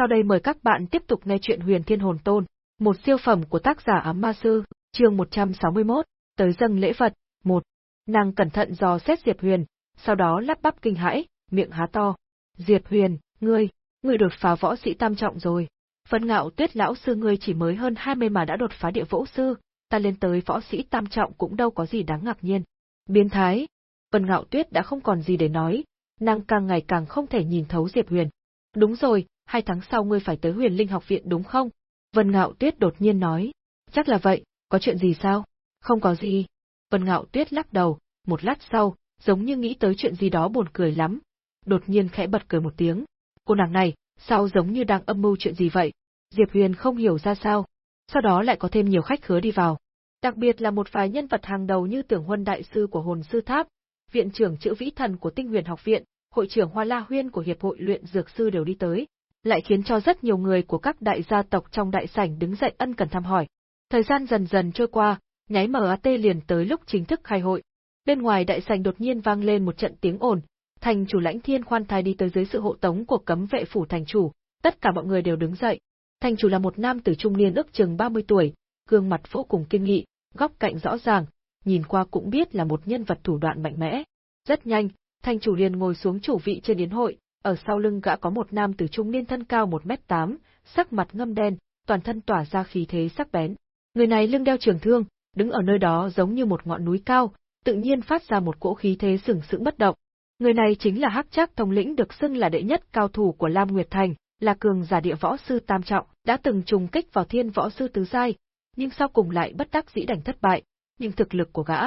Sau đây mời các bạn tiếp tục nghe chuyện Huyền Thiên Hồn Tôn, một siêu phẩm của tác giả Ám Ma Sư, chương 161, tới dâng lễ phật. 1. Nàng cẩn thận dò xét Diệp Huyền, sau đó lắp bắp kinh hãi, miệng há to. Diệp Huyền, ngươi, ngươi đột phá võ sĩ tam trọng rồi. Phân ngạo tuyết lão sư ngươi chỉ mới hơn 20 mà đã đột phá địa võ sư, ta lên tới võ sĩ tam trọng cũng đâu có gì đáng ngạc nhiên. Biến thái. Vân ngạo tuyết đã không còn gì để nói, nàng càng ngày càng không thể nhìn thấu Diệp Huyền. Đúng rồi, hai tháng sau ngươi phải tới huyền linh học viện đúng không? Vân ngạo tuyết đột nhiên nói. Chắc là vậy, có chuyện gì sao? Không có gì. Vân ngạo tuyết lắc đầu, một lát sau, giống như nghĩ tới chuyện gì đó buồn cười lắm. Đột nhiên khẽ bật cười một tiếng. Cô nàng này, sao giống như đang âm mưu chuyện gì vậy? Diệp Huyền không hiểu ra sao. Sau đó lại có thêm nhiều khách khứa đi vào. Đặc biệt là một vài nhân vật hàng đầu như Tưởng Huân đại sư của Hồn sư Tháp, viện trưởng chữ vĩ thần của Tinh Huyền học viện, hội trưởng Hoa La Huyên của hiệp hội luyện dược sư đều đi tới, lại khiến cho rất nhiều người của các đại gia tộc trong đại sảnh đứng dậy ân cần thăm hỏi. Thời gian dần dần trôi qua, nháy MAT liền tới lúc chính thức khai hội. Bên ngoài đại sảnh đột nhiên vang lên một trận tiếng ồn, thành chủ lãnh thiên khoan thai đi tới dưới sự hộ tống của cấm vệ phủ thành chủ, tất cả mọi người đều đứng dậy. Thành chủ là một nam tử trung niên ước chừng 30 tuổi, gương mặt vô cùng kiên nghị, góc cạnh rõ ràng, nhìn qua cũng biết là một nhân vật thủ đoạn mạnh mẽ. Rất nhanh, thành chủ liền ngồi xuống chủ vị trên yến hội, ở sau lưng gã có một nam tử trung niên thân cao 1m8, sắc mặt ngâm đen, toàn thân tỏa ra khí thế sắc bén. Người này lưng đeo trường thương, đứng ở nơi đó giống như một ngọn núi cao, tự nhiên phát ra một cỗ khí thế sừng sững bất động. Người này chính là Hắc Trác Thông lĩnh được xưng là đệ nhất cao thủ của Lam Nguyệt Thành, là cường giả địa võ sư tam trọng, đã từng trùng kích vào thiên võ sư tứ giai, nhưng sau cùng lại bất đắc dĩ đành thất bại, nhưng thực lực của gã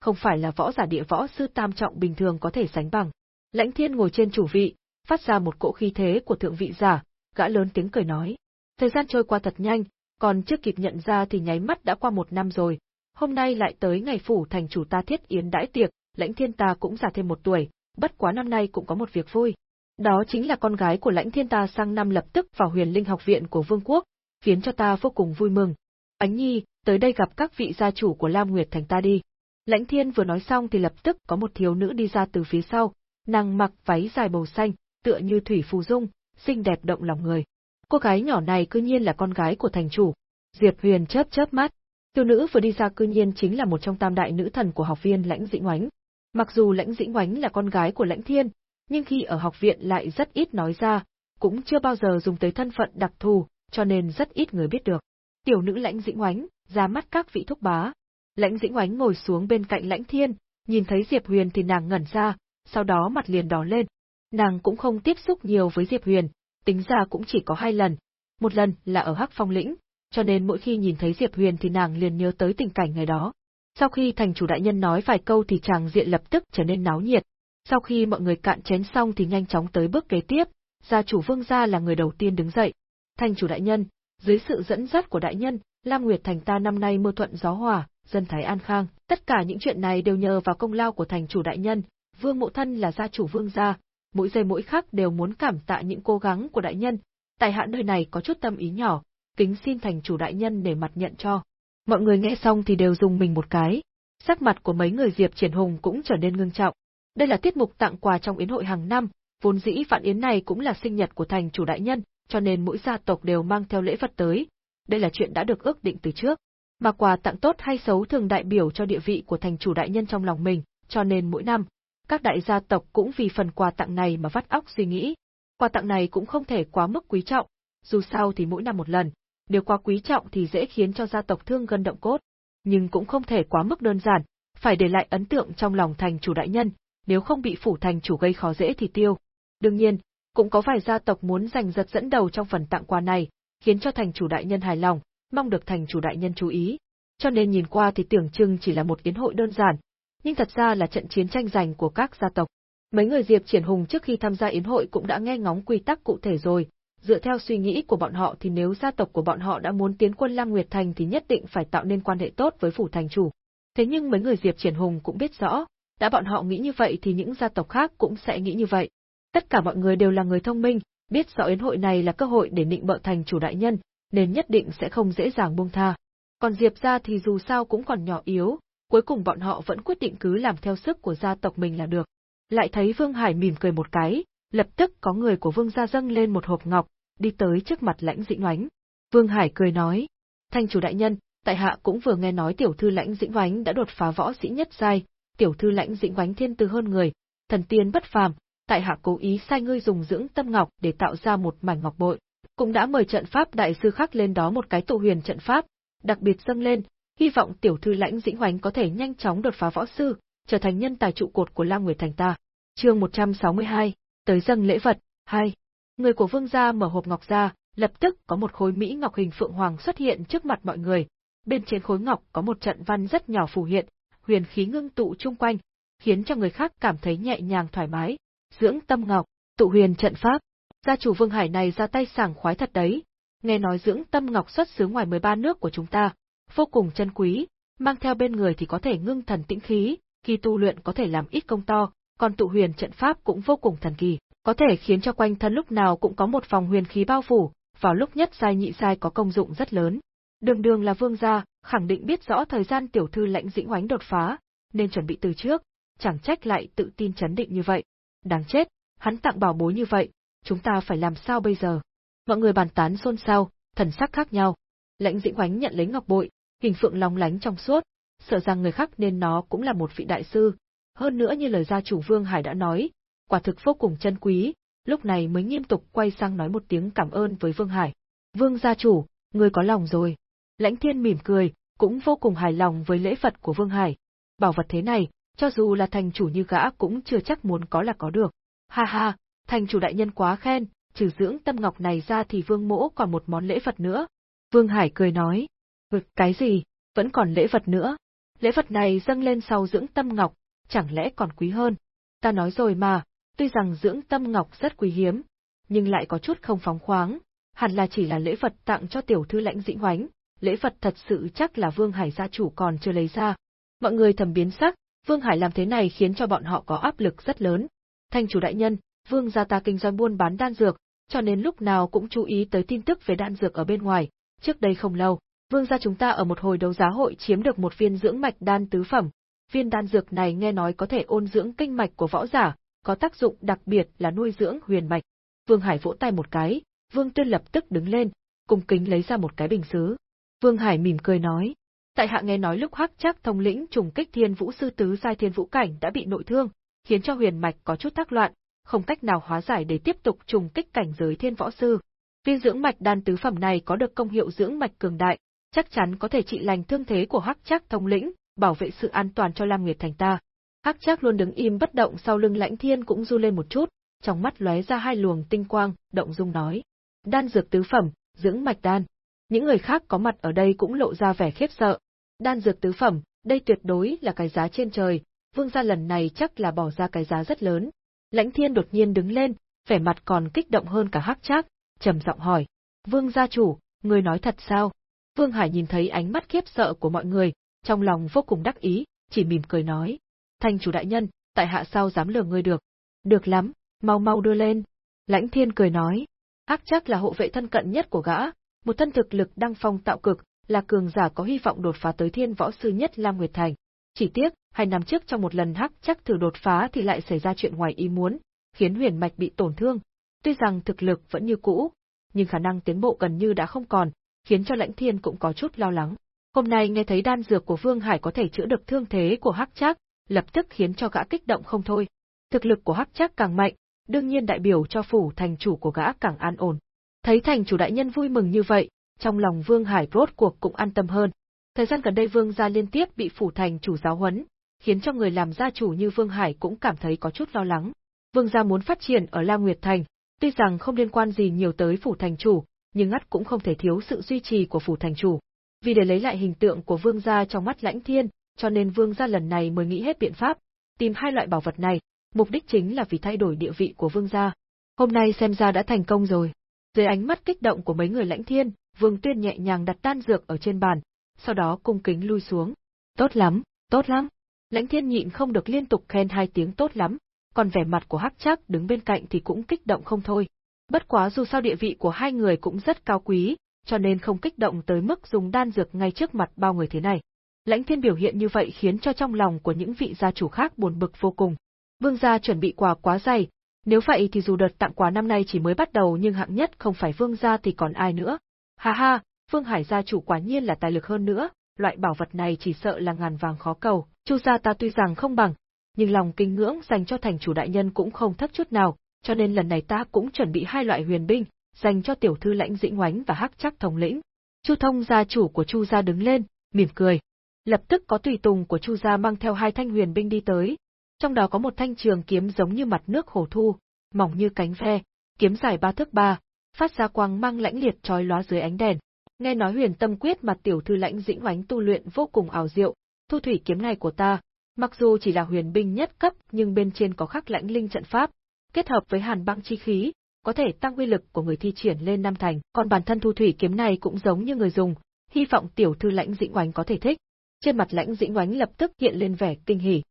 không phải là võ giả địa võ sư tam trọng bình thường có thể sánh bằng. Lãnh Thiên ngồi trên chủ vị, phát ra một cỗ khí thế của thượng vị giả, gã lớn tiếng cười nói. Thời gian trôi qua thật nhanh, còn chưa kịp nhận ra thì nháy mắt đã qua một năm rồi. Hôm nay lại tới ngày phủ thành chủ ta thiết yến đãi tiệc, lãnh thiên ta cũng già thêm một tuổi, bất quá năm nay cũng có một việc vui. Đó chính là con gái của lãnh thiên ta sang năm lập tức vào huyền linh học viện của vương quốc, khiến cho ta vô cùng vui mừng. Ánh nhi, tới đây gặp các vị gia chủ của Lam Nguyệt Thành ta đi. Lãnh thiên vừa nói xong thì lập tức có một thiếu nữ đi ra từ phía sau, nàng mặc váy dài màu xanh, tựa như thủy phù dung, xinh đẹp động lòng người. Cô gái nhỏ này cư nhiên là con gái của thành chủ. Diệp Huyền chớp chớp mắt. tiểu nữ vừa đi ra cư nhiên chính là một trong tam đại nữ thần của học viên Lãnh Dĩ Ngoánh. Mặc dù Lãnh Dĩ Ngoánh là con gái của Lãnh Thiên, nhưng khi ở học viện lại rất ít nói ra, cũng chưa bao giờ dùng tới thân phận đặc thù, cho nên rất ít người biết được. Tiểu nữ Lãnh Dĩ Ngoánh, ra mắt các vị thúc bá. Lãnh Dĩ Ngoánh ngồi xuống bên cạnh Lãnh Thiên, nhìn thấy Diệp Huyền thì nàng ngẩn ra, sau đó mặt liền đỏ lên, Nàng cũng không tiếp xúc nhiều với Diệp Huyền, tính ra cũng chỉ có hai lần. Một lần là ở Hắc Phong lĩnh, cho nên mỗi khi nhìn thấy Diệp Huyền thì nàng liền nhớ tới tình cảnh ngày đó. Sau khi thành chủ đại nhân nói vài câu thì chàng diện lập tức trở nên náo nhiệt. Sau khi mọi người cạn chén xong thì nhanh chóng tới bước kế tiếp, gia chủ vương gia là người đầu tiên đứng dậy. Thành chủ đại nhân, dưới sự dẫn dắt của đại nhân, Lam Nguyệt thành ta năm nay mưa thuận gió hòa, dân thái an khang. Tất cả những chuyện này đều nhờ vào công lao của thành chủ đại nhân, vương mộ thân là gia chủ vương gia, mỗi giây mỗi khắc đều muốn cảm tạ những cố gắng của đại nhân, tại hạ nơi này có chút tâm ý nhỏ, kính xin thành chủ đại nhân để mặt nhận cho. Mọi người nghe xong thì đều dùng mình một cái. Sắc mặt của mấy người Diệp Triển Hùng cũng trở nên ngưng trọng. Đây là tiết mục tặng quà trong yến hội hàng năm, vốn dĩ vạn yến này cũng là sinh nhật của thành chủ đại nhân, cho nên mỗi gia tộc đều mang theo lễ vật tới. Đây là chuyện đã được ước định từ trước. Mà quà tặng tốt hay xấu thường đại biểu cho địa vị của thành chủ đại nhân trong lòng mình, cho nên mỗi năm, các đại gia tộc cũng vì phần quà tặng này mà vắt óc suy nghĩ. Quà tặng này cũng không thể quá mức quý trọng, dù sao thì mỗi năm một lần, điều quá quý trọng thì dễ khiến cho gia tộc thương gân động cốt, nhưng cũng không thể quá mức đơn giản, phải để lại ấn tượng trong lòng thành chủ đại nhân, nếu không bị phủ thành chủ gây khó dễ thì tiêu. Đương nhiên, cũng có vài gia tộc muốn giành giật dẫn đầu trong phần tặng quà này, khiến cho thành chủ đại nhân hài lòng, mong được thành chủ đại nhân chú ý. Cho nên nhìn qua thì tưởng chừng chỉ là một yến hội đơn giản, nhưng thật ra là trận chiến tranh giành của các gia tộc. Mấy người Diệp Triển Hùng trước khi tham gia yến hội cũng đã nghe ngóng quy tắc cụ thể rồi, dựa theo suy nghĩ của bọn họ thì nếu gia tộc của bọn họ đã muốn tiến quân Lam Nguyệt Thành thì nhất định phải tạo nên quan hệ tốt với phủ thành chủ. Thế nhưng mấy người Diệp Triển Hùng cũng biết rõ, đã bọn họ nghĩ như vậy thì những gia tộc khác cũng sẽ nghĩ như vậy. Tất cả mọi người đều là người thông minh, biết rõ yến hội này là cơ hội để nịnh bợ thành chủ đại nhân, nên nhất định sẽ không dễ dàng buông tha. Còn Diệp gia thì dù sao cũng còn nhỏ yếu, cuối cùng bọn họ vẫn quyết định cứ làm theo sức của gia tộc mình là được. Lại thấy Vương Hải mỉm cười một cái, lập tức có người của Vương gia dâng lên một hộp ngọc, đi tới trước mặt Lãnh Dĩnh Oánh. Vương Hải cười nói, thanh chủ đại nhân, tại hạ cũng vừa nghe nói tiểu thư Lãnh Dĩnh Oánh đã đột phá võ sĩ nhất giai, tiểu thư Lãnh Dĩnh Oánh thiên tư hơn người, thần tiên bất phàm, tại hạ cố ý sai ngươi dùng dưỡng tâm ngọc để tạo ra một mảnh ngọc bội, cũng đã mời trận pháp đại sư khác lên đó một cái tụ huyền trận pháp, đặc biệt dâng lên, hy vọng tiểu thư Lãnh Dĩnh Hoành có thể nhanh chóng đột phá võ sư, trở thành nhân tài trụ cột của Lam Nguyệt Thành ta. Chương 162, tới dâng lễ vật, 2. Người của vương gia mở hộp ngọc ra, lập tức có một khối mỹ ngọc hình phượng hoàng xuất hiện trước mặt mọi người. Bên trên khối ngọc có một trận văn rất nhỏ phù hiện, huyền khí ngưng tụ chung quanh, khiến cho người khác cảm thấy nhẹ nhàng thoải mái. Dưỡng tâm ngọc, tụ huyền trận pháp. Gia chủ Vương Hải này ra tay sảng khoái thật đấy. Nghe nói dưỡng tâm ngọc xuất xứ ngoài 13 nước của chúng ta, vô cùng chân quý, mang theo bên người thì có thể ngưng thần tĩnh khí, khi tu luyện có thể làm ít công to, còn tụ huyền trận pháp cũng vô cùng thần kỳ, có thể khiến cho quanh thân lúc nào cũng có một phòng huyền khí bao phủ, vào lúc nhất sai nhị sai có công dụng rất lớn. Đường đường là vương gia, khẳng định biết rõ thời gian tiểu thư lãnh dĩnh oánh đột phá, nên chuẩn bị từ trước, chẳng trách lại tự tin chấn định như vậy. Đáng chết, hắn tặng bảo bối như vậy, chúng ta phải làm sao bây giờ? Mọi người bàn tán xôn xao, thần sắc khác nhau. Lãnh dĩnh oánh nhận lấy ngọc bội, hình phượng long lánh trong suốt, sợ rằng người khác nên nó cũng là một vị đại sư. Hơn nữa như lời gia chủ Vương Hải đã nói, quả thực vô cùng chân quý, lúc này mới nghiêm túc quay sang nói một tiếng cảm ơn với Vương Hải. Vương gia chủ, người có lòng rồi. Lãnh thiên mỉm cười, cũng vô cùng hài lòng với lễ vật của Vương Hải. Bảo vật thế này, cho dù là thành chủ như gã cũng chưa chắc muốn có là có được. Ha ha, thành chủ đại nhân quá khen, trừ dưỡng tâm ngọc này ra thì Vương mỗ còn một món lễ vật nữa. Vương Hải cười nói. Vực cái gì, vẫn còn lễ vật nữa. Lễ vật này dâng lên sau dưỡng tâm ngọc, chẳng lẽ còn quý hơn. Ta nói rồi mà, tuy rằng dưỡng tâm ngọc rất quý hiếm, nhưng lại có chút không phóng khoáng, hẳn là chỉ là lễ vật tặng cho tiểu thư lãnh dĩnh hoánh, lễ vật thật sự chắc là Vương Hải gia chủ còn chưa lấy ra. Mọi người thầm biến sắc, Vương Hải làm thế này khiến cho bọn họ có áp lực rất lớn. Thanh chủ đại nhân, Vương gia ta kinh doanh buôn bán đan dược, cho nên lúc nào cũng chú ý tới tin tức về đan dược ở bên ngoài. Trước đây không lâu, Vương gia chúng ta ở một hồi đấu giá hội chiếm được một viên dưỡng mạch đan tứ phẩm. Viên đan dược này nghe nói có thể ôn dưỡng kinh mạch của võ giả, có tác dụng đặc biệt là nuôi dưỡng huyền mạch. Vương Hải vỗ tay một cái, Vương Tuyên lập tức đứng lên, cùng kính lấy ra một cái bình sứ. Vương Hải mỉm cười nói, tại hạ nghe nói lúc hắc chắc thông lĩnh trùng kích thiên vũ sư tứ giai thiên vũ cảnh đã bị nội thương, khiến cho huyền mạch có chút tác loạn, không cách nào hóa giải để tiếp tục trùng kích cảnh giới thiên võ sư. Viên dưỡng mạch đan tứ phẩm này có được công hiệu dưỡng mạch cường đại, chắc chắn có thể trị lành thương thế của hắc Trác thông lĩnh, bảo vệ sự an toàn cho Lam Nguyệt Thành ta. Hắc Trác luôn đứng im bất động sau lưng lãnh thiên cũng du lên một chút, trong mắt lóe ra hai luồng tinh quang, động dung nói. Đan dược tứ phẩm, dưỡng mạch đan. Những người khác có mặt ở đây cũng lộ ra vẻ khiếp sợ. Đan dược tứ phẩm, đây tuyệt đối là cái giá trên trời, vương gia lần này chắc là bỏ ra cái giá rất lớn. Lãnh thiên đột nhiên đứng lên, vẻ mặt còn kích động hơn cả hắc Trác trầm giọng hỏi. Vương gia chủ, người nói thật sao? Vương Hải nhìn thấy ánh mắt khiếp sợ của mọi người, trong lòng vô cùng đắc ý, chỉ mỉm cười nói. Thanh chủ đại nhân, tại hạ sao dám lừa ngươi được? Được lắm, mau mau đưa lên. Lãnh thiên cười nói. Hắc chắc là hộ vệ thân cận nhất của gã, một thân thực lực đăng phong tạo cực, là cường giả có hy vọng đột phá tới thiên võ sư nhất Lam Nguyệt Thành. Chỉ tiếc, hai năm trước trong một lần hắc chắc thử đột phá thì lại xảy ra chuyện ngoài ý muốn, khiến huyền mạch bị tổn thương. Tuy rằng thực lực vẫn như cũ, nhưng khả năng tiến bộ gần như đã không còn, khiến cho lãnh thiên cũng có chút lo lắng. Hôm nay nghe thấy đan dược của Vương Hải có thể chữa được thương thế của Hắc Trác, lập tức khiến cho gã kích động không thôi. Thực lực của Hắc Trác càng mạnh, đương nhiên đại biểu cho phủ thành chủ của gã càng an ổn. Thấy thành chủ đại nhân vui mừng như vậy, trong lòng Vương Hải rốt cuộc cũng an tâm hơn. Thời gian gần đây Vương gia liên tiếp bị phủ thành chủ giáo huấn, khiến cho người làm gia chủ như Vương Hải cũng cảm thấy có chút lo lắng. Vương gia muốn phát triển ở La Nguyệt Thành, tuy rằng không liên quan gì nhiều tới phủ thành chủ, nhưng ắt cũng không thể thiếu sự duy trì của phủ thành chủ. Vì để lấy lại hình tượng của vương gia trong mắt lãnh thiên, cho nên vương gia lần này mới nghĩ hết biện pháp, tìm hai loại bảo vật này, mục đích chính là vì thay đổi địa vị của vương gia. Hôm nay xem ra đã thành công rồi. Dưới ánh mắt kích động của mấy người lãnh thiên, vương tuyên nhẹ nhàng đặt tan dược ở trên bàn, sau đó cung kính lui xuống. Tốt lắm, tốt lắm. Lãnh thiên nhịn không được liên tục khen hai tiếng tốt lắm, còn vẻ mặt của hắc chắc đứng bên cạnh thì cũng kích động không thôi. Bất quá dù sao địa vị của hai người cũng rất cao quý, cho nên không kích động tới mức dùng đan dược ngay trước mặt bao người thế này. Lãnh thiên biểu hiện như vậy khiến cho trong lòng của những vị gia chủ khác buồn bực vô cùng. Vương gia chuẩn bị quà quá dày, Nếu vậy thì dù đợt tặng quà năm nay chỉ mới bắt đầu nhưng hạng nhất không phải Vương gia thì còn ai nữa. Ha ha, Vương Hải gia chủ quả nhiên là tài lực hơn nữa, loại bảo vật này chỉ sợ là ngàn vàng khó cầu. Chu gia ta tuy rằng không bằng, nhưng lòng kinh ngưỡng dành cho thành chủ đại nhân cũng không thấp chút nào, cho nên lần này ta cũng chuẩn bị hai loại huyền binh, dành cho tiểu thư lãnh dĩnh oánh và hắc chắc thống lĩnh. Chu thông gia chủ của Chu gia đứng lên, mỉm cười. Lập tức có tùy tùng của Chu gia mang theo hai thanh huyền binh đi tới. Trong đó có một thanh trường kiếm giống như mặt nước hồ thu, mỏng như cánh ve, kiếm dài ba thước ba, phát ra quang mang lãnh liệt trói lóa dưới ánh đèn. Nghe nói huyền tâm quyết mà tiểu thư lãnh dĩnh oánh tu luyện vô cùng ảo diệu, thu thủy kiếm này của ta, mặc dù chỉ là huyền binh nhất cấp nhưng bên trên có khắc lãnh linh trận pháp, kết hợp với hàn băng chi khí, có thể tăng uy lực của người thi triển lên năm thành, còn bản thân thu thủy kiếm này cũng giống như người dùng, hy vọng tiểu thư lãnh dĩnh oánh có thể thích. Trên mặt lãnh dĩnh oánh lập tức hiện lên vẻ kinh hỉ.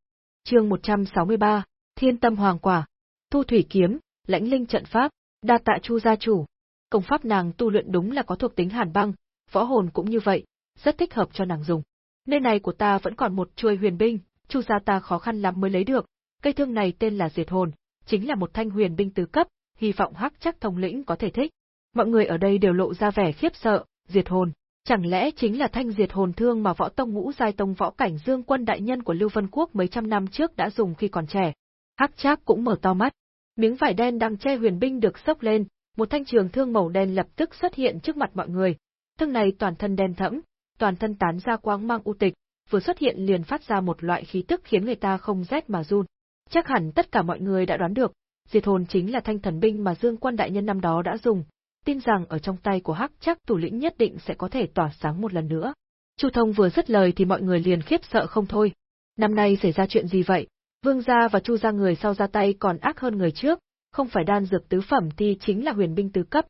Chương 163, Thiên Tâm Hoàng Quả. Thu thủy kiếm, lãnh linh trận pháp, đa tạ Chu gia chủ. Công pháp nàng tu luyện đúng là có thuộc tính hàn băng, võ hồn cũng như vậy, rất thích hợp cho nàng dùng. Nơi này của ta vẫn còn một chuôi huyền binh, Chu gia ta khó khăn lắm mới lấy được. Cây thương này tên là Diệt Hồn, chính là một thanh huyền binh tứ cấp, hy vọng Hắc Chắc thống lĩnh có thể thích. Mọi người ở đây đều lộ ra vẻ khiếp sợ, Diệt Hồn, chẳng lẽ chính là thanh Diệt Hồn thương mà võ tông ngũ giai tông võ cảnh Dương Quân đại nhân của Lưu Vân Quốc mấy trăm năm trước đã dùng khi còn trẻ. Hắc Chắc cũng mở to mắt. Miếng vải đen đang che huyền binh được sốc lên, một thanh trường thương màu đen lập tức xuất hiện trước mặt mọi người. Thương này toàn thân đen thẫm, toàn thân tán ra quang mang u tịch, vừa xuất hiện liền phát ra một loại khí tức khiến người ta không rét mà run. Chắc hẳn tất cả mọi người đã đoán được, diệt hồn chính là thanh thần binh mà Dương quan đại nhân năm đó đã dùng, tin rằng ở trong tay của Hắc chắc thủ lĩnh nhất định sẽ có thể tỏa sáng một lần nữa. Chu Thông vừa dứt lời thì mọi người liền khiếp sợ không thôi. Năm nay xảy ra chuyện gì vậy? Vương gia và Chu gia người sau ra tay còn ác hơn người trước, không phải đan dược tứ phẩm thì chính là huyền binh tứ cấp.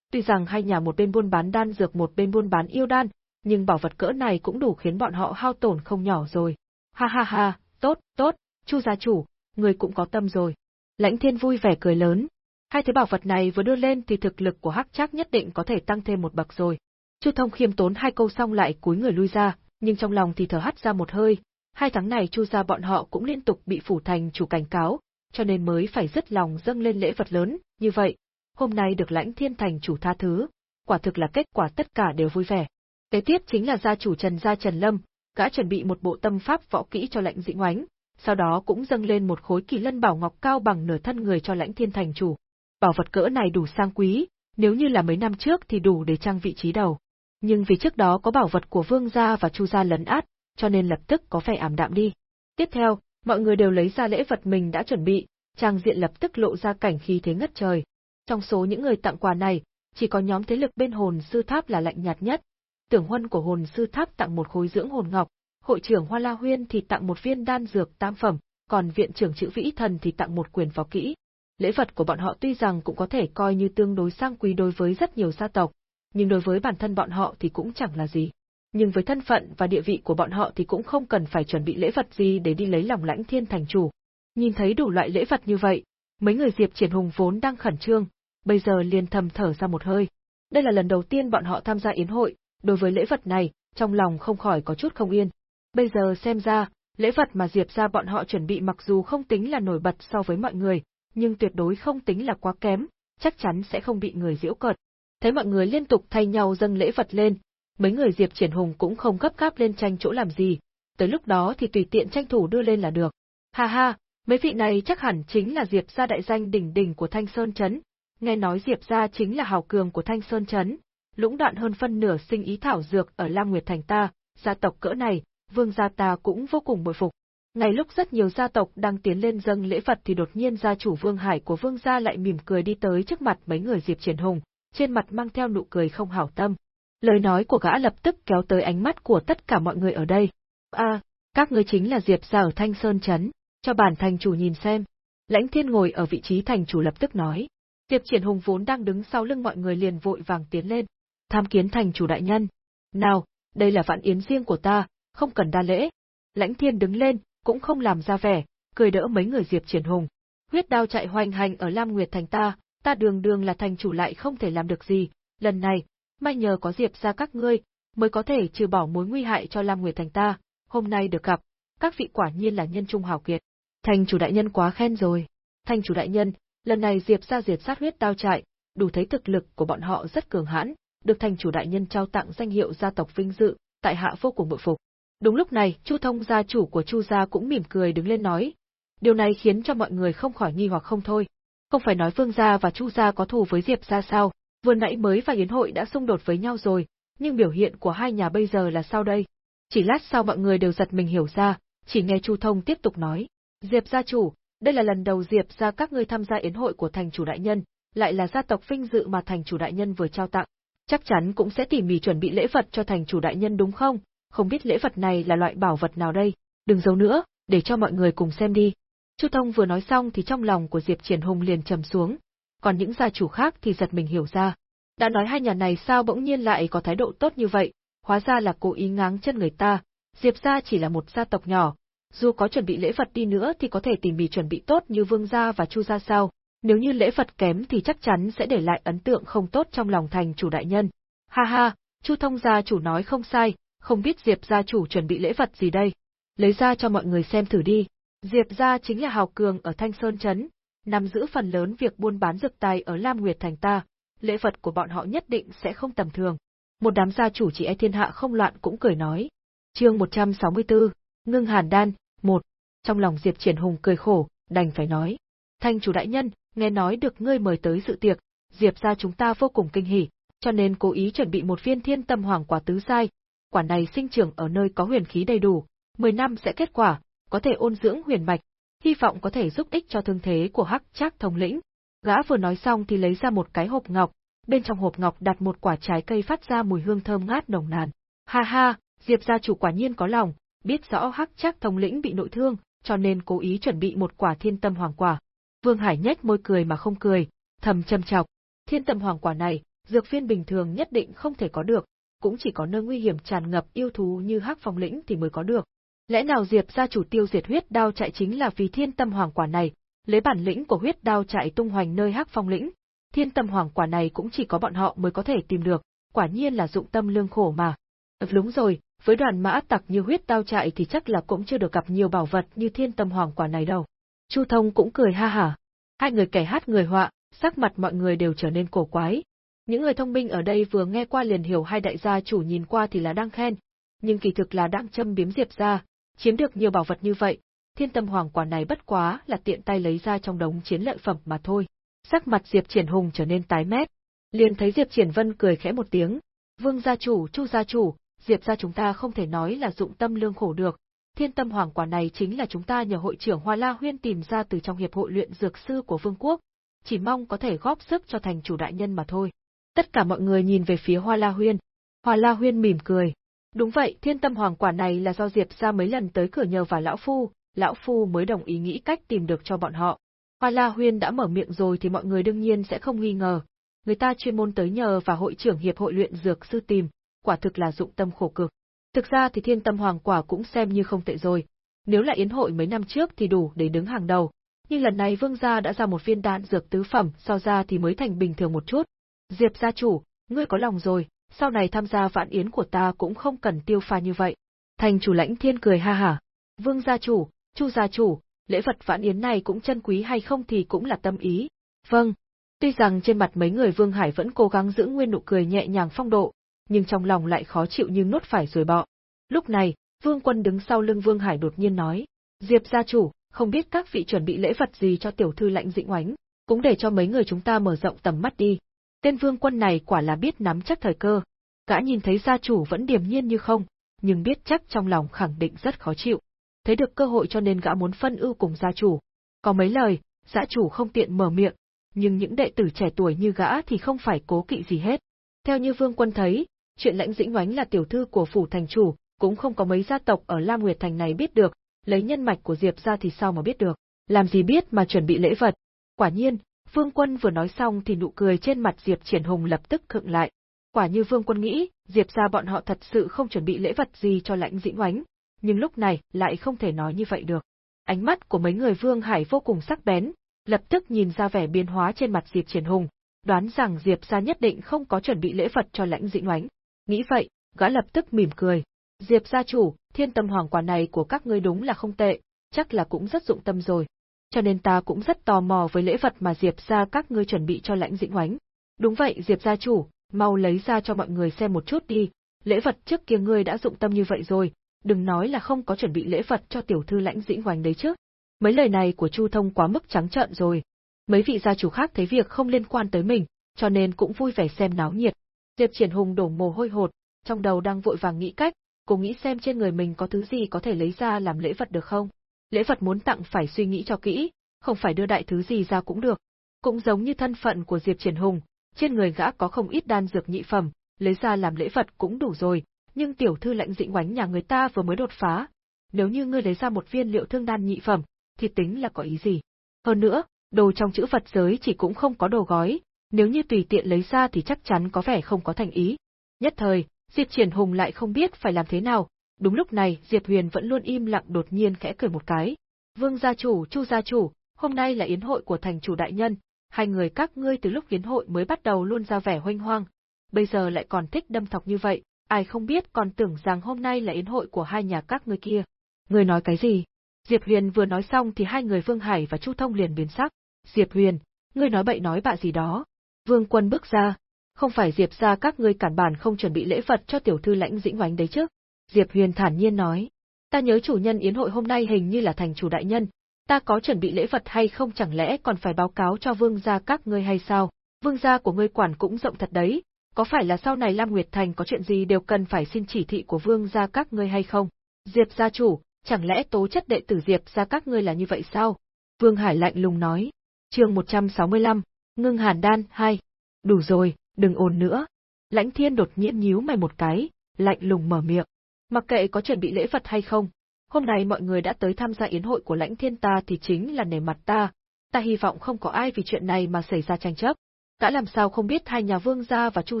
Tuy rằng hai nhà một bên buôn bán đan dược một bên buôn bán yêu đan, nhưng bảo vật cỡ này cũng đủ khiến bọn họ hao tổn không nhỏ rồi. Ha ha ha, tốt, tốt, Chu gia chủ, người cũng có tâm rồi. Lãnh Thiên vui vẻ cười lớn. Hai thứ bảo vật này vừa đưa lên thì thực lực của Hắc Trác nhất định có thể tăng thêm một bậc rồi. Chu Thông khiêm tốn hai câu xong lại cúi người lui ra, nhưng trong lòng thì thở hắt ra một hơi. Hai tháng này Chu gia bọn họ cũng liên tục bị phủ thành chủ cảnh cáo, cho nên mới phải dứt lòng dâng lên lễ vật lớn, như vậy, hôm nay được lãnh thiên thành chủ tha thứ, quả thực là kết quả tất cả đều vui vẻ. Kế tiếp chính là gia chủ Trần gia Trần Lâm, gã chuẩn bị một bộ tâm pháp võ kỹ cho lãnh dĩnh oánh, sau đó cũng dâng lên một khối kỳ lân bảo ngọc cao bằng nửa thân người cho lãnh thiên thành chủ. Bảo vật cỡ này đủ sang quý, nếu như là mấy năm trước thì đủ để trang vị trí đầu. Nhưng vì trước đó có bảo vật của vương gia và chu gia lấn át, cho nên lập tức có vẻ ảm đạm đi. Tiếp theo, mọi người đều lấy ra lễ vật mình đã chuẩn bị, trang diện lập tức lộ ra cảnh khí thế ngất trời. Trong số những người tặng quà này, chỉ có nhóm thế lực bên hồn sư tháp là lạnh nhạt nhất. Tưởng huân của hồn sư tháp tặng một khối dưỡng hồn ngọc, hội trưởng Hoa La Huyên thì tặng một viên đan dược tam phẩm, còn viện trưởng chữ vĩ thần thì tặng một quyền phó kỹ. Lễ vật của bọn họ tuy rằng cũng có thể coi như tương đối sang quý đối với rất nhiều gia tộc, nhưng đối với bản thân bọn họ thì cũng chẳng là gì. Nhưng với thân phận và địa vị của bọn họ thì cũng không cần phải chuẩn bị lễ vật gì để đi lấy lòng lãnh thiên thành chủ. Nhìn thấy đủ loại lễ vật như vậy, mấy người Diệp Triển Hùng vốn đang khẩn trương, bây giờ liền thầm thở ra một hơi. Đây là lần đầu tiên bọn họ tham gia yến hội, đối với lễ vật này, trong lòng không khỏi có chút không yên. Bây giờ xem ra, lễ vật mà Diệp ra bọn họ chuẩn bị mặc dù không tính là nổi bật so với mọi người, nhưng tuyệt đối không tính là quá kém, chắc chắn sẽ không bị người giễu cợt. Thấy mọi người liên tục thay nhau dâng lễ vật lên, mấy người Diệp Triển Hùng cũng không gấp gáp lên tranh chỗ làm gì, tới lúc đó thì tùy tiện tranh thủ đưa lên là được. Ha ha, mấy vị này chắc hẳn chính là Diệp gia đại danh đỉnh đỉnh của Thanh Sơn Trấn. Nghe nói Diệp gia chính là hào cường của Thanh Sơn Trấn, lũng đoạn hơn phân nửa sinh ý thảo dược ở Lam Nguyệt Thành ta, gia tộc cỡ này, vương gia ta cũng vô cùng bội phục. Ngay lúc rất nhiều gia tộc đang tiến lên dâng lễ vật thì đột nhiên gia chủ Vương Hải của Vương gia lại mỉm cười đi tới trước mặt mấy người Diệp Triển Hùng, trên mặt mang theo nụ cười không hảo tâm. Lời nói của gã lập tức kéo tới ánh mắt của tất cả mọi người ở đây. A, các ngươi chính là Diệp gia ở Thanh Sơn trấn, cho bản thành chủ nhìn xem. Lãnh Thiên ngồi ở vị trí thành chủ lập tức nói. Diệp Triển Hùng vốn đang đứng sau lưng mọi người liền vội vàng tiến lên. Tham kiến thành chủ đại nhân. Nào, đây là vạn yến riêng của ta, không cần đa lễ. Lãnh Thiên đứng lên, cũng không làm ra vẻ, cười đỡ mấy người Diệp Triển Hùng. Huyết đao chạy hoành hành ở Lam Nguyệt thành ta, ta đường đường là thành chủ lại không thể làm được gì, lần này, may nhờ có Diệp ra các ngươi, mới có thể trừ bỏ mối nguy hại cho Lam Nguyệt thành ta, hôm nay được gặp, các vị quả nhiên là nhân trung hảo kiệt. Thành chủ đại nhân quá khen rồi. Thành chủ đại nhân, Lần này Diệp gia diệt sát huyết đao trại, đủ thấy thực lực của bọn họ rất cường hãn, được thành chủ đại nhân trao tặng danh hiệu gia tộc vinh dự, tại hạ vô cùng bội phục. Đúng lúc này, Chu Thông gia chủ của Chu gia cũng mỉm cười đứng lên nói. Điều này khiến cho mọi người không khỏi nghi hoặc không thôi. Không phải nói Vương gia và Chu gia có thù với Diệp gia sao, vừa nãy mới và Yến hội đã xung đột với nhau rồi, nhưng biểu hiện của hai nhà bây giờ là sao đây? Chỉ lát sau mọi người đều giật mình hiểu ra, chỉ nghe Chu Thông tiếp tục nói. Diệp gia chủ, đây là lần đầu Diệp gia các ngươi tham gia yến hội của thành chủ đại nhân, lại là gia tộc vinh dự mà thành chủ đại nhân vừa trao tặng. Chắc chắn cũng sẽ tỉ mỉ chuẩn bị lễ vật cho thành chủ đại nhân đúng không? Không biết lễ vật này là loại bảo vật nào đây? Đừng giấu nữa, để cho mọi người cùng xem đi. Chu Thông vừa nói xong thì trong lòng của Diệp Triển Hùng liền trầm xuống, còn những gia chủ khác thì giật mình hiểu ra. Đã nói hai nhà này sao bỗng nhiên lại có thái độ tốt như vậy, hóa ra là cố ý ngáng chân người ta, Diệp gia chỉ là một gia tộc nhỏ, dù có chuẩn bị lễ vật đi nữa thì có thể tìm mỉ chuẩn bị tốt như Vương gia và Chu gia sao, nếu như lễ vật kém thì chắc chắn sẽ để lại ấn tượng không tốt trong lòng thành chủ đại nhân. Ha ha, Chu thông gia chủ nói không sai, không biết Diệp gia chủ chuẩn bị lễ vật gì đây. Lấy ra cho mọi người xem thử đi. Diệp gia chính là hào cường ở Thanh Sơn Trấn, nắm giữ phần lớn việc buôn bán dược tài ở Lam Nguyệt Thành ta, lễ vật của bọn họ nhất định sẽ không tầm thường. Một đám gia chủ chỉ e thiên hạ không loạn cũng cười nói. Chương 164, Ngưng Hàn Đan, một. Trong lòng Diệp Triển Hùng cười khổ, đành phải nói. Thanh chủ đại nhân, nghe nói được ngươi mời tới dự tiệc, Diệp gia chúng ta vô cùng kinh hỉ, cho nên cố ý chuẩn bị một viên thiên tâm hoàng quả tứ sai. Quả này sinh trưởng ở nơi có huyền khí đầy đủ, 10 năm sẽ kết quả, có thể ôn dưỡng huyền mạch, hy vọng có thể giúp ích cho thương thế của Hắc Trác thống lĩnh. Gã vừa nói xong thì lấy ra một cái hộp ngọc, bên trong hộp ngọc đặt một quả trái cây phát ra mùi hương thơm ngát nồng nàn. Ha ha, Diệp gia chủ quả nhiên có lòng, biết rõ Hắc Trác thống lĩnh bị nội thương, cho nên cố ý chuẩn bị một quả thiên tâm hoàng quả. Vương Hải nhếch môi cười mà không cười, thầm châm chọc. Thiên tâm hoàng quả này, dược viên bình thường nhất định không thể có được, cũng chỉ có nơi nguy hiểm tràn ngập yêu thú như Hắc Phong lĩnh thì mới có được. Lẽ nào Diệp gia chủ tiêu diệt huyết đao chạy chính là vì thiên tâm hoàng quả này, lấy bản lĩnh của huyết đao chạy tung hoành nơi Hắc Phong lĩnh, thiên tâm hoàng quả này cũng chỉ có bọn họ mới có thể tìm được, quả nhiên là dụng tâm lương khổ mà. Ừ, đúng rồi, với đoàn mã tặc như huyết đao chạy thì chắc là cũng chưa được gặp nhiều bảo vật như thiên tâm hoàng quả này đâu. Chu Thông cũng cười ha hả. Hai người kẻ hát người họa, sắc mặt mọi người đều trở nên cổ quái. Những người thông minh ở đây vừa nghe qua liền hiểu hai đại gia chủ nhìn qua thì là đang khen, nhưng kỳ thực là đang châm biếm Diệp gia chiếm được nhiều bảo vật như vậy, thiên tâm hoàng quả này bất quá là tiện tay lấy ra trong đống chiến lợi phẩm mà thôi. Sắc mặt Diệp Triển Hùng trở nên tái mét. Liền thấy Diệp Triển Vân cười khẽ một tiếng. Vương gia chủ, Chu gia chủ, Diệp gia chúng ta không thể nói là dụng tâm lương khổ được. Thiên tâm hoàng quả này chính là chúng ta nhờ hội trưởng Hoa La Huyên tìm ra từ trong hiệp hội luyện dược sư của vương quốc, chỉ mong có thể góp sức cho thành chủ đại nhân mà thôi. Tất cả mọi người nhìn về phía Hoa La Huyên. Hoa La Huyên mỉm cười. Đúng vậy, thiên tâm hoàng quả này là do Diệp gia mấy lần tới cửa nhờ và lão phu, lão phu mới đồng ý nghĩ cách tìm được cho bọn họ. Hoa La Huyên đã mở miệng rồi thì mọi người đương nhiên sẽ không nghi ngờ. Người ta chuyên môn tới nhờ và hội trưởng hiệp hội luyện dược sư tìm, quả thực là dụng tâm khổ cực. Thực ra thì thiên tâm hoàng quả cũng xem như không tệ rồi. Nếu là yến hội mấy năm trước thì đủ để đứng hàng đầu, nhưng lần này vương gia đã ra một viên đạn dược tứ phẩm, so ra thì mới thành bình thường một chút. Diệp gia chủ, ngươi có lòng rồi, sau này tham gia vạn yến của ta cũng không cần tiêu pha như vậy. Thành chủ lãnh thiên cười ha hả. Vương gia chủ, chu gia chủ, lễ vật vạn yến này cũng chân quý hay không thì cũng là tâm ý. Vâng. Tuy rằng trên mặt mấy người Vương Hải vẫn cố gắng giữ nguyên nụ cười nhẹ nhàng phong độ, nhưng trong lòng lại khó chịu như nuốt phải rồi bọ. Lúc này, Vương Quân đứng sau lưng Vương Hải đột nhiên nói, Diệp gia chủ, không biết các vị chuẩn bị lễ vật gì cho tiểu thư lãnh dĩnh oánh, cũng để cho mấy người chúng ta mở rộng tầm mắt đi. Tên Vương Quân này quả là biết nắm chắc thời cơ. Gã nhìn thấy gia chủ vẫn điềm nhiên như không, nhưng biết chắc trong lòng khẳng định rất khó chịu. Thấy được cơ hội cho nên gã muốn phân ưu cùng gia chủ. Có mấy lời, gia chủ không tiện mở miệng, nhưng những đệ tử trẻ tuổi như gã thì không phải cố kỵ gì hết. Theo như Vương Quân thấy, chuyện lãnh dĩnh oánh là tiểu thư của phủ thành chủ, cũng không có mấy gia tộc ở Lam Nguyệt Thành này biết được, lấy nhân mạch của Diệp ra thì sao mà biết được, làm gì biết mà chuẩn bị lễ vật. Quả nhiên, Vương Quân vừa nói xong thì nụ cười trên mặt Diệp Triển Hùng lập tức khựng lại. Quả như Vương Quân nghĩ, Diệp ra bọn họ thật sự không chuẩn bị lễ vật gì cho lãnh dĩnh oánh, nhưng lúc này lại không thể nói như vậy được. Ánh mắt của mấy người Vương Hải vô cùng sắc bén, lập tức nhìn ra vẻ biến hóa trên mặt Diệp Triển Hùng, đoán rằng Diệp gia nhất định không có chuẩn bị lễ vật cho lãnh dĩnh oánh. Nghĩ vậy, gã lập tức mỉm cười. Diệp gia chủ, thiên tâm hoàng quả này của các ngươi đúng là không tệ, chắc là cũng rất dụng tâm rồi cho nên ta cũng rất tò mò với lễ vật mà Diệp gia các ngươi chuẩn bị cho lãnh dĩnh oánh. Đúng vậy Diệp gia chủ, mau lấy ra cho mọi người xem một chút đi, lễ vật trước kia ngươi đã dụng tâm như vậy rồi, đừng nói là không có chuẩn bị lễ vật cho tiểu thư lãnh dĩnh oánh đấy chứ. Mấy lời này của Chu Thông quá mức trắng trợn rồi. Mấy vị gia chủ khác thấy việc không liên quan tới mình, cho nên cũng vui vẻ xem náo nhiệt. Diệp Triển Hùng đổ mồ hôi hột, trong đầu đang vội vàng nghĩ cách, cô nghĩ xem trên người mình có thứ gì có thể lấy ra làm lễ vật được không. Lễ vật muốn tặng phải suy nghĩ cho kỹ, không phải đưa đại thứ gì ra cũng được. Cũng giống như thân phận của Diệp Triển Hùng, trên người gã có không ít đan dược nhị phẩm, lấy ra làm lễ vật cũng đủ rồi, nhưng tiểu thư lãnh dĩnh oánh nhà người ta vừa mới đột phá. Nếu như ngươi lấy ra một viên liệu thương đan nhị phẩm, thì tính là có ý gì? Hơn nữa, đồ trong chữ vật giới chỉ cũng không có đồ gói, nếu như tùy tiện lấy ra thì chắc chắn có vẻ không có thành ý. Nhất thời, Diệp Triển Hùng lại không biết phải làm thế nào, đúng lúc này Diệp Huyền vẫn luôn im lặng đột nhiên khẽ cười một cái. Vương gia chủ, Chu gia chủ, hôm nay là yến hội của thành chủ đại nhân, hai người các ngươi từ lúc yến hội mới bắt đầu luôn ra vẻ hoanh hoang, bây giờ lại còn thích đâm thọc như vậy, ai không biết còn tưởng rằng hôm nay là yến hội của hai nhà các ngươi kia. Ngươi nói cái gì? Diệp Huyền vừa nói xong thì hai người Vương Hải và Chu Thông liền biến sắc. Diệp Huyền, ngươi nói bậy nói bạ gì đó? Vương Quân bước ra, không phải Diệp gia các ngươi cản bản không chuẩn bị lễ vật cho tiểu thư lãnh dĩnh oánh đấy chứ? Diệp Huyền thản nhiên nói. Ta nhớ chủ nhân yến hội hôm nay hình như là thành chủ đại nhân, ta có chuẩn bị lễ vật hay không chẳng lẽ còn phải báo cáo cho vương gia các ngươi hay sao? Vương gia của ngươi quản cũng rộng thật đấy, có phải là sau này Lam Nguyệt Thành có chuyện gì đều cần phải xin chỉ thị của vương gia các ngươi hay không? Diệp gia chủ, chẳng lẽ tố chất đệ tử Diệp gia các ngươi là như vậy sao? Vương Hải lạnh lùng nói. Chương 165, Ngưng Hàn Đan 2. Đủ rồi, đừng ồn nữa. Lãnh Thiên đột nhiên nhíu mày một cái, lạnh lùng mở miệng. Mặc kệ có chuẩn bị lễ vật hay không, hôm nay mọi người đã tới tham gia yến hội của lãnh thiên ta thì chính là nể mặt ta, ta hy vọng không có ai vì chuyện này mà xảy ra tranh chấp. Đã làm sao không biết hai nhà vương gia và chu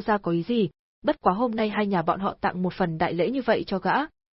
gia có ý gì, bất quá hôm nay hai nhà bọn họ tặng một phần đại lễ như vậy cho gã,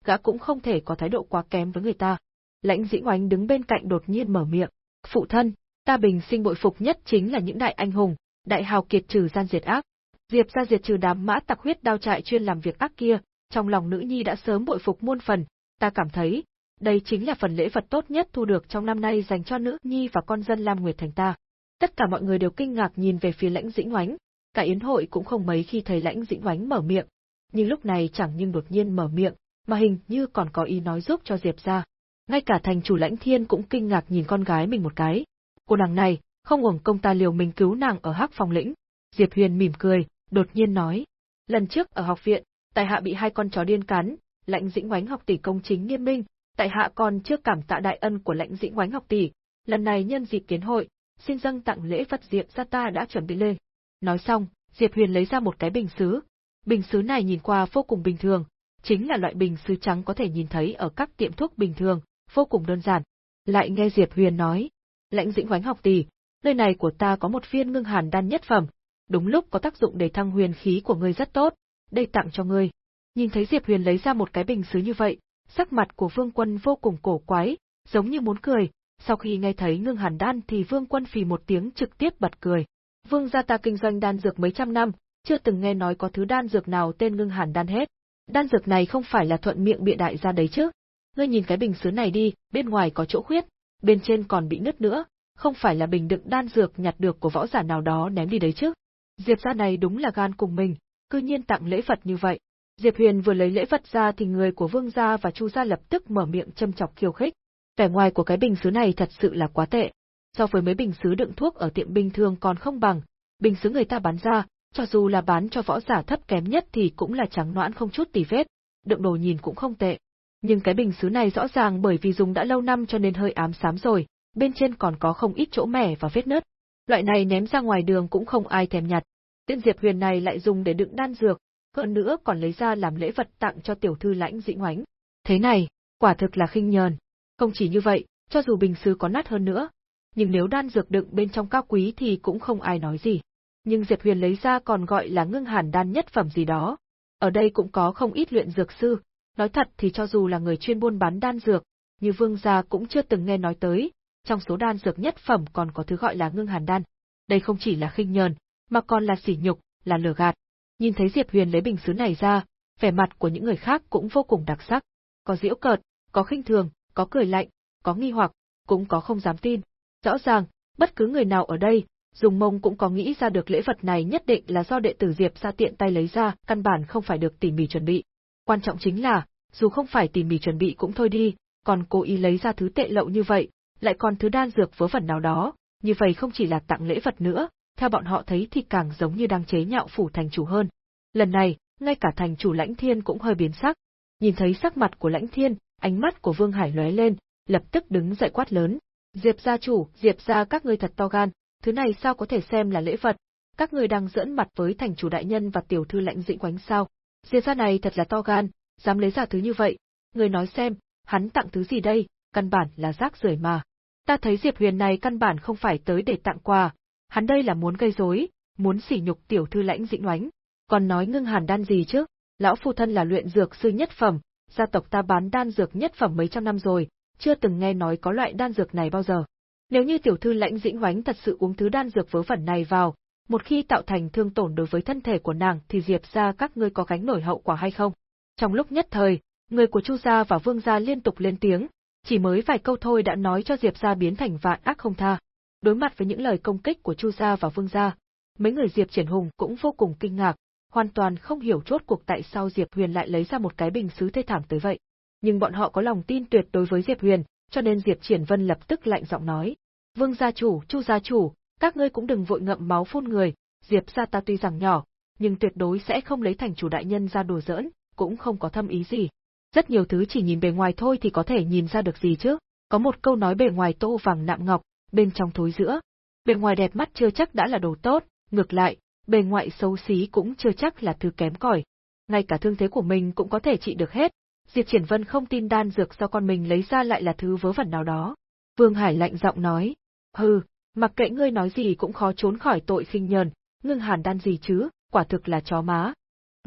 gã cũng không thể có thái độ quá kém với người ta. Lãnh dĩ oánh đứng bên cạnh đột nhiên mở miệng, phụ thân, ta bình sinh bội phục nhất chính là những đại anh hùng, đại hào kiệt trừ gian diệt ác. Diệp ra diệt trừ đám mã tặc huyết đao trại chuyên làm việc ác kia, trong lòng nữ nhi đã sớm bội phục muôn phần, ta cảm thấy, đây chính là phần lễ vật tốt nhất thu được trong năm nay dành cho nữ nhi và con dân Lam Nguyệt Thành ta. Tất cả mọi người đều kinh ngạc nhìn về phía lãnh dĩnh oánh, cả yến hội cũng không mấy khi thấy lãnh dĩnh oánh mở miệng, nhưng lúc này chẳng nhưng đột nhiên mở miệng, mà hình như còn có ý nói giúp cho Diệp ra. Ngay cả thành chủ lãnh thiên cũng kinh ngạc nhìn con gái mình một cái. Cô nàng này, không uổng công ta liều mình cứu nàng ở hắc phòng lĩnh. Diệp Huyền mỉm cười, đột nhiên nói. Lần trước ở học viện, tại hạ bị hai con chó điên cắn, lãnh dĩnh oánh học tỷ công chính nghiêm minh, tại hạ còn chưa cảm tạ đại ân của lãnh dĩnh oánh học tỷ, lần này nhân dịp kiến hội, xin dâng tặng lễ vật diệp gia ta đã chuẩn bị lên. Nói xong, Diệp Huyền lấy ra một cái bình sứ. Bình sứ này nhìn qua vô cùng bình thường, chính là loại bình sứ trắng có thể nhìn thấy ở các tiệm thuốc bình thường, vô cùng đơn giản. Lại nghe Diệp Huyền nói, lãnh dĩnh oánh học tỷ, nơi này của ta có một viên ngưng hàn đan nhất phẩm, đúng lúc có tác dụng để thăng huyền khí của ngươi rất tốt, đây tặng cho ngươi. Nhìn thấy Diệp Huyền lấy ra một cái bình sứ như vậy, sắc mặt của Vương Quân vô cùng cổ quái, giống như muốn cười, sau khi nghe thấy ngưng hàn đan thì Vương Quân phì một tiếng trực tiếp bật cười. Vương gia ta kinh doanh đan dược mấy trăm năm, chưa từng nghe nói có thứ đan dược nào tên ngưng hàn đan hết. Đan dược này không phải là thuận miệng bịa đại ra đấy chứ. Ngươi nhìn cái bình sứ này đi, bên ngoài có chỗ khuyết, bên trên còn bị nứt nữa, không phải là bình đựng đan dược nhặt được của võ giả nào đó ném đi đấy chứ. Diệp gia này đúng là gan cùng mình, cư nhiên tặng lễ vật như vậy. Diệp Huyền vừa lấy lễ vật ra thì người của Vương gia và Chu gia lập tức mở miệng châm chọc khiêu khích. Vẻ ngoài của cái bình sứ này thật sự là quá tệ. So với mấy bình sứ đựng thuốc ở tiệm bình thường còn không bằng, bình sứ người ta bán ra, cho dù là bán cho võ giả thấp kém nhất thì cũng là trắng noãn không chút tì vết, đựng đồ nhìn cũng không tệ. Nhưng cái bình sứ này rõ ràng bởi vì dùng đã lâu năm cho nên hơi ám xám rồi, bên trên còn có không ít chỗ mẻ và vết nứt. Loại này ném ra ngoài đường cũng không ai thèm nhặt. Tiễn Diệp Huyền này lại dùng để đựng đan dược, hơn nữa còn lấy ra làm lễ vật tặng cho tiểu thư lãnh dĩnh oánh. Thế này, quả thực là khinh nhờn. Không chỉ như vậy, cho dù bình sứ có nát hơn nữa, nhưng nếu đan dược đựng bên trong cao quý thì cũng không ai nói gì. Nhưng Diệp Huyền lấy ra còn gọi là ngưng hàn đan nhất phẩm gì đó. Ở đây cũng có không ít luyện dược sư, nói thật thì cho dù là người chuyên buôn bán đan dược, như Vương gia cũng chưa từng nghe nói tới, trong số đan dược nhất phẩm còn có thứ gọi là ngưng hàn đan. Đây không chỉ là khinh nhờn, mà còn là sỉ nhục, là lừa gạt. Nhìn thấy Diệp Huyền lấy bình sứ này ra, vẻ mặt của những người khác cũng vô cùng đặc sắc. Có giễu cợt, có khinh thường, có cười lạnh, có nghi hoặc, cũng có không dám tin. Rõ ràng, bất cứ người nào ở đây, dùng mông cũng có nghĩ ra được lễ vật này nhất định là do đệ tử Diệp ra tiện tay lấy ra, căn bản không phải được tỉ mỉ chuẩn bị. Quan trọng chính là, dù không phải tỉ mỉ chuẩn bị cũng thôi đi, còn cố ý lấy ra thứ tệ lậu như vậy, lại còn thứ đan dược vớ vẩn nào đó, như vậy không chỉ là tặng lễ vật nữa, theo bọn họ thấy thì càng giống như đang chế nhạo phủ thành chủ hơn. Lần này, ngay cả thành chủ lãnh thiên cũng hơi biến sắc. Nhìn thấy sắc mặt của lãnh thiên, ánh mắt của Vương Hải lóe lên, lập tức đứng dậy quát lớn. Diệp gia chủ, Diệp gia các ngươi thật to gan, thứ này sao có thể xem là lễ vật, các ngươi đang giỡn mặt với thành chủ đại nhân và tiểu thư lãnh dĩnh quánh sao. Diệp gia này thật là to gan, dám lấy ra thứ như vậy, người nói xem, hắn tặng thứ gì đây, căn bản là rác rưởi mà. Ta thấy Diệp Huyền này căn bản không phải tới để tặng quà, hắn đây là muốn gây rối, muốn sỉ nhục tiểu thư lãnh dĩnh oánh. Còn nói ngưng hàn đan gì chứ, lão phu thân là luyện dược sư nhất phẩm, gia tộc ta bán đan dược nhất phẩm mấy trăm năm rồi, chưa từng nghe nói có loại đan dược này bao giờ. Nếu như tiểu thư lãnh dĩnh oánh thật sự uống thứ đan dược vớ vẩn này vào, một khi tạo thành thương tổn đối với thân thể của nàng thì diệp ra các ngươi có gánh nổi hậu quả hay không? Trong lúc nhất thời, người của Chu gia và Vương gia liên tục lên tiếng, chỉ mới vài câu thôi đã nói cho Diệp gia biến thành vạn ác không tha. Đối mặt với những lời công kích của Chu gia và Vương gia, mấy người Diệp Triển Hùng cũng vô cùng kinh ngạc, hoàn toàn không hiểu chốt cuộc tại sao Diệp Huyền lại lấy ra một cái bình sứ thê thảm tới vậy. Nhưng bọn họ có lòng tin tuyệt đối với Diệp Huyền, cho nên Diệp Triển Vân lập tức lạnh giọng nói: "Vương gia chủ, Chu gia chủ, các ngươi cũng đừng vội ngậm máu phun người, Diệp gia ta tuy rằng nhỏ, nhưng tuyệt đối sẽ không lấy thành chủ đại nhân ra đùa giỡn, cũng không có thâm ý gì. Rất nhiều thứ chỉ nhìn bề ngoài thôi thì có thể nhìn ra được gì chứ. Có một câu nói bề ngoài tô vàng nạm ngọc, bên trong thối giữa. Bề ngoài đẹp mắt chưa chắc đã là đồ tốt, ngược lại, bề ngoại xấu xí cũng chưa chắc là thứ kém cỏi. Ngay cả thương thế của mình cũng có thể trị được hết. Diệp Triển Vân không tin đan dược do con mình lấy ra lại là thứ vớ vẩn nào đó. Vương Hải lạnh giọng nói, hừ, mặc kệ ngươi nói gì cũng khó trốn khỏi tội khinh nhờn, ngưng hàn đan gì chứ, quả thực là chó má.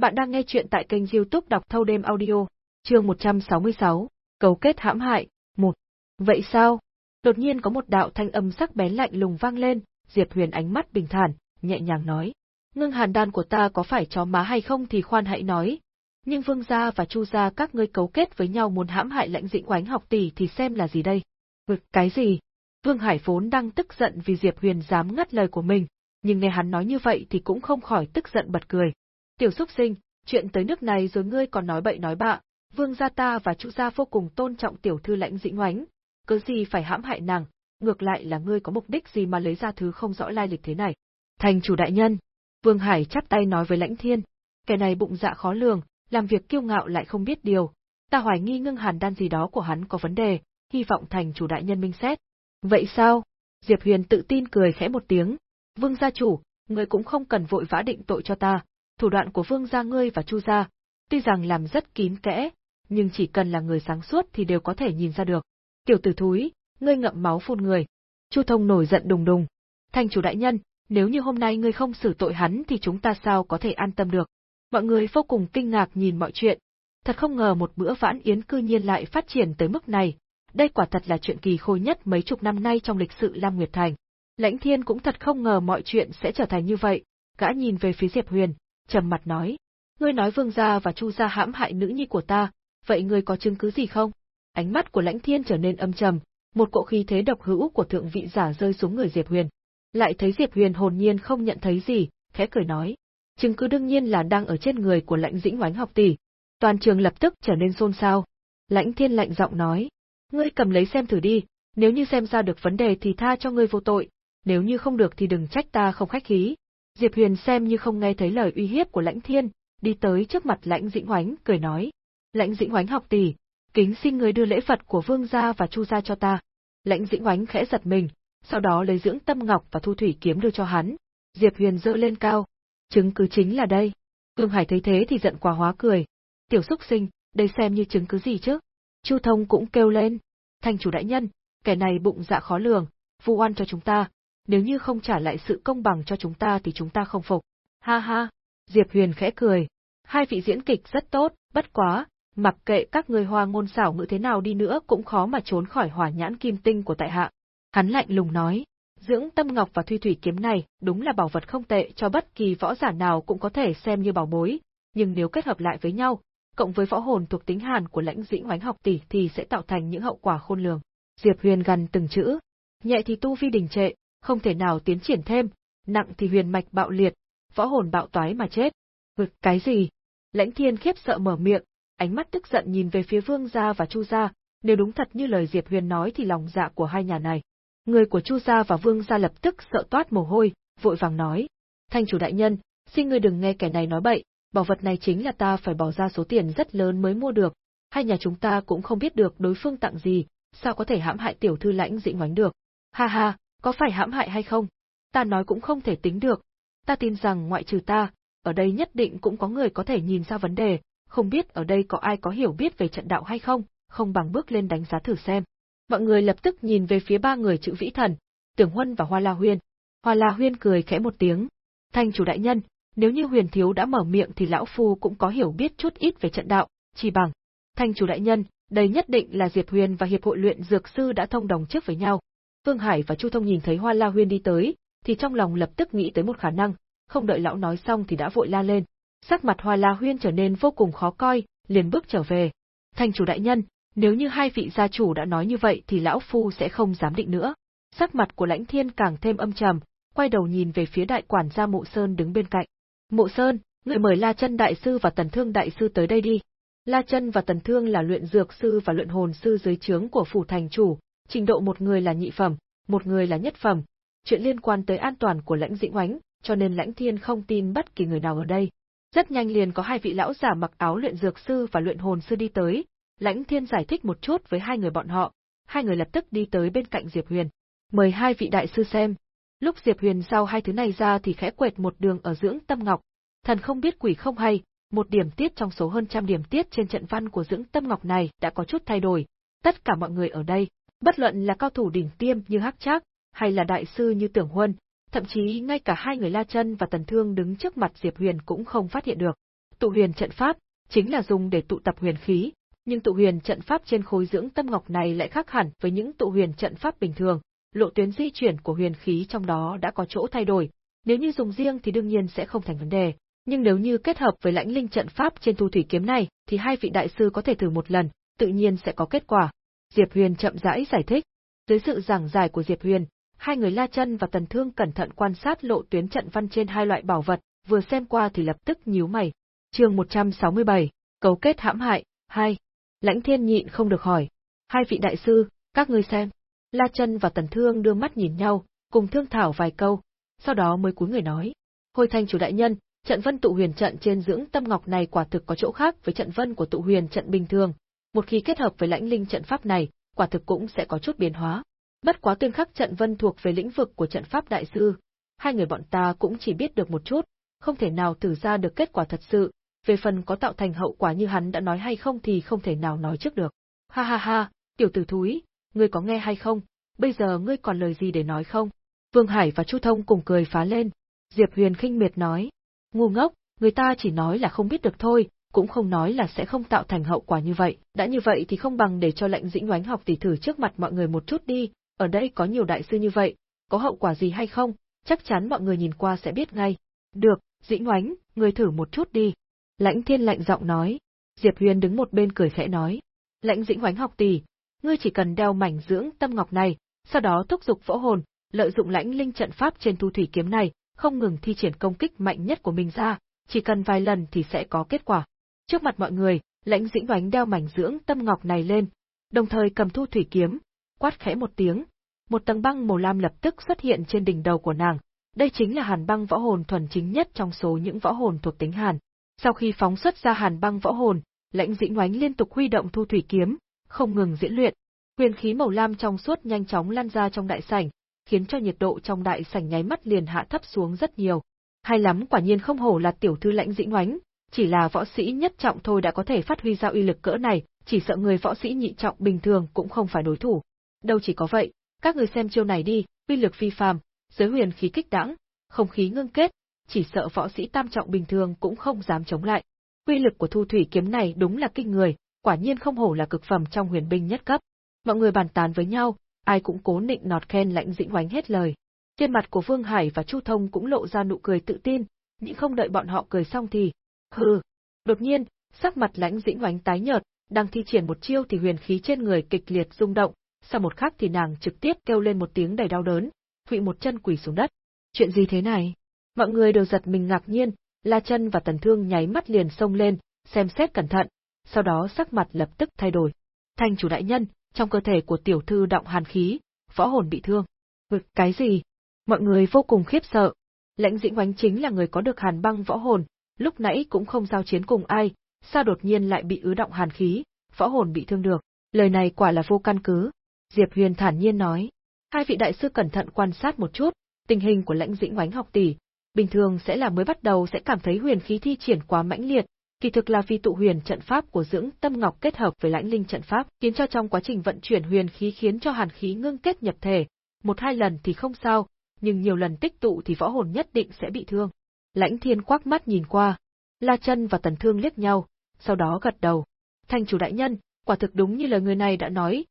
Bạn đang nghe chuyện tại kênh youtube đọc thâu đêm audio, chương 166, cấu kết hãm hại, 1. Vậy sao? Đột nhiên có một đạo thanh âm sắc bén lạnh lùng vang lên, Diệp Huyền ánh mắt bình thản, nhẹ nhàng nói. Ngưng hàn đan của ta có phải chó má hay không thì khoan hãy nói. Nhưng vương gia và chu gia các ngươi cấu kết với nhau muốn hãm hại lãnh dĩnh oánh học tỷ thì xem là gì đây? Ừ, cái gì? Vương Hải vốn đang tức giận vì Diệp Huyền dám ngắt lời của mình, nhưng nghe hắn nói như vậy thì cũng không khỏi tức giận bật cười. Tiểu Súc sinh, chuyện tới nước này rồi ngươi còn nói bậy nói bạ, vương gia ta và Chu gia vô cùng tôn trọng tiểu thư lãnh dĩnh oánh, cớ gì phải hãm hại nàng, ngược lại là ngươi có mục đích gì mà lấy ra thứ không rõ lai lịch thế này. Thành chủ đại nhân, Vương Hải chắp tay nói với lãnh thiên, kẻ này bụng dạ khó lường, làm việc kiêu ngạo lại không biết điều, ta hoài nghi ngưng hàn đan gì đó của hắn có vấn đề, hy vọng thành chủ đại nhân minh xét. Vậy sao? Diệp Huyền tự tin cười khẽ một tiếng, Vương gia chủ, ngươi cũng không cần vội vã định tội cho ta, thủ đoạn của Vương gia ngươi và Chu gia, tuy rằng làm rất kín kẽ, nhưng chỉ cần là người sáng suốt thì đều có thể nhìn ra được. Tiểu tử thúi, ngươi ngậm máu phun người. Chu Thông nổi giận đùng đùng. Thành chủ đại nhân, nếu như hôm nay ngươi không xử tội hắn thì chúng ta sao có thể an tâm được. Mọi người vô cùng kinh ngạc nhìn mọi chuyện. Thật không ngờ một bữa vãn yến cư nhiên lại phát triển tới mức này. Đây quả thật là chuyện kỳ khôi nhất mấy chục năm nay trong lịch sử Lam Nguyệt Thành. Lãnh Thiên cũng thật không ngờ mọi chuyện sẽ trở thành như vậy, gã nhìn về phía Diệp Huyền, trầm mặt nói. Ngươi nói vương gia và chu gia hãm hại nữ nhi của ta, vậy ngươi có chứng cứ gì không? Ánh mắt của lãnh thiên trở nên âm trầm, một cỗ khí thế độc hữu của thượng vị giả rơi xuống người Diệp Huyền. Lại thấy Diệp Huyền hồn nhiên không nhận thấy gì, khẽ cười nói. Chứng cứ đương nhiên là đang ở trên người của lãnh dĩnh oánh học tỷ. Toàn trường lập tức trở nên xôn xao. Lãnh thiên lạnh giọng nói. Ngươi cầm lấy xem thử đi, nếu như xem ra được vấn đề thì tha cho ngươi vô tội, nếu như không được thì đừng trách ta không khách khí. Diệp Huyền xem như không nghe thấy lời uy hiếp của Lãnh Thiên, đi tới trước mặt Lãnh Dĩnh Hoánh, cười nói: "Lãnh Dĩnh Hoánh học tỷ, kính xin người đưa lễ vật của Vương gia và Chu gia cho ta." Lãnh Dĩnh oánh khẽ giật mình, sau đó lấy dưỡng tâm ngọc và thu thủy kiếm đưa cho hắn. Diệp Huyền dơ lên cao, chứng cứ chính là đây. cương Hải thấy thế thì giận quá hóa cười. Tiểu xúc sinh, đây xem như chứng cứ gì chứ? Chu Thông cũng kêu lên, thành chủ đại nhân, kẻ này bụng dạ khó lường, vu oan cho chúng ta, nếu như không trả lại sự công bằng cho chúng ta thì chúng ta không phục. Ha ha, Diệp Huyền khẽ cười. Hai vị diễn kịch rất tốt, bất quá, mặc kệ các người hoa ngôn xảo ngữ thế nào đi nữa cũng khó mà trốn khỏi hỏa nhãn kim tinh của tại hạ. Hắn lạnh lùng nói, dưỡng tâm ngọc và thuy thủy kiếm này đúng là bảo vật không tệ cho bất kỳ võ giả nào cũng có thể xem như bảo bối, nhưng nếu kết hợp lại với nhau, cộng với võ hồn thuộc tính hàn của lãnh dĩnh hoánh học tỷ thì sẽ tạo thành những hậu quả khôn lường. Diệp Huyền gần từng chữ, nhẹ thì tu vi đình trệ, không thể nào tiến triển thêm, nặng thì huyền mạch bạo liệt, võ hồn bạo toái mà chết. Ngực cái gì? Lãnh Thiên khiếp sợ mở miệng, ánh mắt tức giận nhìn về phía Vương gia và Chu gia, nếu đúng thật như lời Diệp Huyền nói thì lòng dạ của hai nhà này. Người của Chu gia và Vương gia lập tức sợ toát mồ hôi, vội vàng nói: "Thanh chủ đại nhân, xin ngươi đừng nghe kẻ này nói bậy, bảo vật này chính là ta phải bỏ ra số tiền rất lớn mới mua được, hai nhà chúng ta cũng không biết được đối phương tặng gì, sao có thể hãm hại tiểu thư lãnh dĩnh ngoánh được. Ha ha, có phải hãm hại hay không? Ta nói cũng không thể tính được. Ta tin rằng ngoại trừ ta, ở đây nhất định cũng có người có thể nhìn ra vấn đề, không biết ở đây có ai có hiểu biết về trận đạo hay không, không bằng bước lên đánh giá thử xem. Mọi người lập tức nhìn về phía ba người chữ vĩ thần, Tưởng Huân và Hoa La Huyên. Hoa La Huyên cười khẽ một tiếng. Thanh chủ đại nhân, nếu như huyền thiếu đã mở miệng thì lão phu cũng có hiểu biết chút ít về trận đạo, chỉ bằng. Thanh chủ đại nhân, đây nhất định là Diệp Huyền và Hiệp hội luyện dược sư đã thông đồng trước với nhau. Vương Hải và Chu Thông nhìn thấy Hoa La Huyên đi tới, thì trong lòng lập tức nghĩ tới một khả năng, không đợi lão nói xong thì đã vội la lên. Sắc mặt Hoa La Huyên trở nên vô cùng khó coi, liền bước trở về. thành chủ đại nhân, nếu như hai vị gia chủ đã nói như vậy thì lão phu sẽ không dám định nữa. Sắc mặt của Lãnh Thiên càng thêm âm trầm, quay đầu nhìn về phía đại quản gia Mộ Sơn đứng bên cạnh. Mộ Sơn, người mời La Chân đại sư và Tần Thương đại sư tới đây đi. La Chân và Tần Thương là luyện dược sư và luyện hồn sư dưới trướng của phủ thành chủ, trình độ một người là nhị phẩm, một người là nhất phẩm. Chuyện liên quan tới an toàn của Lãnh Dĩnh Oánh, cho nên Lãnh Thiên không tin bất kỳ người nào ở đây. Rất nhanh liền có hai vị lão giả mặc áo luyện dược sư và luyện hồn sư đi tới, Lãnh Thiên giải thích một chút với hai người bọn họ, hai người lập tức đi tới bên cạnh Diệp Huyền. Mời hai vị đại sư xem. Lúc Diệp Huyền giao hai thứ này ra thì khẽ quẹt một đường ở dưỡng tâm ngọc. Thần không biết quỷ không hay, một điểm tiết trong số hơn trăm điểm tiết trên trận văn của dưỡng tâm ngọc này đã có chút thay đổi. Tất cả mọi người ở đây, bất luận là cao thủ đỉnh tiêm như Hắc Trác, hay là đại sư như Tưởng Huân, thậm chí ngay cả hai người La Chân và Tần Thương đứng trước mặt Diệp Huyền cũng không phát hiện được. Tụ huyền trận pháp chính là dùng để tụ tập huyền khí, nhưng tụ huyền trận pháp trên khối dưỡng tâm ngọc này lại khác hẳn với những tụ huyền trận pháp bình thường, lộ tuyến di chuyển của huyền khí trong đó đã có chỗ thay đổi, nếu như dùng riêng thì đương nhiên sẽ không thành vấn đề, nhưng nếu như kết hợp với lãnh linh trận pháp trên thu thủy kiếm này, thì hai vị đại sư có thể thử một lần, tự nhiên sẽ có kết quả. Diệp Huyền chậm rãi giải thích. Dưới sự giảng giải của Diệp Huyền, hai người La Chân và Tần Thương cẩn thận quan sát lộ tuyến trận văn trên hai loại bảo vật, vừa xem qua thì lập tức nhíu mày. Chương 167, cấu kết hãm hại, 2. Lãnh Thiên nhịn không được hỏi, hai vị đại sư, các ngươi xem. La Chân và Tần Thương đưa mắt nhìn nhau, cùng thương thảo vài câu, sau đó mới cúi người nói. Hồi thanh chủ đại nhân, trận vân tụ huyền trận trên dưỡng tâm ngọc này quả thực có chỗ khác với trận vân của tụ huyền trận bình thường. Một khi kết hợp với lãnh linh trận pháp này, quả thực cũng sẽ có chút biến hóa. Bất quá tuyên khắc trận vân thuộc về lĩnh vực của trận pháp đại sư, hai người bọn ta cũng chỉ biết được một chút, không thể nào thử ra được kết quả thật sự, về phần có tạo thành hậu quả như hắn đã nói hay không thì không thể nào nói trước được. Ha ha ha, tiểu tử thúi, ngươi có nghe hay không, bây giờ ngươi còn lời gì để nói không? Vương Hải và Chu Thông cùng cười phá lên. Diệp Huyền khinh miệt nói, ngu ngốc, người ta chỉ nói là không biết được thôi, cũng không nói là sẽ không tạo thành hậu quả như vậy. Đã như vậy thì không bằng để cho lệnh dĩnh oánh học tỷ thử trước mặt mọi người một chút đi, ở đây có nhiều đại sư như vậy, có hậu quả gì hay không, chắc chắn mọi người nhìn qua sẽ biết ngay. Được, dĩnh Ngoánh, người thử một chút đi. Lãnh thiên lạnh giọng nói. Diệp Huyền đứng một bên cười khẽ nói. Lãnh dĩnh Ngoánh học tỷ, ngươi chỉ cần đeo mảnh dưỡng tâm ngọc này, sau đó thúc giục võ hồn, lợi dụng lãnh linh trận pháp trên thu thủy kiếm này, không ngừng thi triển công kích mạnh nhất của mình ra, chỉ cần vài lần thì sẽ có kết quả. Trước mặt mọi người, lãnh dĩnh oánh đeo mảnh dưỡng tâm ngọc này lên, đồng thời cầm thu thủy kiếm, quát khẽ một tiếng, một tầng băng màu lam lập tức xuất hiện trên đỉnh đầu của nàng. Đây chính là hàn băng võ hồn thuần chính nhất trong số những võ hồn thuộc tính hàn. Sau khi phóng xuất ra hàn băng võ hồn, lãnh dĩnh oánh liên tục huy động thu thủy kiếm, không ngừng diễn luyện. Huyền khí màu lam trong suốt nhanh chóng lan ra trong đại sảnh, khiến cho nhiệt độ trong đại sảnh nháy mắt liền hạ thấp xuống rất nhiều. Hay lắm quả nhiên không hổ là tiểu thư lãnh dĩnh oánh, chỉ là võ sĩ nhất trọng thôi đã có thể phát huy ra uy lực cỡ này, chỉ sợ người võ sĩ nhị trọng bình thường cũng không phải đối thủ. Đâu chỉ có vậy, các người xem chiêu này đi, uy lực phi phàm, giới huyền khí kích đãng, không khí ngưng kết, chỉ sợ võ sĩ tam trọng bình thường cũng không dám chống lại. Uy lực của thu thủy kiếm này đúng là kinh người, quả nhiên không hổ là cực phẩm trong huyền binh nhất cấp. Mọi người bàn tán với nhau, ai cũng cố nịnh nọt khen lãnh dĩnh oánh hết lời. Trên mặt của Vương Hải và Chu Thông cũng lộ ra nụ cười tự tin, nhưng không đợi bọn họ cười xong thì, hừ. Đột nhiên, sắc mặt lãnh dĩnh oánh tái nhợt, đang thi triển một chiêu thì huyền khí trên người kịch liệt rung động, sau một khắc thì nàng trực tiếp kêu lên một tiếng đầy đau đớn, hụy một chân quỳ xuống đất. Chuyện gì thế này? Mọi người đều giật mình ngạc nhiên, La Chân và Tần Thương nháy mắt liền xông lên, xem xét cẩn thận, sau đó sắc mặt lập tức thay đổi. Thanh chủ đại nhân, trong cơ thể của tiểu thư động hàn khí, võ hồn bị thương. Ngực cái gì? Mọi người vô cùng khiếp sợ. Lãnh Dĩnh Oánh chính là người có được hàn băng võ hồn, lúc nãy cũng không giao chiến cùng ai, sao đột nhiên lại bị ứ động hàn khí, võ hồn bị thương được. Lời này quả là vô căn cứ. Diệp Huyền thản nhiên nói. Hai vị đại sư cẩn thận quan sát một chút, tình hình của lãnh dĩnh oánh học tỷ, bình thường sẽ là mới bắt đầu sẽ cảm thấy huyền khí thi triển quá mãnh liệt, kỳ thực là vì tụ huyền trận pháp của dưỡng tâm ngọc kết hợp với lãnh linh trận pháp, khiến cho trong quá trình vận chuyển huyền khí khiến cho hàn khí ngưng kết nhập thể, một hai lần thì không sao, nhưng nhiều lần tích tụ thì võ hồn nhất định sẽ bị thương. Lãnh Thiên quắc mắt nhìn qua, La Chân và Tần Thương liếc nhau, sau đó gật đầu. Thành chủ đại nhân, quả thực đúng như lời người này đã nói.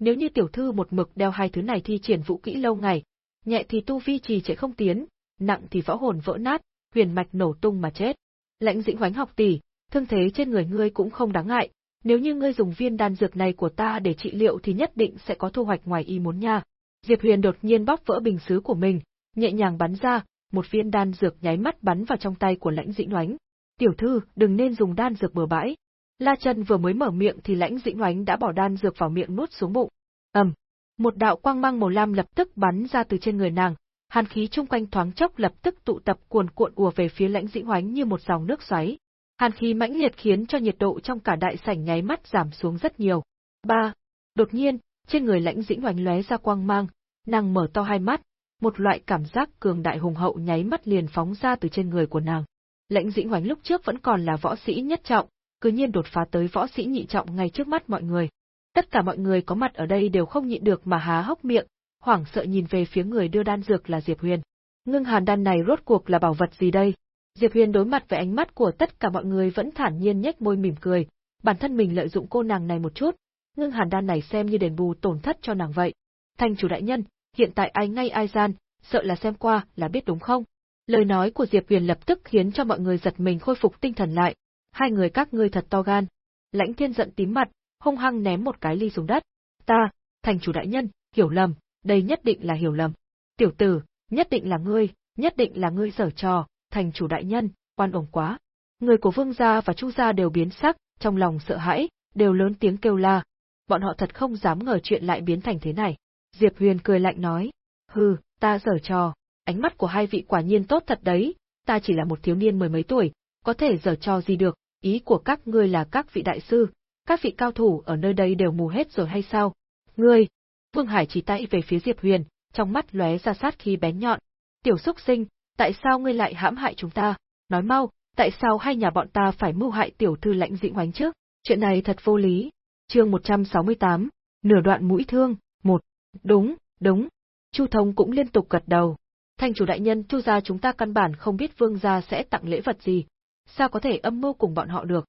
Nếu như tiểu thư một mực đeo hai thứ này thi triển vũ kỹ lâu ngày, nhẹ thì tu vi trì trệ không tiến, nặng thì võ hồn vỡ nát, huyền mạch nổ tung mà chết. Lãnh Dĩnh Hoánh học tỷ, thương thế trên người ngươi cũng không đáng ngại, nếu như ngươi dùng viên đan dược này của ta để trị liệu thì nhất định sẽ có thu hoạch ngoài ý muốn nha. Diệp Huyền đột nhiên bóc vỡ bình sứ của mình, nhẹ nhàng bắn ra, một viên đan dược nháy mắt bắn vào trong tay của Lãnh Dĩnh Hoánh. "Tiểu thư, đừng nên dùng đan dược bừa bãi." La Chân vừa mới mở miệng thì Lãnh Dĩnh Oánh đã bỏ đan dược vào miệng nuốt xuống bụng. Ầm, một đạo quang mang màu lam lập tức bắn ra từ trên người nàng, hàn khí chung quanh thoáng chốc lập tức tụ tập cuồn cuộn ùa về phía Lãnh Dĩnh Oánh như một dòng nước xoáy. Hàn khí mãnh liệt khiến cho nhiệt độ trong cả đại sảnh nháy mắt giảm xuống rất nhiều. Ba, Đột nhiên, trên người Lãnh Dĩnh Oánh lóe ra quang mang, nàng mở to hai mắt, một loại cảm giác cường đại hùng hậu nháy mắt liền phóng ra từ trên người của nàng. Lãnh Dĩnh Hoánh lúc trước vẫn còn là võ sĩ nhất trọng, cứ nhiên đột phá tới võ sĩ nhị trọng ngay trước mắt mọi người. Tất cả mọi người có mặt ở đây đều không nhịn được mà há hốc miệng, hoảng sợ nhìn về phía người đưa đan dược là Diệp Huyền. Ngưng hàn đan này rốt cuộc là bảo vật gì đây? Diệp Huyền đối mặt với ánh mắt của tất cả mọi người vẫn thản nhiên nhếch môi mỉm cười, bản thân mình lợi dụng cô nàng này một chút, ngưng hàn đan này xem như đền bù tổn thất cho nàng vậy. Thanh chủ đại nhân, hiện tại ai ngay ai gian, sợ là xem qua là biết đúng không? Lời nói của Diệp Huyền lập tức khiến cho mọi người giật mình khôi phục tinh thần lại. Hai người các ngươi thật to gan. Lãnh Thiên giận tím mặt, hung hăng ném một cái ly xuống đất. Ta, thành chủ đại nhân, hiểu lầm, đây nhất định là hiểu lầm. Tiểu tử, nhất định là ngươi, nhất định là ngươi sở trò, thành chủ đại nhân, oan ổng quá. Người của Vương gia và Chu gia đều biến sắc, trong lòng sợ hãi, đều lớn tiếng kêu la. Bọn họ thật không dám ngờ chuyện lại biến thành thế này. Diệp Huyền cười lạnh nói, hừ, ta giở trò, ánh mắt của hai vị quả nhiên tốt thật đấy, ta chỉ là một thiếu niên mười mấy tuổi, có thể giở trò gì được, ý của các ngươi là các vị đại sư, các vị cao thủ ở nơi đây đều mù hết rồi hay sao? Ngươi! Vương Hải chỉ tay về phía Diệp Huyền, trong mắt lóe ra sát khí bén nhọn. Tiểu xúc sinh, tại sao ngươi lại hãm hại chúng ta? Nói mau, tại sao hai nhà bọn ta phải mưu hại tiểu thư lãnh dĩnh hoánh trước? Chuyện này thật vô lý. Chương 168, nửa đoạn mũi thương, một. Đúng, đúng. Chu Thông cũng liên tục gật đầu. Thanh chủ đại nhân Chu gia chúng ta căn bản không biết vương gia sẽ tặng lễ vật gì. Sao có thể âm mưu cùng bọn họ được?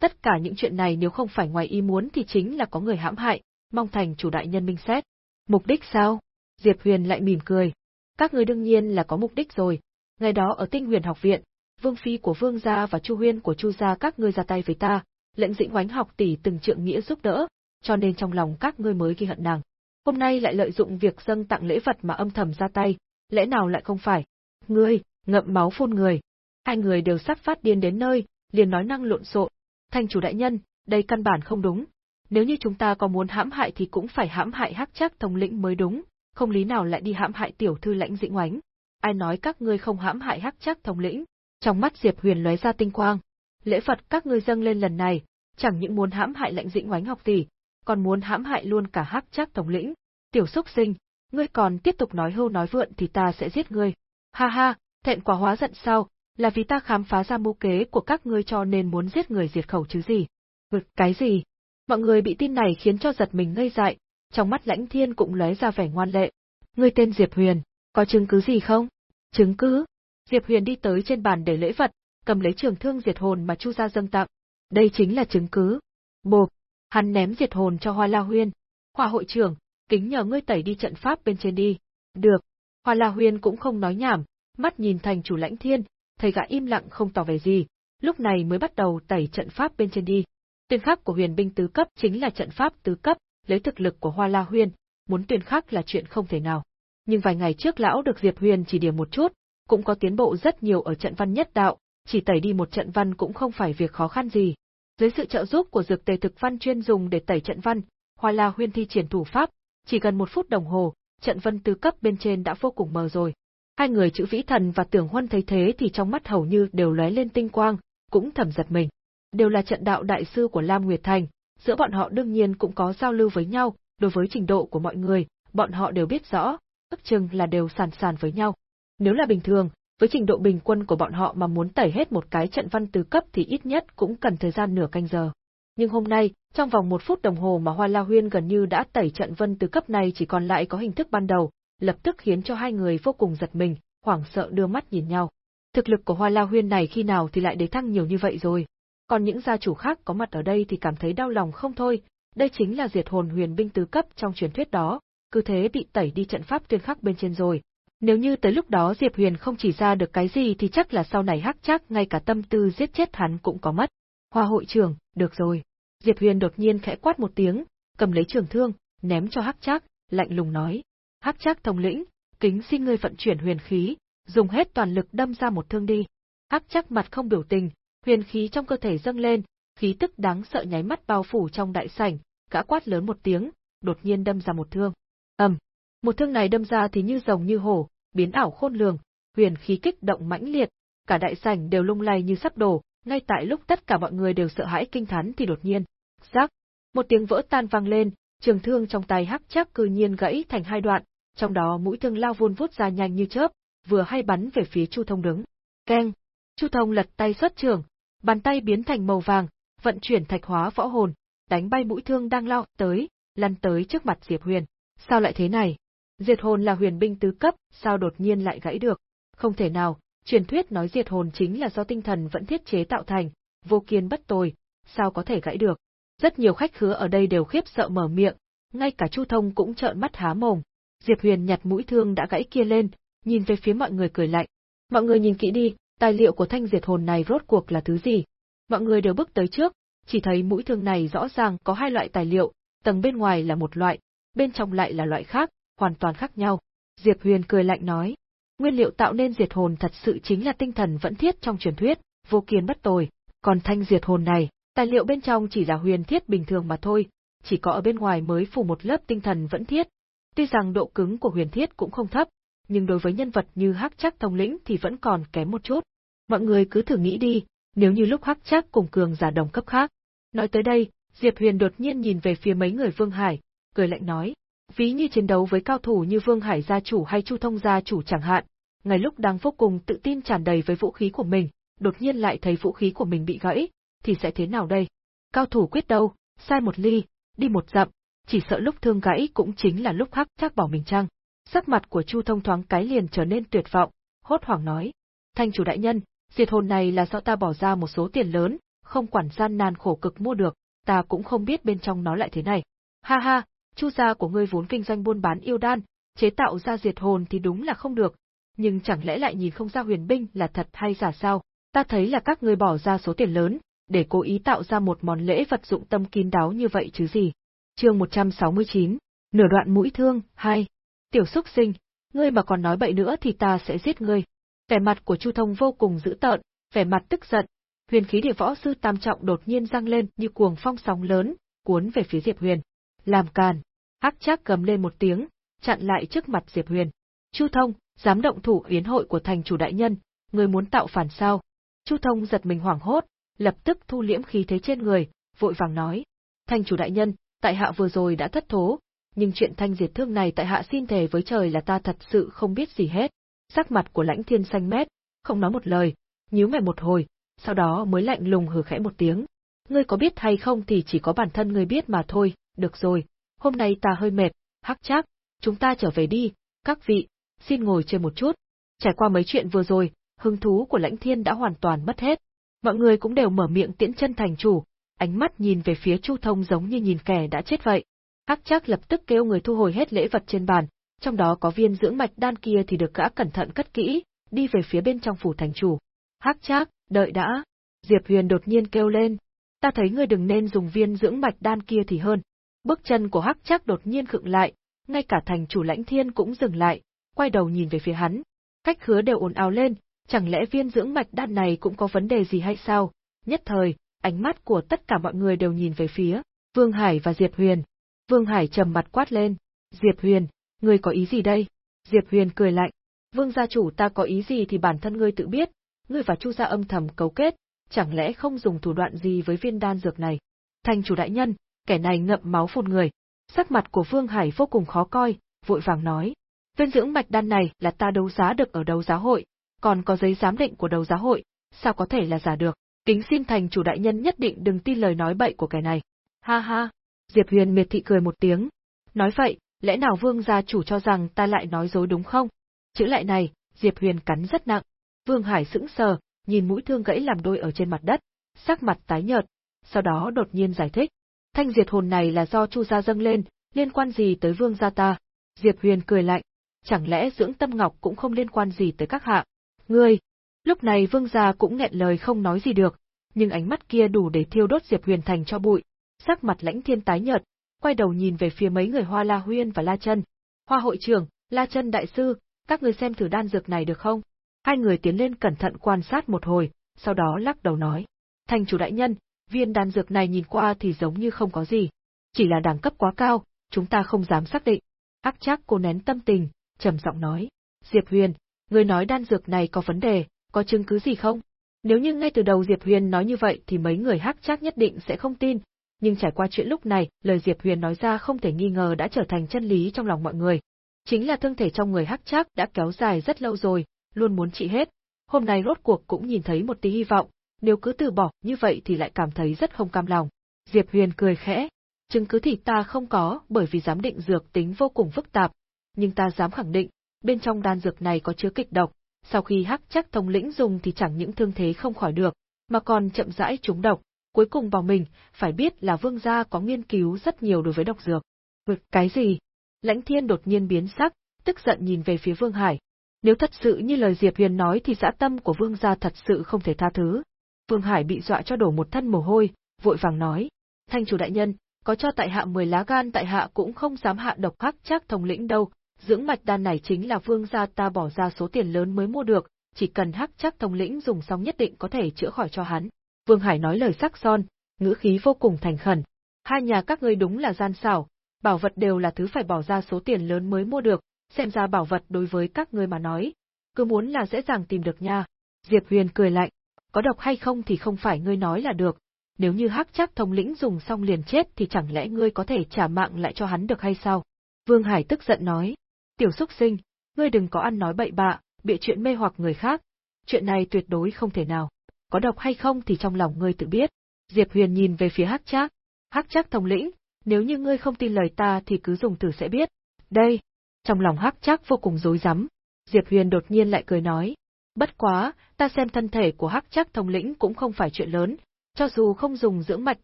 Tất cả những chuyện này nếu không phải ngoài ý muốn thì chính là có người hãm hại, mong thành chủ đại nhân minh xét. Mục đích sao? Diệp Huyền lại mỉm cười. Các người đương nhiên là có mục đích rồi. Ngày đó ở tinh huyền học viện, vương phi của vương gia và chu huyên của chu gia các ngươi ra tay với ta, lệnh dĩnh oánh học tỷ từng trượng nghĩa giúp đỡ, cho nên trong lòng các ngươi mới ghi hận nàng. Hôm nay lại lợi dụng việc dâng tặng lễ vật mà âm thầm ra tay, lẽ nào lại không phải? Ngươi, ngậm máu phun người. Hai người đều sắp phát điên đến nơi, liền nói năng lộn xộn, Thanh chủ đại nhân, đây căn bản không đúng. Nếu như chúng ta có muốn hãm hại thì cũng phải hãm hại hắc chắc thống lĩnh mới đúng, không lý nào lại đi hãm hại tiểu thư lãnh dĩnh oánh. Ai nói các ngươi không hãm hại hắc chắc thống lĩnh? Trong mắt Diệp Huyền lóe ra tinh quang. Lễ Phật các ngươi dâng lên lần này, chẳng những muốn hãm hại lãnh dĩnh oánh học tỷ, còn muốn hãm hại luôn cả hắc chắc thống lĩnh. Tiểu xúc sinh, ngươi còn tiếp tục nói hưu nói vượn thì ta sẽ giết ngươi. Ha ha, thẹn quá hóa giận sao, là vì ta khám phá ra mưu kế của các ngươi cho nên muốn giết người diệt khẩu chứ gì. Vực cái gì? Mọi người bị tin này khiến cho giật mình ngây dại, trong mắt lãnh thiên cũng lóe ra vẻ ngoan lệ. Ngươi tên Diệp Huyền, có chứng cứ gì không? Chứng cứ? Diệp Huyền đi tới trên bàn để lễ vật, cầm lấy trường thương diệt hồn mà Chu gia dâng tặng. Đây chính là chứng cứ. Bộp, hắn ném diệt hồn cho Hoa La Huyên. Hoa hội trưởng, kính nhờ ngươi tẩy đi trận pháp bên trên đi. Được. Hoa La Huyên cũng không nói nhảm, mắt nhìn thành chủ lãnh thiên, thầy gã im lặng không tỏ vẻ gì, lúc này mới bắt đầu tẩy trận pháp bên trên đi. Tuyên khắc của huyền binh tứ cấp chính là trận pháp tứ cấp, lấy thực lực của Hoa La Huyên, muốn tuyên khắc là chuyện không thể nào. Nhưng vài ngày trước lão được Diệp Huyền chỉ điểm một chút, cũng có tiến bộ rất nhiều ở trận văn nhất đạo, chỉ tẩy đi một trận văn cũng không phải việc khó khăn gì. Dưới sự trợ giúp của dược tề thực văn chuyên dùng để tẩy trận văn, Hoa La Huyên thi triển thủ pháp, chỉ gần một phút đồng hồ, trận văn tứ cấp bên trên đã vô cùng mờ rồi. Hai người chữ vĩ thần và tưởng huân thấy thế thì trong mắt hầu như đều lóe lên tinh quang, cũng thầm giật mình. Đều là trận đạo đại sư của Lam Nguyệt Thành, giữa bọn họ đương nhiên cũng có giao lưu với nhau, đối với trình độ của mọi người, bọn họ đều biết rõ, ức chừng là đều sàn sàn với nhau. Nếu là bình thường, với trình độ bình quân của bọn họ mà muốn tẩy hết một cái trận văn tứ cấp thì ít nhất cũng cần thời gian nửa canh giờ. Nhưng hôm nay, trong vòng một phút đồng hồ mà Hoa La Huyên gần như đã tẩy trận vân tứ cấp này chỉ còn lại có hình thức ban đầu, lập tức khiến cho hai người vô cùng giật mình, hoảng sợ đưa mắt nhìn nhau. Thực lực của Hoa La Huyên này khi nào thì lại đế thăng nhiều như vậy rồi. Còn những gia chủ khác có mặt ở đây thì cảm thấy đau lòng không thôi, đây chính là diệt hồn huyền binh tứ cấp trong truyền thuyết đó, cứ thế bị tẩy đi trận pháp tuyên khắc bên trên rồi. Nếu như tới lúc đó Diệp Huyền không chỉ ra được cái gì thì chắc là sau này hắc chắc ngay cả tâm tư giết chết hắn cũng có mất. Hoa hội trưởng, được rồi. Diệp Huyền đột nhiên khẽ quát một tiếng, cầm lấy trường thương, ném cho hắc chắc, lạnh lùng nói. Hắc Trác thống lĩnh, kính xin ngươi vận chuyển huyền khí, dùng hết toàn lực đâm ra một thương đi. Hắc Trác mặt không biểu tình, huyền khí trong cơ thể dâng lên, khí tức đáng sợ nháy mắt bao phủ trong đại sảnh, gã quát lớn một tiếng, đột nhiên đâm ra một thương. ầm, một thương này đâm ra thì như rồng như hổ, biến ảo khôn lường, huyền khí kích động mãnh liệt, cả đại sảnh đều lung lay như sắp đổ, ngay tại lúc tất cả mọi người đều sợ hãi kinh thán thì đột nhiên, rắc, một tiếng vỡ tan vang lên, trường thương trong tay hắc Trác cư nhiên gãy thành hai đoạn, trong đó mũi thương lao vun vút ra nhanh như chớp, vừa hay bắn về phía Chu Thông đứng. Keng! Chu Thông lật tay xuất trường, bàn tay biến thành màu vàng, vận chuyển thạch hóa võ hồn, đánh bay mũi thương đang lao tới, lăn tới trước mặt Diệp Huyền. Sao lại thế này? Diệt hồn là huyền binh tứ cấp, sao đột nhiên lại gãy được? Không thể nào, truyền thuyết nói diệt hồn chính là do tinh thần vẫn thiết chế tạo thành, vô kiên bất tồi, sao có thể gãy được? Rất nhiều khách khứa ở đây đều khiếp sợ mở miệng, ngay cả Chu Thông cũng trợn mắt há mồm. Diệp Huyền nhặt mũi thương đã gãy kia lên, nhìn về phía mọi người cười lạnh. Mọi người nhìn kỹ đi, tài liệu của thanh diệt hồn này rốt cuộc là thứ gì? Mọi người đều bước tới trước, chỉ thấy mũi thương này rõ ràng có hai loại tài liệu, tầng bên ngoài là một loại, bên trong lại là loại khác, hoàn toàn khác nhau. Diệp Huyền cười lạnh nói, nguyên liệu tạo nên diệt hồn thật sự chính là tinh thần vẫn thiết trong truyền thuyết, vô kiên bất tồi, còn thanh diệt hồn này, tài liệu bên trong chỉ là huyền thiết bình thường mà thôi, chỉ có ở bên ngoài mới phủ một lớp tinh thần vẫn thiết. Tuy rằng độ cứng của huyền thiết cũng không thấp, nhưng đối với nhân vật như Hắc Chắc thông lĩnh thì vẫn còn kém một chút. Mọi người cứ thử nghĩ đi, nếu như lúc Hắc Chắc cùng cường giả đồng cấp khác. Nói tới đây, Diệp Huyền đột nhiên nhìn về phía mấy người Vương Hải, cười lạnh nói, ví như chiến đấu với cao thủ như Vương Hải gia chủ hay Chu Thông gia chủ chẳng hạn, ngay lúc đang vô cùng tự tin tràn đầy với vũ khí của mình, đột nhiên lại thấy vũ khí của mình bị gãy, thì sẽ thế nào đây? Cao thủ quyết đâu, sai một ly, đi một dặm, chỉ sợ lúc thương gãy cũng chính là lúc hắc chắc bỏ mình chăng. Sắc mặt của Chu Thông thoáng cái liền trở nên tuyệt vọng, hốt hoảng nói. Thanh chủ đại nhân, diệt hồn này là do ta bỏ ra một số tiền lớn, không quản gian nan khổ cực mua được, ta cũng không biết bên trong nó lại thế này. Ha ha, Chu gia của ngươi vốn kinh doanh buôn bán yêu đan, chế tạo ra diệt hồn thì đúng là không được, nhưng chẳng lẽ lại nhìn không ra huyền binh là thật hay giả sao? Ta thấy là các ngươi bỏ ra số tiền lớn, để cố ý tạo ra một món lễ vật dụng tâm kín đáo như vậy chứ gì. Chương 169, nửa đoạn mũi thương, hai Tiểu xúc sinh, ngươi mà còn nói bậy nữa thì ta sẽ giết ngươi. Vẻ mặt của Chu Thông vô cùng dữ tợn, vẻ mặt tức giận. Huyền khí địa võ sư tam trọng đột nhiên răng lên như cuồng phong sóng lớn, cuốn về phía Diệp Huyền. Làm càn. Hắc Trác gầm lên một tiếng, chặn lại trước mặt Diệp Huyền. Chu Thông, dám động thủ yến hội của thành chủ đại nhân, ngươi muốn tạo phản sao? Chu Thông giật mình hoảng hốt, lập tức thu liễm khí thế trên người, vội vàng nói: "Thành chủ đại nhân, tại hạ vừa rồi đã thất thố, nhưng chuyện thanh diệt thương này tại hạ xin thề với trời là ta thật sự không biết gì hết." Sắc mặt của Lãnh Thiên xanh mét, không nói một lời, nhíu mày một hồi, sau đó mới lạnh lùng hừ khẽ một tiếng. "Ngươi có biết hay không thì chỉ có bản thân ngươi biết mà thôi, được rồi, hôm nay ta hơi mệt, hắc chắc, chúng ta trở về đi, các vị, xin ngồi chơi một chút." Trải qua mấy chuyện vừa rồi, hứng thú của Lãnh Thiên đã hoàn toàn mất hết, Mọi người cũng đều mở miệng tiễn chân thành chủ, ánh mắt nhìn về phía Chu Thông giống như nhìn kẻ đã chết vậy. Hắc Trác lập tức kêu người thu hồi hết lễ vật trên bàn, trong đó có viên dưỡng mạch đan kia thì được gã cẩn thận cất kỹ, đi về phía bên trong phủ thành chủ. Hắc Trác, đợi đã. Diệp Huyền đột nhiên kêu lên, ta thấy ngươi đừng nên dùng viên dưỡng mạch đan kia thì hơn. Bước chân của Hắc Trác đột nhiên khựng lại, ngay cả thành chủ lãnh thiên cũng dừng lại, quay đầu nhìn về phía hắn. Cách khứa đều ồn ào lên, chẳng lẽ viên dưỡng mạch đan này cũng có vấn đề gì hay sao? Nhất thời, ánh mắt của tất cả mọi người đều nhìn về phía Vương Hải và Diệp Huyền. Vương Hải trầm mặt quát lên, Diệp Huyền, ngươi có ý gì đây? Diệp Huyền cười lạnh, Vương gia chủ ta có ý gì thì bản thân ngươi tự biết, ngươi và Chu gia âm thầm cấu kết, chẳng lẽ không dùng thủ đoạn gì với viên đan dược này? Thành chủ đại nhân, kẻ này ngậm máu phun người. Sắc mặt của Vương Hải vô cùng khó coi, vội vàng nói. Viên dưỡng mạch đan này là ta đấu giá được ở đấu giá hội, còn có giấy giám định của đấu giá hội, sao có thể là giả được? Kính xin thành chủ đại nhân nhất định đừng tin lời nói bậy của kẻ này. Ha ha, Diệp Huyền miệt thị cười một tiếng. Nói vậy, lẽ nào Vương gia chủ cho rằng ta lại nói dối đúng không? Chữ lại này, Diệp Huyền cắn rất nặng. Vương Hải sững sờ, nhìn mũi thương gãy làm đôi ở trên mặt đất, sắc mặt tái nhợt, sau đó đột nhiên giải thích. Thanh diệt hồn này là do Chu gia dâng lên, liên quan gì tới Vương gia ta? Diệp Huyền cười lạnh, chẳng lẽ dưỡng tâm ngọc cũng không liên quan gì tới các hạ? Ngươi! Lúc này Vương gia cũng nghẹn lời không nói gì được, nhưng ánh mắt kia đủ để thiêu đốt Diệp Huyền thành cho bụi. Sắc mặt lãnh thiên tái nhợt, quay đầu nhìn về phía mấy người Hoa La Huyên và La Chân. Hoa hội trưởng, La Chân đại sư, các người xem thử đan dược này được không? Hai người tiến lên cẩn thận quan sát một hồi, sau đó lắc đầu nói. Thành chủ đại nhân, viên đan dược này nhìn qua thì giống như không có gì. Chỉ là đẳng cấp quá cao, chúng ta không dám xác định. Ác chắc cô nén tâm tình, trầm giọng nói. Diệp Huyền, người nói đan dược này có vấn đề, có chứng cứ gì không? Nếu như ngay từ đầu Diệp Huyền nói như vậy thì mấy người hắc chắc nhất định sẽ không tin, nhưng trải qua chuyện lúc này, lời Diệp Huyền nói ra không thể nghi ngờ đã trở thành chân lý trong lòng mọi người. Chính là thương thể trong người hắc chắc đã kéo dài rất lâu rồi, luôn muốn trị hết. Hôm nay rốt cuộc cũng nhìn thấy một tí hy vọng, nếu cứ từ bỏ như vậy thì lại cảm thấy rất không cam lòng. Diệp Huyền cười khẽ, chứng cứ thì ta không có bởi vì giám định dược tính vô cùng phức tạp, nhưng ta dám khẳng định, bên trong đan dược này có chứa kịch độc, sau khi hắc chắc thống lĩnh dùng thì chẳng những thương thế không khỏi được, mà còn chậm rãi trúng độc, cuối cùng vào mình, phải biết là vương gia có nghiên cứu rất nhiều đối với độc dược. Vực cái gì? Lãnh thiên đột nhiên biến sắc, tức giận nhìn về phía Vương Hải. Nếu thật sự như lời Diệp Huyền nói thì dã tâm của Vương gia thật sự không thể tha thứ. Vương Hải bị dọa cho đổ một thân mồ hôi, vội vàng nói. Thanh chủ đại nhân, có cho tại hạ 10 lá gan tại hạ cũng không dám hạ độc hắc chắc thống lĩnh đâu, dưỡng mạch đan này chính là vương gia ta bỏ ra số tiền lớn mới mua được, chỉ cần hắc chắc thống lĩnh dùng xong nhất định có thể chữa khỏi cho hắn. Vương Hải nói lời sắc son, ngữ khí vô cùng thành khẩn. Hai nhà các ngươi đúng là gian xảo, bảo vật đều là thứ phải bỏ ra số tiền lớn mới mua được, xem ra bảo vật đối với các ngươi mà nói, cứ muốn là dễ dàng tìm được nha. Diệp Huyền cười lạnh, có độc hay không thì không phải ngươi nói là được, nếu như hắc chắc thống lĩnh dùng xong liền chết thì chẳng lẽ ngươi có thể trả mạng lại cho hắn được hay sao? Vương Hải tức giận nói, tiểu xúc sinh, ngươi đừng có ăn nói bậy bạ, bịa chuyện mê hoặc người khác, chuyện này tuyệt đối không thể nào. Có độc hay không thì trong lòng ngươi tự biết. Diệp Huyền nhìn về phía Hắc Trác, Hắc Trác thống lĩnh, nếu như ngươi không tin lời ta thì cứ dùng thử sẽ biết. Đây, trong lòng Hắc Trác vô cùng rối rắm. Diệp Huyền đột nhiên lại cười nói, bất quá, ta xem thân thể của Hắc Trác thống lĩnh cũng không phải chuyện lớn, cho dù không dùng dưỡng mạch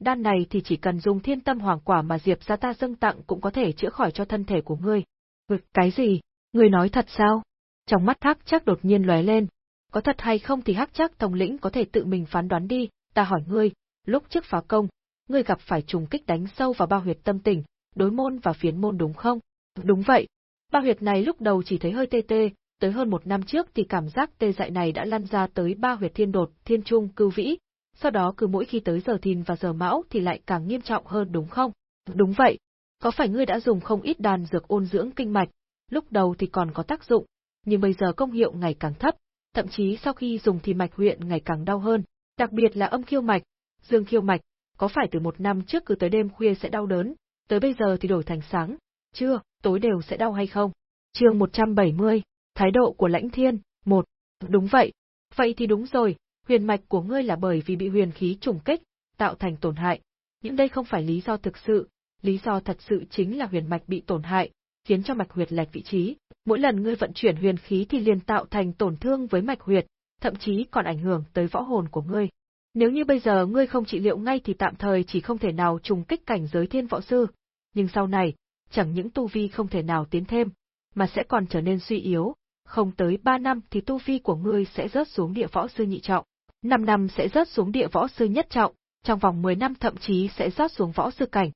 đan này thì chỉ cần dùng thiên tâm hoàng quả mà Diệp gia ta dâng tặng cũng có thể chữa khỏi cho thân thể của ngươi. Vực cái gì? người nói thật sao? Trong mắt Hắc Trác đột nhiên lóe lên. Có thật hay không thì Hắc Trác thống lĩnh có thể tự mình phán đoán đi, ta hỏi ngươi, lúc trước phá công, ngươi gặp phải trùng kích đánh sâu vào bao huyệt tâm tình, đối môn và phiến môn đúng không? Đúng vậy. Bao huyệt này lúc đầu chỉ thấy hơi tê tê, tới hơn một năm trước thì cảm giác tê dại này đã lan ra tới ba huyệt thiên đột, thiên trung, cưu vĩ, sau đó cứ mỗi khi tới giờ thìn và giờ mão thì lại càng nghiêm trọng hơn đúng không? Đúng vậy. Có phải ngươi đã dùng không ít đàn dược ôn dưỡng kinh mạch, lúc đầu thì còn có tác dụng, nhưng bây giờ công hiệu ngày càng thấp, thậm chí sau khi dùng thì mạch huyện ngày càng đau hơn, đặc biệt là âm khiêu mạch, dương khiêu mạch, có phải từ một năm trước cứ tới đêm khuya sẽ đau đớn, tới bây giờ thì đổi thành sáng, chưa, tối đều sẽ đau hay không? Chương 170, thái độ của Lãnh Thiên, một. Đúng vậy. Vậy thì đúng rồi, huyền mạch của ngươi là bởi vì bị huyền khí trùng kích, tạo thành tổn hại. Nhưng đây không phải lý do thực sự, lý do thật sự chính là huyền mạch bị tổn hại, khiến cho mạch huyệt lệch vị trí. Mỗi lần ngươi vận chuyển huyền khí thì liền tạo thành tổn thương với mạch huyệt, thậm chí còn ảnh hưởng tới võ hồn của ngươi. Nếu như bây giờ ngươi không trị liệu ngay thì tạm thời chỉ không thể nào trùng kích cảnh giới thiên võ sư, nhưng sau này, chẳng những tu vi không thể nào tiến thêm, mà sẽ còn trở nên suy yếu, không tới 3 năm thì tu vi của ngươi sẽ rớt xuống địa võ sư nhị trọng, 5 năm sẽ rớt xuống địa võ sư nhất trọng, trong vòng 10 năm thậm chí sẽ rớt xuống võ sư cảnh.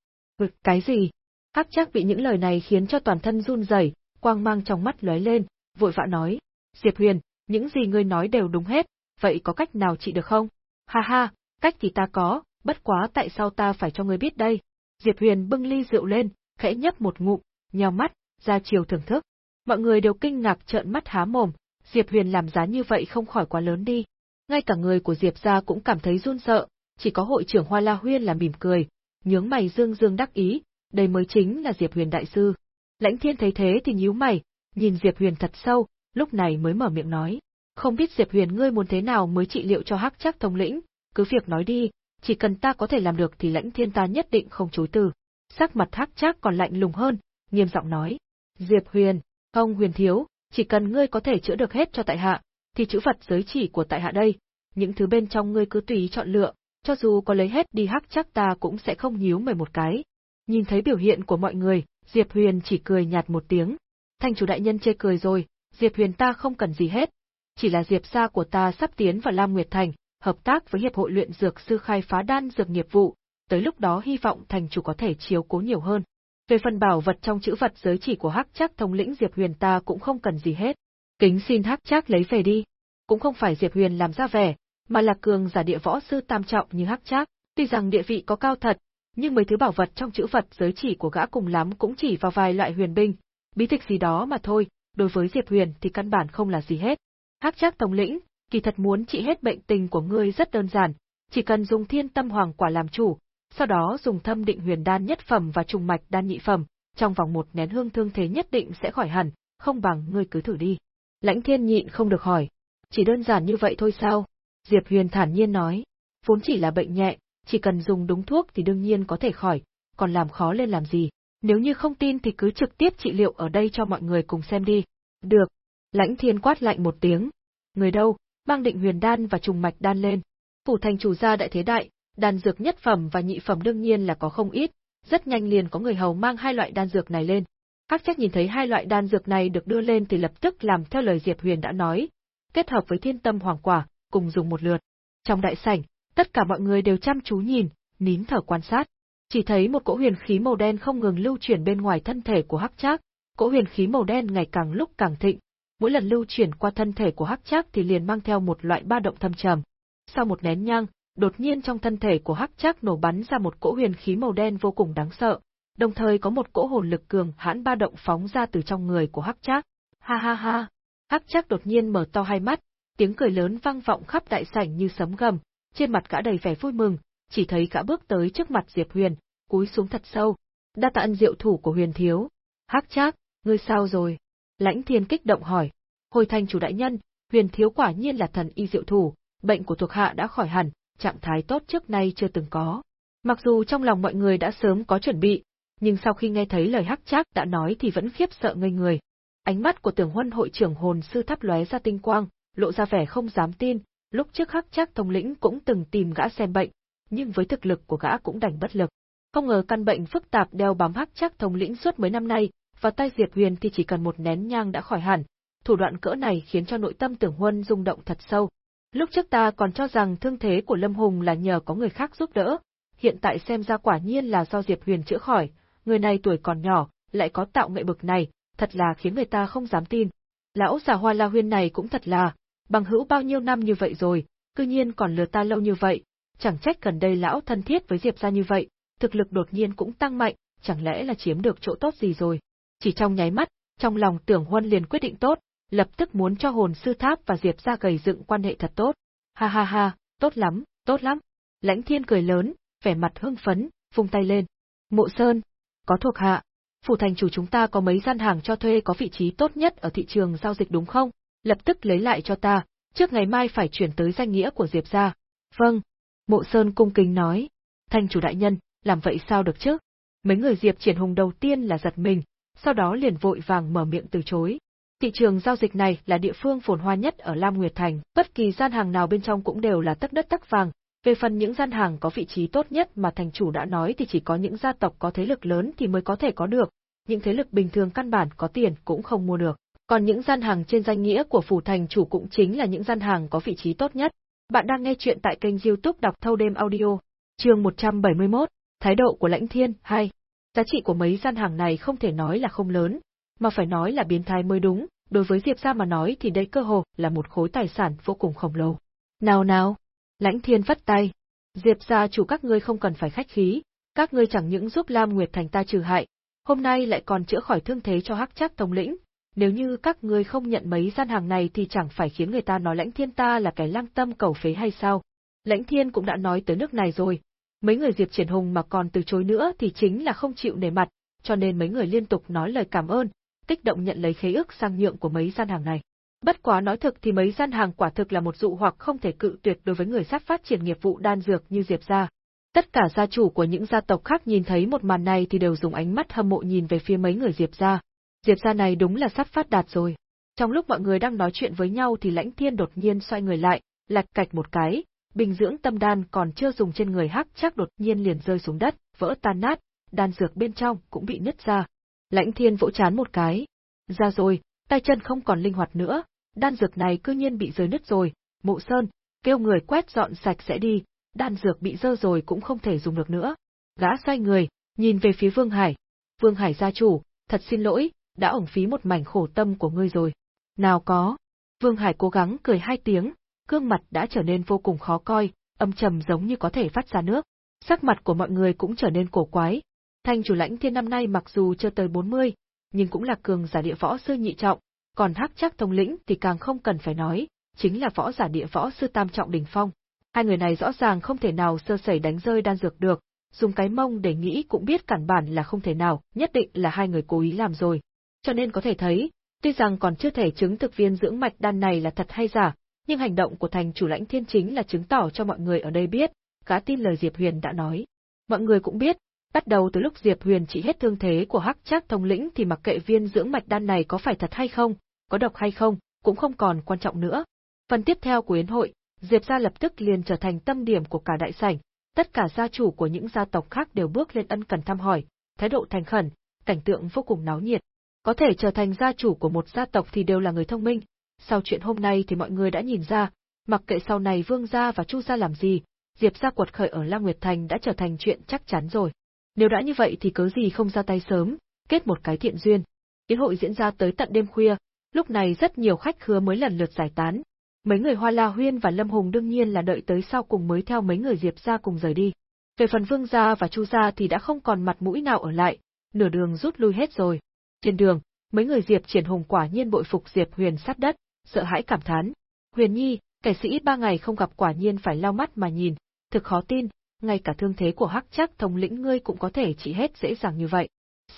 Cái gì? Hắc chắc bị những lời này khiến cho toàn thân run rẩy, quang mang trong mắt lóe lên, vội vã nói, Diệp Huyền, những gì ngươi nói đều đúng hết, vậy có cách nào trị được không? Ha ha, cách thì ta có, bất quá tại sao ta phải cho ngươi biết đây? Diệp Huyền bưng ly rượu lên, khẽ nhấp một ngụm, nheo mắt, ra chiều thưởng thức. Mọi người đều kinh ngạc trợn mắt há mồm, Diệp Huyền làm giá như vậy không khỏi quá lớn đi. Ngay cả người của Diệp gia cũng cảm thấy run sợ, chỉ có hội trưởng Hoa La Huyên là mỉm cười, nhướng mày dương dương đắc ý, đây mới chính là Diệp Huyền đại sư. Lãnh Thiên thấy thế thì nhíu mày, nhìn Diệp Huyền thật sâu, lúc này mới mở miệng nói, không biết Diệp Huyền ngươi muốn thế nào mới trị liệu cho Hắc Trác thống lĩnh, cứ việc nói đi, chỉ cần ta có thể làm được thì Lãnh Thiên ta nhất định không chối từ. Sắc mặt Hắc Trác còn lạnh lùng hơn, nghiêm giọng nói, Diệp Huyền, không Huyền thiếu, chỉ cần ngươi có thể chữa được hết cho tại hạ, thì chữ vật giới chỉ của tại hạ đây, những thứ bên trong ngươi cứ tùy ý chọn lựa, cho dù có lấy hết đi hắc chắc ta cũng sẽ không nhíu mày một cái. Nhìn thấy biểu hiện của mọi người, Diệp Huyền chỉ cười nhạt một tiếng. Thành chủ đại nhân chê cười rồi, Diệp Huyền ta không cần gì hết. Chỉ là Diệp gia của ta sắp tiến vào Lam Nguyệt Thành, hợp tác với Hiệp hội luyện dược sư khai phá đan dược nghiệp vụ, tới lúc đó hy vọng thành chủ có thể chiếu cố nhiều hơn. Về phần bảo vật trong chữ vật giới chỉ của Hắc Trác thống lĩnh Diệp Huyền ta cũng không cần gì hết. Kính xin Hắc Trác lấy về đi. Cũng không phải Diệp Huyền làm ra vẻ, mà là cường giả địa võ sư tam trọng như Hắc Trác, tuy rằng địa vị có cao thật, nhưng mấy thứ bảo vật trong chữ vật giới chỉ của gã cùng lắm cũng chỉ vào vài loại huyền binh, bí tịch gì đó mà thôi, đối với Diệp Huyền thì căn bản không là gì hết. Hắc Trác tổng lĩnh, kỳ thật muốn trị hết bệnh tình của ngươi rất đơn giản, chỉ cần dùng Thiên Tâm Hoàng quả làm chủ, sau đó dùng Thâm Định Huyền đan nhất phẩm và trùng mạch đan nhị phẩm, trong vòng một nén hương thương thế nhất định sẽ khỏi hẳn, không bằng ngươi cứ thử đi. Lãnh Thiên nhịn không được hỏi, chỉ đơn giản như vậy thôi sao? Diệp Huyền thản nhiên nói, vốn chỉ là bệnh nhẹ, chỉ cần dùng đúng thuốc thì đương nhiên có thể khỏi, còn làm khó lên làm gì. Nếu như không tin thì cứ trực tiếp trị liệu ở đây cho mọi người cùng xem đi. Được. Lãnh thiên quát lạnh một tiếng. Người đâu, mang định huyền đan và trùng mạch đan lên. Phủ thành chủ gia đại thế đại, đan dược nhất phẩm và nhị phẩm đương nhiên là có không ít, rất nhanh liền có người hầu mang hai loại đan dược này lên. Các chắc nhìn thấy hai loại đan dược này được đưa lên thì lập tức làm theo lời Diệp Huyền đã nói, kết hợp với thiên tâm hoàng quả, cùng dùng một lượt. Trong đại sảnh, tất cả mọi người đều chăm chú nhìn, nín thở quan sát. Chỉ thấy một cỗ huyền khí màu đen không ngừng lưu chuyển bên ngoài thân thể của Hắc Trác, cỗ huyền khí màu đen ngày càng lúc càng thịnh, mỗi lần lưu chuyển qua thân thể của Hắc Trác thì liền mang theo một loại ba động thâm trầm. Sau một nén nhang, đột nhiên trong thân thể của Hắc Trác nổ bắn ra một cỗ huyền khí màu đen vô cùng đáng sợ, đồng thời có một cỗ hồn lực cường hãn ba động phóng ra từ trong người của Hắc Trác. Ha ha ha. Hắc Trác đột nhiên mở to hai mắt, tiếng cười lớn vang vọng khắp đại sảnh như sấm gầm, trên mặt gã đầy vẻ vui mừng, chỉ thấy gã bước tới trước mặt Diệp Huyền, cúi xuống thật sâu. Đa tạ ân diệu thủ của Huyền thiếu. Hắc Trác, ngươi sao rồi? Lãnh Thiên kích động hỏi. Hồi thành chủ đại nhân, Huyền thiếu quả nhiên là thần y diệu thủ, bệnh của thuộc hạ đã khỏi hẳn, trạng thái tốt trước nay chưa từng có. Mặc dù trong lòng mọi người đã sớm có chuẩn bị, nhưng sau khi nghe thấy lời Hắc Trác đã nói thì vẫn khiếp sợ ngây người. Ánh mắt của Tưởng Huân hội trưởng hồn sư thắp lóe ra tinh quang, lộ ra vẻ không dám tin, lúc trước Hắc Trác thống lĩnh cũng từng tìm gã xem bệnh, nhưng với thực lực của gã cũng đành bất lực. Không ngờ căn bệnh phức tạp đeo bám Hắc Trác thống lĩnh suốt mấy năm nay, và tay Diệp Huyền thì chỉ cần một nén nhang đã khỏi hẳn. Thủ đoạn cỡ này khiến cho nội tâm Tưởng Huân rung động thật sâu. Lúc trước ta còn cho rằng thương thế của Lâm Hùng là nhờ có người khác giúp đỡ, hiện tại xem ra quả nhiên là do Diệp Huyền chữa khỏi, người này tuổi còn nhỏ, lại có tạo nghệ bực này, thật là khiến người ta không dám tin. Lão già Hoa La Huyên này cũng thật là, bằng hữu bao nhiêu năm như vậy rồi, cư nhiên còn lừa ta lâu như vậy, chẳng trách gần đây lão thân thiết với Diệp gia như vậy, thực lực đột nhiên cũng tăng mạnh, chẳng lẽ là chiếm được chỗ tốt gì rồi. Chỉ trong nháy mắt, trong lòng tưởng huân liền quyết định tốt, lập tức muốn cho hồn sư tháp và Diệp gia gầy dựng quan hệ thật tốt. Ha ha ha, tốt lắm, tốt lắm. Lãnh thiên cười lớn, vẻ mặt hưng phấn, vung tay lên. Mộ Sơn, có thuộc hạ. Phủ thành chủ chúng ta có mấy gian hàng cho thuê có vị trí tốt nhất ở thị trường giao dịch đúng không? Lập tức lấy lại cho ta, trước ngày mai phải chuyển tới danh nghĩa của Diệp gia. Vâng. Mộ Sơn cung kính nói. Thanh chủ đại nhân, làm vậy sao được chứ? Mấy người Diệp triển hùng đầu tiên là giật mình, sau đó liền vội vàng mở miệng từ chối. Thị trường giao dịch này là địa phương phồn hoa nhất ở Lam Nguyệt Thành, bất kỳ gian hàng nào bên trong cũng đều là tất đất tắc vàng. Về phần những gian hàng có vị trí tốt nhất mà thành chủ đã nói thì chỉ có những gia tộc có thế lực lớn thì mới có thể có được, những thế lực bình thường căn bản có tiền cũng không mua được còn những gian hàng trên danh nghĩa của phủ thành chủ cũng chính là những gian hàng có vị trí tốt nhất. Bạn đang nghe chuyện tại kênh youtube đọc thâu đêm audio, chương 171, Thái độ của lãnh thiên, 2. Giá trị của mấy gian hàng này không thể nói là không lớn, mà phải nói là biến thái mới đúng, đối với Diệp gia mà nói thì đây cơ hồ là một khối tài sản vô cùng khổng lồ. Nào nào, Lãnh Thiên vắt tay, Diệp gia chủ các ngươi không cần phải khách khí, các ngươi chẳng những giúp Lam Nguyệt Thành ta trừ hại, hôm nay lại còn chữa khỏi thương thế cho Hắc chắc thống lĩnh, nếu như các ngươi không nhận mấy gian hàng này thì chẳng phải khiến người ta nói Lãnh Thiên ta là kẻ lang tâm cầu phế hay sao? Lãnh Thiên cũng đã nói tới nước này rồi, mấy người Diệp Triển Hùng mà còn từ chối nữa thì chính là không chịu nể mặt, cho nên mấy người liên tục nói lời cảm ơn, kích động nhận lấy khế ước sang nhượng của mấy gian hàng này. Bất quá nói thực thì mấy gian hàng quả thực là một dụ hoặc không thể cự tuyệt đối với người sắp phát triển nghiệp vụ đan dược như Diệp gia. Tất cả gia chủ của những gia tộc khác nhìn thấy một màn này thì đều dùng ánh mắt hâm mộ nhìn về phía mấy người Diệp gia. Diệp gia này đúng là sắp phát đạt rồi. Trong lúc mọi người đang nói chuyện với nhau thì Lãnh Thiên đột nhiên xoay người lại, lạch cạch một cái, bình dưỡng tâm đan còn chưa dùng trên người hắc chắc đột nhiên liền rơi xuống đất, vỡ tan nát, đan dược bên trong cũng bị nứt ra. Lãnh Thiên vỗ chán một cái. Ra rồi, tay chân không còn linh hoạt nữa, đan dược này cư nhiên bị rơi nứt rồi, Mộ Sơn, kêu người quét dọn sạch sẽ đi, đan dược bị dơ rồi cũng không thể dùng được nữa. Gã xoay người, nhìn về phía Vương Hải. Vương Hải gia chủ, thật xin lỗi, đã ổng phí một mảnh khổ tâm của ngươi rồi. Nào có. Vương Hải cố gắng cười hai tiếng, gương mặt đã trở nên vô cùng khó coi, âm trầm giống như có thể phát ra nước. Sắc mặt của mọi người cũng trở nên cổ quái. Thanh chủ lãnh thiên năm nay mặc dù chưa tới 40, nhưng cũng là cường giả địa võ sư nhị trọng, còn hắc chắc thông lĩnh thì càng không cần phải nói, chính là võ giả địa võ sư tam trọng đỉnh phong. Hai người này rõ ràng không thể nào sơ sẩy đánh rơi đan dược được, dùng cái mông để nghĩ cũng biết cản bản là không thể nào, nhất định là hai người cố ý làm rồi. Cho nên có thể thấy, tuy rằng còn chưa thể chứng thực viên dưỡng mạch đan này là thật hay giả, nhưng hành động của thành chủ lãnh thiên chính là chứng tỏ cho mọi người ở đây biết, cá tin lời Diệp Huyền đã nói. Mọi người cũng biết, bắt đầu từ lúc Diệp Huyền trị hết thương thế của Hắc Trác thống lĩnh thì mặc kệ viên dưỡng mạch đan này có phải thật hay không, có độc hay không, cũng không còn quan trọng nữa. Phần tiếp theo của yến hội, Diệp gia lập tức liền trở thành tâm điểm của cả đại sảnh, tất cả gia chủ của những gia tộc khác đều bước lên ân cần thăm hỏi, thái độ thành khẩn, cảnh tượng vô cùng náo nhiệt. Có thể trở thành gia chủ của một gia tộc thì đều là người thông minh, sau chuyện hôm nay thì mọi người đã nhìn ra, mặc kệ sau này Vương gia và Chu gia làm gì, Diệp gia quật khởi ở Lam Nguyệt Thành đã trở thành chuyện chắc chắn rồi. Nếu đã như vậy thì cớ gì không ra tay sớm, kết một cái thiện duyên. Yến hội diễn ra tới tận đêm khuya, lúc này rất nhiều khách khứa mới lần lượt giải tán. Mấy người Hoa La Huyên và Lâm Hùng đương nhiên là đợi tới sau cùng mới theo mấy người Diệp gia cùng rời đi. Về phần Vương gia và Chu gia thì đã không còn mặt mũi nào ở lại, nửa đường rút lui hết rồi. Trên đường, mấy người Diệp Triển Hùng quả nhiên bội phục Diệp Huyền sát đất, sợ hãi cảm thán. Huyền Nhi, kẻ sĩ ba ngày không gặp quả nhiên phải lau mắt mà nhìn, thực khó tin, ngay cả thương thế của hắc chắc thống lĩnh ngươi cũng có thể trị hết dễ dàng như vậy.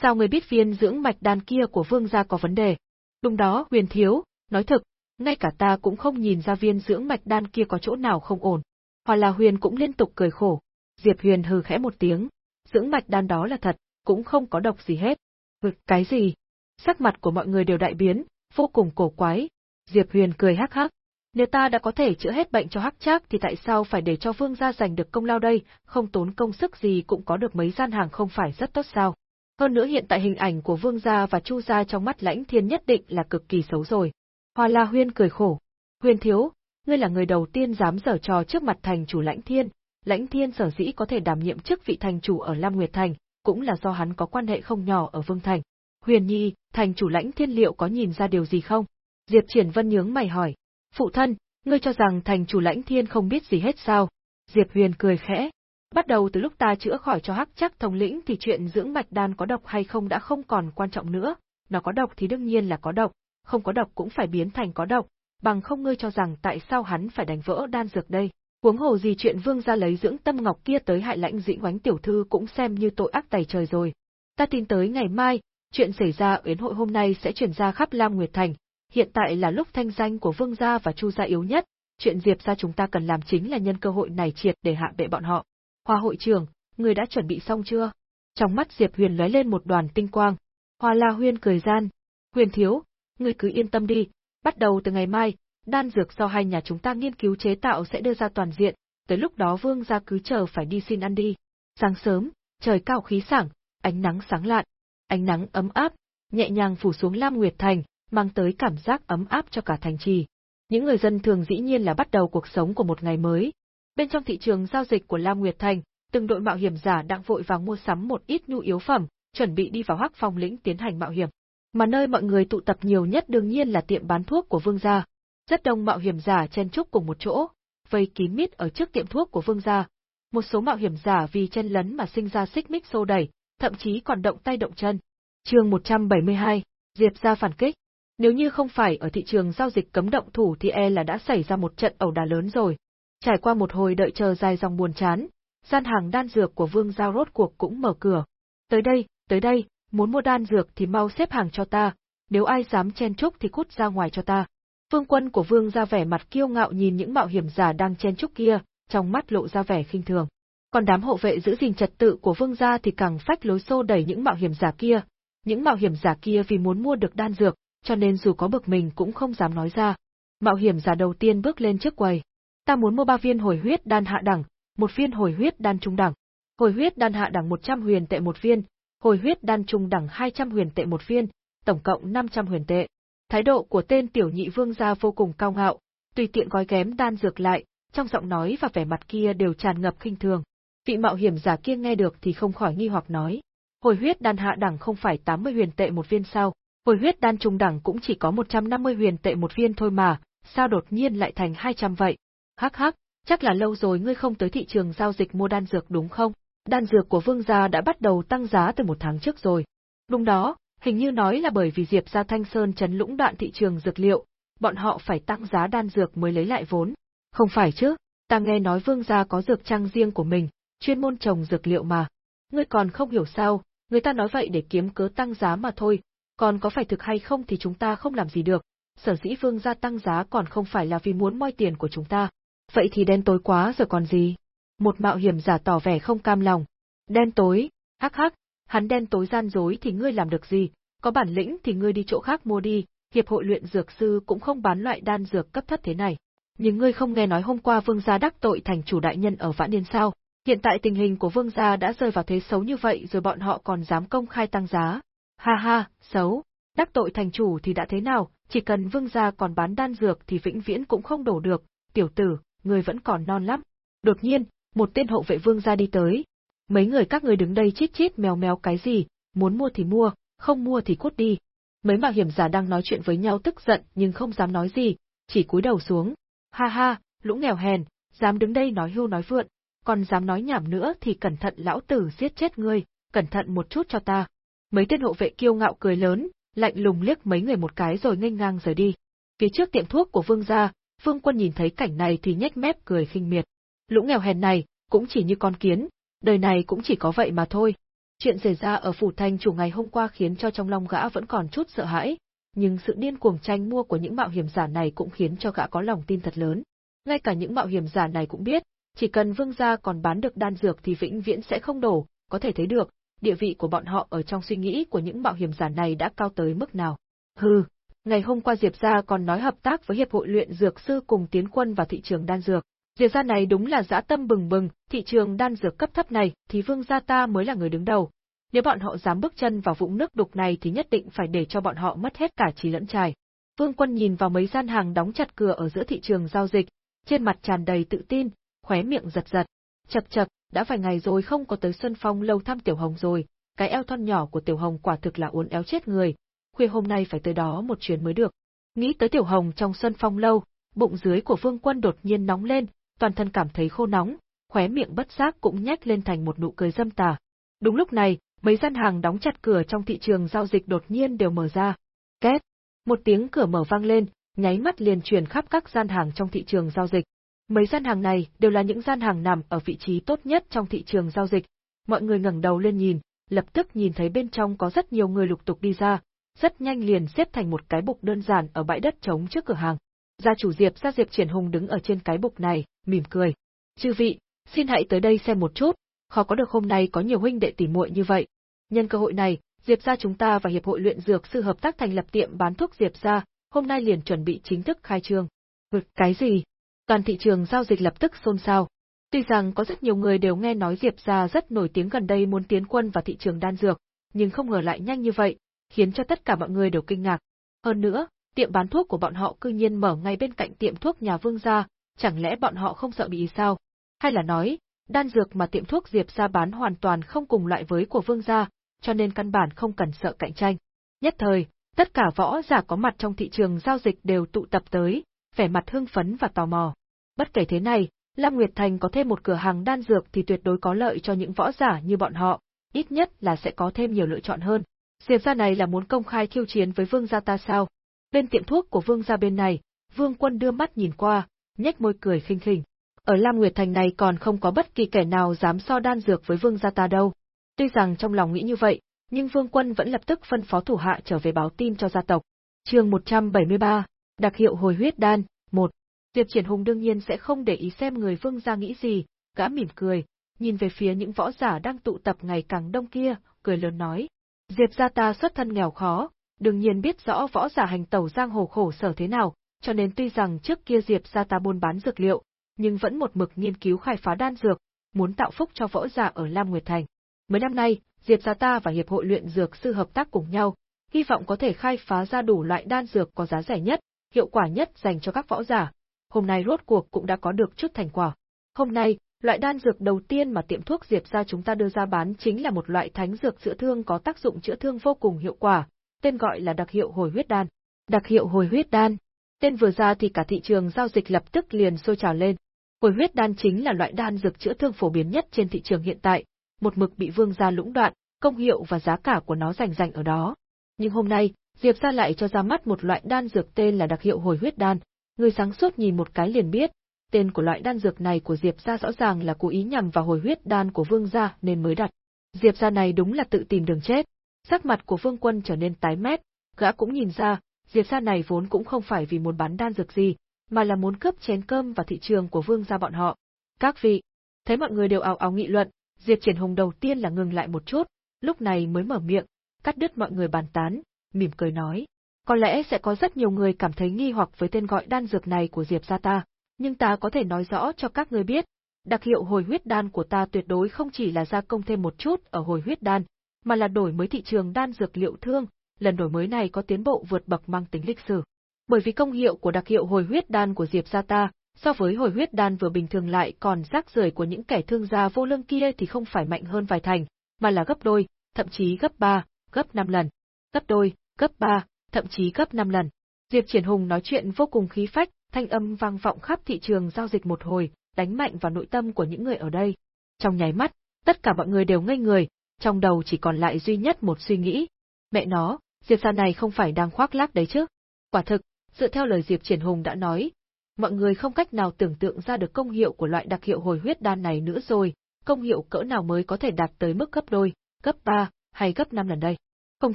Sao ngươi biết viên dưỡng mạch đan kia của vương gia có vấn đề? Đúng đó, huyền thiếu, nói thực, ngay cả ta cũng không nhìn ra viên dưỡng mạch đan kia có chỗ nào không ổn. hoặc là huyền cũng liên tục cười khổ. Diệp huyền hừ khẽ một tiếng, dưỡng mạch đan đó là thật, cũng không có độc gì hết. Vực cái gì? Sắc mặt của mọi người đều đại biến, vô cùng cổ quái, Diệp Huyền cười hắc hắc. Nếu ta đã có thể chữa hết bệnh cho hắc trác thì tại sao phải để cho vương gia giành được công lao đây, không tốn công sức gì cũng có được mấy gian hàng không phải rất tốt sao. Hơn nữa hiện tại hình ảnh của vương gia và chu gia trong mắt lãnh thiên nhất định là cực kỳ xấu rồi. Hoa La Huyên cười khổ. Huyền thiếu, ngươi là người đầu tiên dám giở trò trước mặt thành chủ lãnh thiên. Lãnh thiên sở dĩ có thể đảm nhiệm chức vị thành chủ ở Lam Nguyệt Thành, cũng là do hắn có quan hệ không nhỏ ở Vương Thành. Huyền Nhi, thành chủ lãnh thiên liệu có nhìn ra điều gì không? Diệp Triển Vân nhướng mày hỏi, phụ thân, ngươi cho rằng thành chủ lãnh thiên không biết gì hết sao? Diệp Huyền cười khẽ, bắt đầu từ lúc ta chữa khỏi cho hắc chắc thống lĩnh thì chuyện dưỡng mạch đan có độc hay không đã không còn quan trọng nữa, nó có độc thì đương nhiên là có độc, không có độc cũng phải biến thành có độc, bằng không ngươi cho rằng tại sao hắn phải đánh vỡ đan dược đây. Huống hồ gì chuyện vương gia lấy dưỡng tâm ngọc kia tới hại lãnh dĩ oánh tiểu thư cũng xem như tội ác tày trời rồi. Ta tin tới ngày mai, chuyện xảy ra yến hội hôm nay sẽ truyền ra khắp Lam Nguyệt Thành, hiện tại là lúc thanh danh của Vương gia và Chu gia yếu nhất, chuyện Diệp gia chúng ta cần làm chính là nhân cơ hội này triệt để hạ bệ bọn họ. Hoa hội trưởng, người đã chuẩn bị xong chưa? Trong mắt Diệp Huyền lóe lên một đoàn tinh quang. Hoa La Huyên cười gian, "Huyền thiếu, ngươi cứ yên tâm đi, bắt đầu từ ngày mai, đan dược do hai nhà chúng ta nghiên cứu chế tạo sẽ đưa ra toàn diện, tới lúc đó Vương gia cứ chờ phải đi xin ăn đi." Sáng sớm, trời cao khí sảng, ánh nắng sáng lạn, ánh nắng ấm áp, nhẹ nhàng phủ xuống Lam Nguyệt Thành, mang tới cảm giác ấm áp cho cả thành trì. Những người dân thường dĩ nhiên là bắt đầu cuộc sống của một ngày mới. Bên trong thị trường giao dịch của Lam Nguyệt Thành, từng đội mạo hiểm giả đang vội vàng mua sắm một ít nhu yếu phẩm, chuẩn bị đi vào Hắc Phong lĩnh tiến hành mạo hiểm. Mà nơi mọi người tụ tập nhiều nhất đương nhiên là tiệm bán thuốc của Vương gia. Rất đông mạo hiểm giả chen chúc cùng một chỗ, vây kín mít ở trước tiệm thuốc của Vương gia. Một số mạo hiểm giả vì chen lấn mà sinh ra xích mích xô đẩy, thậm chí còn động tay động chân. Chương 172, Diệp gia phản kích. Nếu như không phải ở thị trường giao dịch cấm động thủ thì e là đã xảy ra một trận ẩu đả lớn rồi. Trải qua một hồi đợi chờ dài dòng buồn chán, gian hàng đan dược của Vương Giao rốt cuộc cũng mở cửa. Tới đây, tới đây, muốn mua đan dược thì mau xếp hàng cho ta, nếu ai dám chen chúc thì cút ra ngoài cho ta. Vương quân của Vương ra vẻ mặt kiêu ngạo nhìn những mạo hiểm giả đang chen chúc kia, trong mắt lộ ra vẻ khinh thường. Còn đám hộ vệ giữ gìn trật tự của Vương gia thì càng phách lối xô đẩy những mạo hiểm giả kia. Những mạo hiểm giả kia vì muốn mua được đan dược, cho nên dù có bực mình cũng không dám nói ra. Mạo hiểm giả đầu tiên bước lên trước quầy. Ta muốn mua ba viên hồi huyết đan hạ đẳng, một viên hồi huyết đan trung đẳng. Hồi huyết đan hạ đẳng 100 huyền tệ một viên, hồi huyết đan trung đẳng 200 huyền tệ một viên, tổng cộng 500 huyền tệ. Thái độ của tên tiểu nhị vương gia vô cùng cao ngạo, tùy tiện gói ghém đan dược lại, trong giọng nói và vẻ mặt kia đều tràn ngập khinh thường. Vị mạo hiểm giả kia nghe được thì không khỏi nghi hoặc nói, hồi huyết đan hạ đẳng không phải 80 huyền tệ một viên sao, hồi huyết đan trung đẳng cũng chỉ có 150 huyền tệ một viên thôi mà, sao đột nhiên lại thành 200 vậy? Hắc hắc, chắc là lâu rồi ngươi không tới thị trường giao dịch mua đan dược đúng không? Đan dược của vương gia đã bắt đầu tăng giá từ một tháng trước rồi. Đúng đó, hình như nói là bởi vì Diệp gia Thanh Sơn chấn lũng đoạn thị trường dược liệu, bọn họ phải tăng giá đan dược mới lấy lại vốn. Không phải chứ, ta nghe nói vương gia có dược trang riêng của mình, chuyên môn trồng dược liệu mà. Ngươi còn không hiểu sao, người ta nói vậy để kiếm cớ tăng giá mà thôi, còn có phải thực hay không thì chúng ta không làm gì được. Sở dĩ vương gia tăng giá còn không phải là vì muốn moi tiền của chúng ta. Vậy thì đen tối quá rồi còn gì? Một mạo hiểm giả tỏ vẻ không cam lòng. Đen tối, hắc hắc, hắn đen tối gian dối thì ngươi làm được gì, có bản lĩnh thì ngươi đi chỗ khác mua đi, hiệp hội luyện dược sư cũng không bán loại đan dược cấp thấp thế này. Nhưng ngươi không nghe nói hôm qua vương gia đắc tội thành chủ đại nhân ở Vãn Niên sao? Hiện tại tình hình của vương gia đã rơi vào thế xấu như vậy rồi bọn họ còn dám công khai tăng giá. Ha ha, xấu, đắc tội thành chủ thì đã thế nào, chỉ cần vương gia còn bán đan dược thì vĩnh viễn cũng không đổ được, tiểu tử, ngươi vẫn còn non lắm. Đột nhiên, một tên hậu vệ vương gia đi tới. Mấy người các người đứng đây chít chít mèo mèo cái gì, muốn mua thì mua, không mua thì cút đi. Mấy mạo hiểm giả đang nói chuyện với nhau tức giận nhưng không dám nói gì, chỉ cúi đầu xuống. Ha ha, lũ nghèo hèn, dám đứng đây nói hưu nói vượn, còn dám nói nhảm nữa thì cẩn thận lão tử giết chết ngươi, cẩn thận một chút cho ta. Mấy tên hộ vệ kiêu ngạo cười lớn, lạnh lùng liếc mấy người một cái rồi nghênh ngang rời đi. Phía trước tiệm thuốc của Vương gia, Vương Quân nhìn thấy cảnh này thì nhếch mép cười khinh miệt. Lũ nghèo hèn này, cũng chỉ như con kiến, đời này cũng chỉ có vậy mà thôi. Chuyện xảy ra ở phủ thanh chủ ngày hôm qua khiến cho trong lòng gã vẫn còn chút sợ hãi, nhưng sự điên cuồng tranh mua của những mạo hiểm giả này cũng khiến cho gã có lòng tin thật lớn. Ngay cả những mạo hiểm giả này cũng biết, chỉ cần vương gia còn bán được đan dược thì vĩnh viễn sẽ không đổ, có thể thấy được, địa vị của bọn họ ở trong suy nghĩ của những mạo hiểm giả này đã cao tới mức nào. Hừ, ngày hôm qua Diệp gia còn nói hợp tác với hiệp hội luyện dược sư cùng tiến quân vào thị trường đan dược. Diệp gia này đúng là dã tâm bừng bừng, thị trường đan dược cấp thấp này thì vương gia ta mới là người đứng đầu. Nếu bọn họ dám bước chân vào vũng nước đục này thì nhất định phải để cho bọn họ mất hết cả trí lẫn trải. Vương Quân nhìn vào mấy gian hàng đóng chặt cửa ở giữa thị trường giao dịch, trên mặt tràn đầy tự tin, khóe miệng giật giật. Chập chập, đã vài ngày rồi không có tới Xuân Phong lâu thăm Tiểu Hồng rồi, cái eo thon nhỏ của Tiểu Hồng quả thực là uốn éo chết người, khuya hôm nay phải tới đó một chuyến mới được. Nghĩ tới Tiểu Hồng trong Xuân Phong lâu, bụng dưới của Vương Quân đột nhiên nóng lên, toàn thân cảm thấy khô nóng, khóe miệng bất giác cũng nhếch lên thành một nụ cười dâm tà. Đúng lúc này, mấy gian hàng đóng chặt cửa trong thị trường giao dịch đột nhiên đều mở ra. Két, một tiếng cửa mở vang lên, nháy mắt liền truyền khắp các gian hàng trong thị trường giao dịch. Mấy gian hàng này đều là những gian hàng nằm ở vị trí tốt nhất trong thị trường giao dịch. Mọi người ngẩng đầu lên nhìn, lập tức nhìn thấy bên trong có rất nhiều người lục tục đi ra, rất nhanh liền xếp thành một cái bục đơn giản ở bãi đất trống trước cửa hàng. Gia chủ Diệp gia Diệp Triển Hùng đứng ở trên cái bục này, mỉm cười. Chư vị, xin hãy tới đây xem một chút, khó có được hôm nay có nhiều huynh đệ tỉ muội như vậy. Nhân cơ hội này, Diệp gia chúng ta và Hiệp hội luyện dược sư hợp tác thành lập tiệm bán thuốc Diệp gia, hôm nay liền chuẩn bị chính thức khai trương. Vực cái gì? Toàn thị trường giao dịch lập tức xôn xao. Tuy rằng có rất nhiều người đều nghe nói Diệp gia rất nổi tiếng gần đây muốn tiến quân vào thị trường đan dược, nhưng không ngờ lại nhanh như vậy, khiến cho tất cả mọi người đều kinh ngạc. Hơn nữa, tiệm bán thuốc của bọn họ cư nhiên mở ngay bên cạnh tiệm thuốc nhà Vương gia, chẳng lẽ bọn họ không sợ bị sao? Hay là nói, đan dược mà tiệm thuốc Diệp gia bán hoàn toàn không cùng loại với của Vương gia, cho nên căn bản không cần sợ cạnh tranh. Nhất thời, tất cả võ giả có mặt trong thị trường giao dịch đều tụ tập tới, vẻ mặt hưng phấn và tò mò. Bất kể thế này, Lam Nguyệt Thành có thêm một cửa hàng đan dược thì tuyệt đối có lợi cho những võ giả như bọn họ, ít nhất là sẽ có thêm nhiều lựa chọn hơn. Diệp gia này là muốn công khai khiêu chiến với vương gia ta sao? Bên tiệm thuốc của vương gia bên này, vương quân đưa mắt nhìn qua, nhếch môi cười khinh khỉnh. Ở Lam Nguyệt Thành này còn không có bất kỳ kẻ nào dám so đan dược với vương gia ta đâu. Tuy rằng trong lòng nghĩ như vậy, nhưng vương quân vẫn lập tức phân phó thủ hạ trở về báo tin cho gia tộc. chương 173, đặc hiệu hồi huyết đan, 1. Diệp Triển Hùng đương nhiên sẽ không để ý xem người vương gia nghĩ gì, gã mỉm cười, nhìn về phía những võ giả đang tụ tập ngày càng đông kia, cười lớn nói. Diệp gia ta xuất thân nghèo khó, đương nhiên biết rõ võ giả hành tẩu giang hồ khổ sở thế nào, cho nên tuy rằng trước kia Diệp gia ta buôn bán dược liệu, nhưng vẫn một mực nghiên cứu khai phá đan dược, muốn tạo phúc cho võ giả ở Lam Nguyệt Thành. Mấy năm nay, Diệp gia ta và Hiệp hội luyện dược sư hợp tác cùng nhau, hy vọng có thể khai phá ra đủ loại đan dược có giá rẻ nhất, hiệu quả nhất dành cho các võ giả. Hôm nay rốt cuộc cũng đã có được chút thành quả. Hôm nay, loại đan dược đầu tiên mà tiệm thuốc Diệp gia chúng ta đưa ra bán chính là một loại thánh dược chữa thương có tác dụng chữa thương vô cùng hiệu quả, tên gọi là đặc hiệu hồi huyết đan. Đặc hiệu hồi huyết đan. Tên vừa ra thì cả thị trường giao dịch lập tức liền sôi trào lên. Hồi huyết đan chính là loại đan dược chữa thương phổ biến nhất trên thị trường hiện tại, một mực bị vương gia lũng đoạn, công hiệu và giá cả của nó rành rành ở đó. Nhưng hôm nay, Diệp gia lại cho ra mắt một loại đan dược tên là đặc hiệu hồi huyết đan. Người sáng suốt nhìn một cái liền biết, tên của loại đan dược này của Diệp gia rõ ràng là cố ý nhằm vào hồi huyết đan của vương gia nên mới đặt. Diệp gia này đúng là tự tìm đường chết. Sắc mặt của vương quân trở nên tái mét, gã cũng nhìn ra, Diệp gia này vốn cũng không phải vì muốn bán đan dược gì, mà là muốn cướp chén cơm và thị trường của vương gia bọn họ. Các vị, thấy mọi người đều ào ào nghị luận, Diệp Triển Hùng đầu tiên là ngừng lại một chút, lúc này mới mở miệng, cắt đứt mọi người bàn tán, mỉm cười nói. Có lẽ sẽ có rất nhiều người cảm thấy nghi hoặc với tên gọi đan dược này của Diệp gia ta, nhưng ta có thể nói rõ cho các người biết, đặc hiệu hồi huyết đan của ta tuyệt đối không chỉ là gia công thêm một chút ở hồi huyết đan, mà là đổi mới thị trường đan dược liệu thương, lần đổi mới này có tiến bộ vượt bậc mang tính lịch sử. Bởi vì công hiệu của đặc hiệu hồi huyết đan của Diệp gia ta, so với hồi huyết đan vừa bình thường lại còn rác rưởi của những kẻ thương gia vô lương kia thì không phải mạnh hơn vài thành, mà là gấp đôi, thậm chí gấp ba, gấp năm lần. Gấp đôi, gấp ba, thậm chí gấp năm lần. Diệp Triển Hùng nói chuyện vô cùng khí phách, thanh âm vang vọng khắp thị trường giao dịch một hồi, đánh mạnh vào nội tâm của những người ở đây. Trong nháy mắt, tất cả mọi người đều ngây người, trong đầu chỉ còn lại duy nhất một suy nghĩ. Mẹ nó, Diệp gia này không phải đang khoác lác đấy chứ? Quả thực, dựa theo lời Diệp Triển Hùng đã nói, mọi người không cách nào tưởng tượng ra được công hiệu của loại đặc hiệu hồi huyết đan này nữa rồi, công hiệu cỡ nào mới có thể đạt tới mức gấp đôi, gấp ba, hay gấp năm lần đây. Không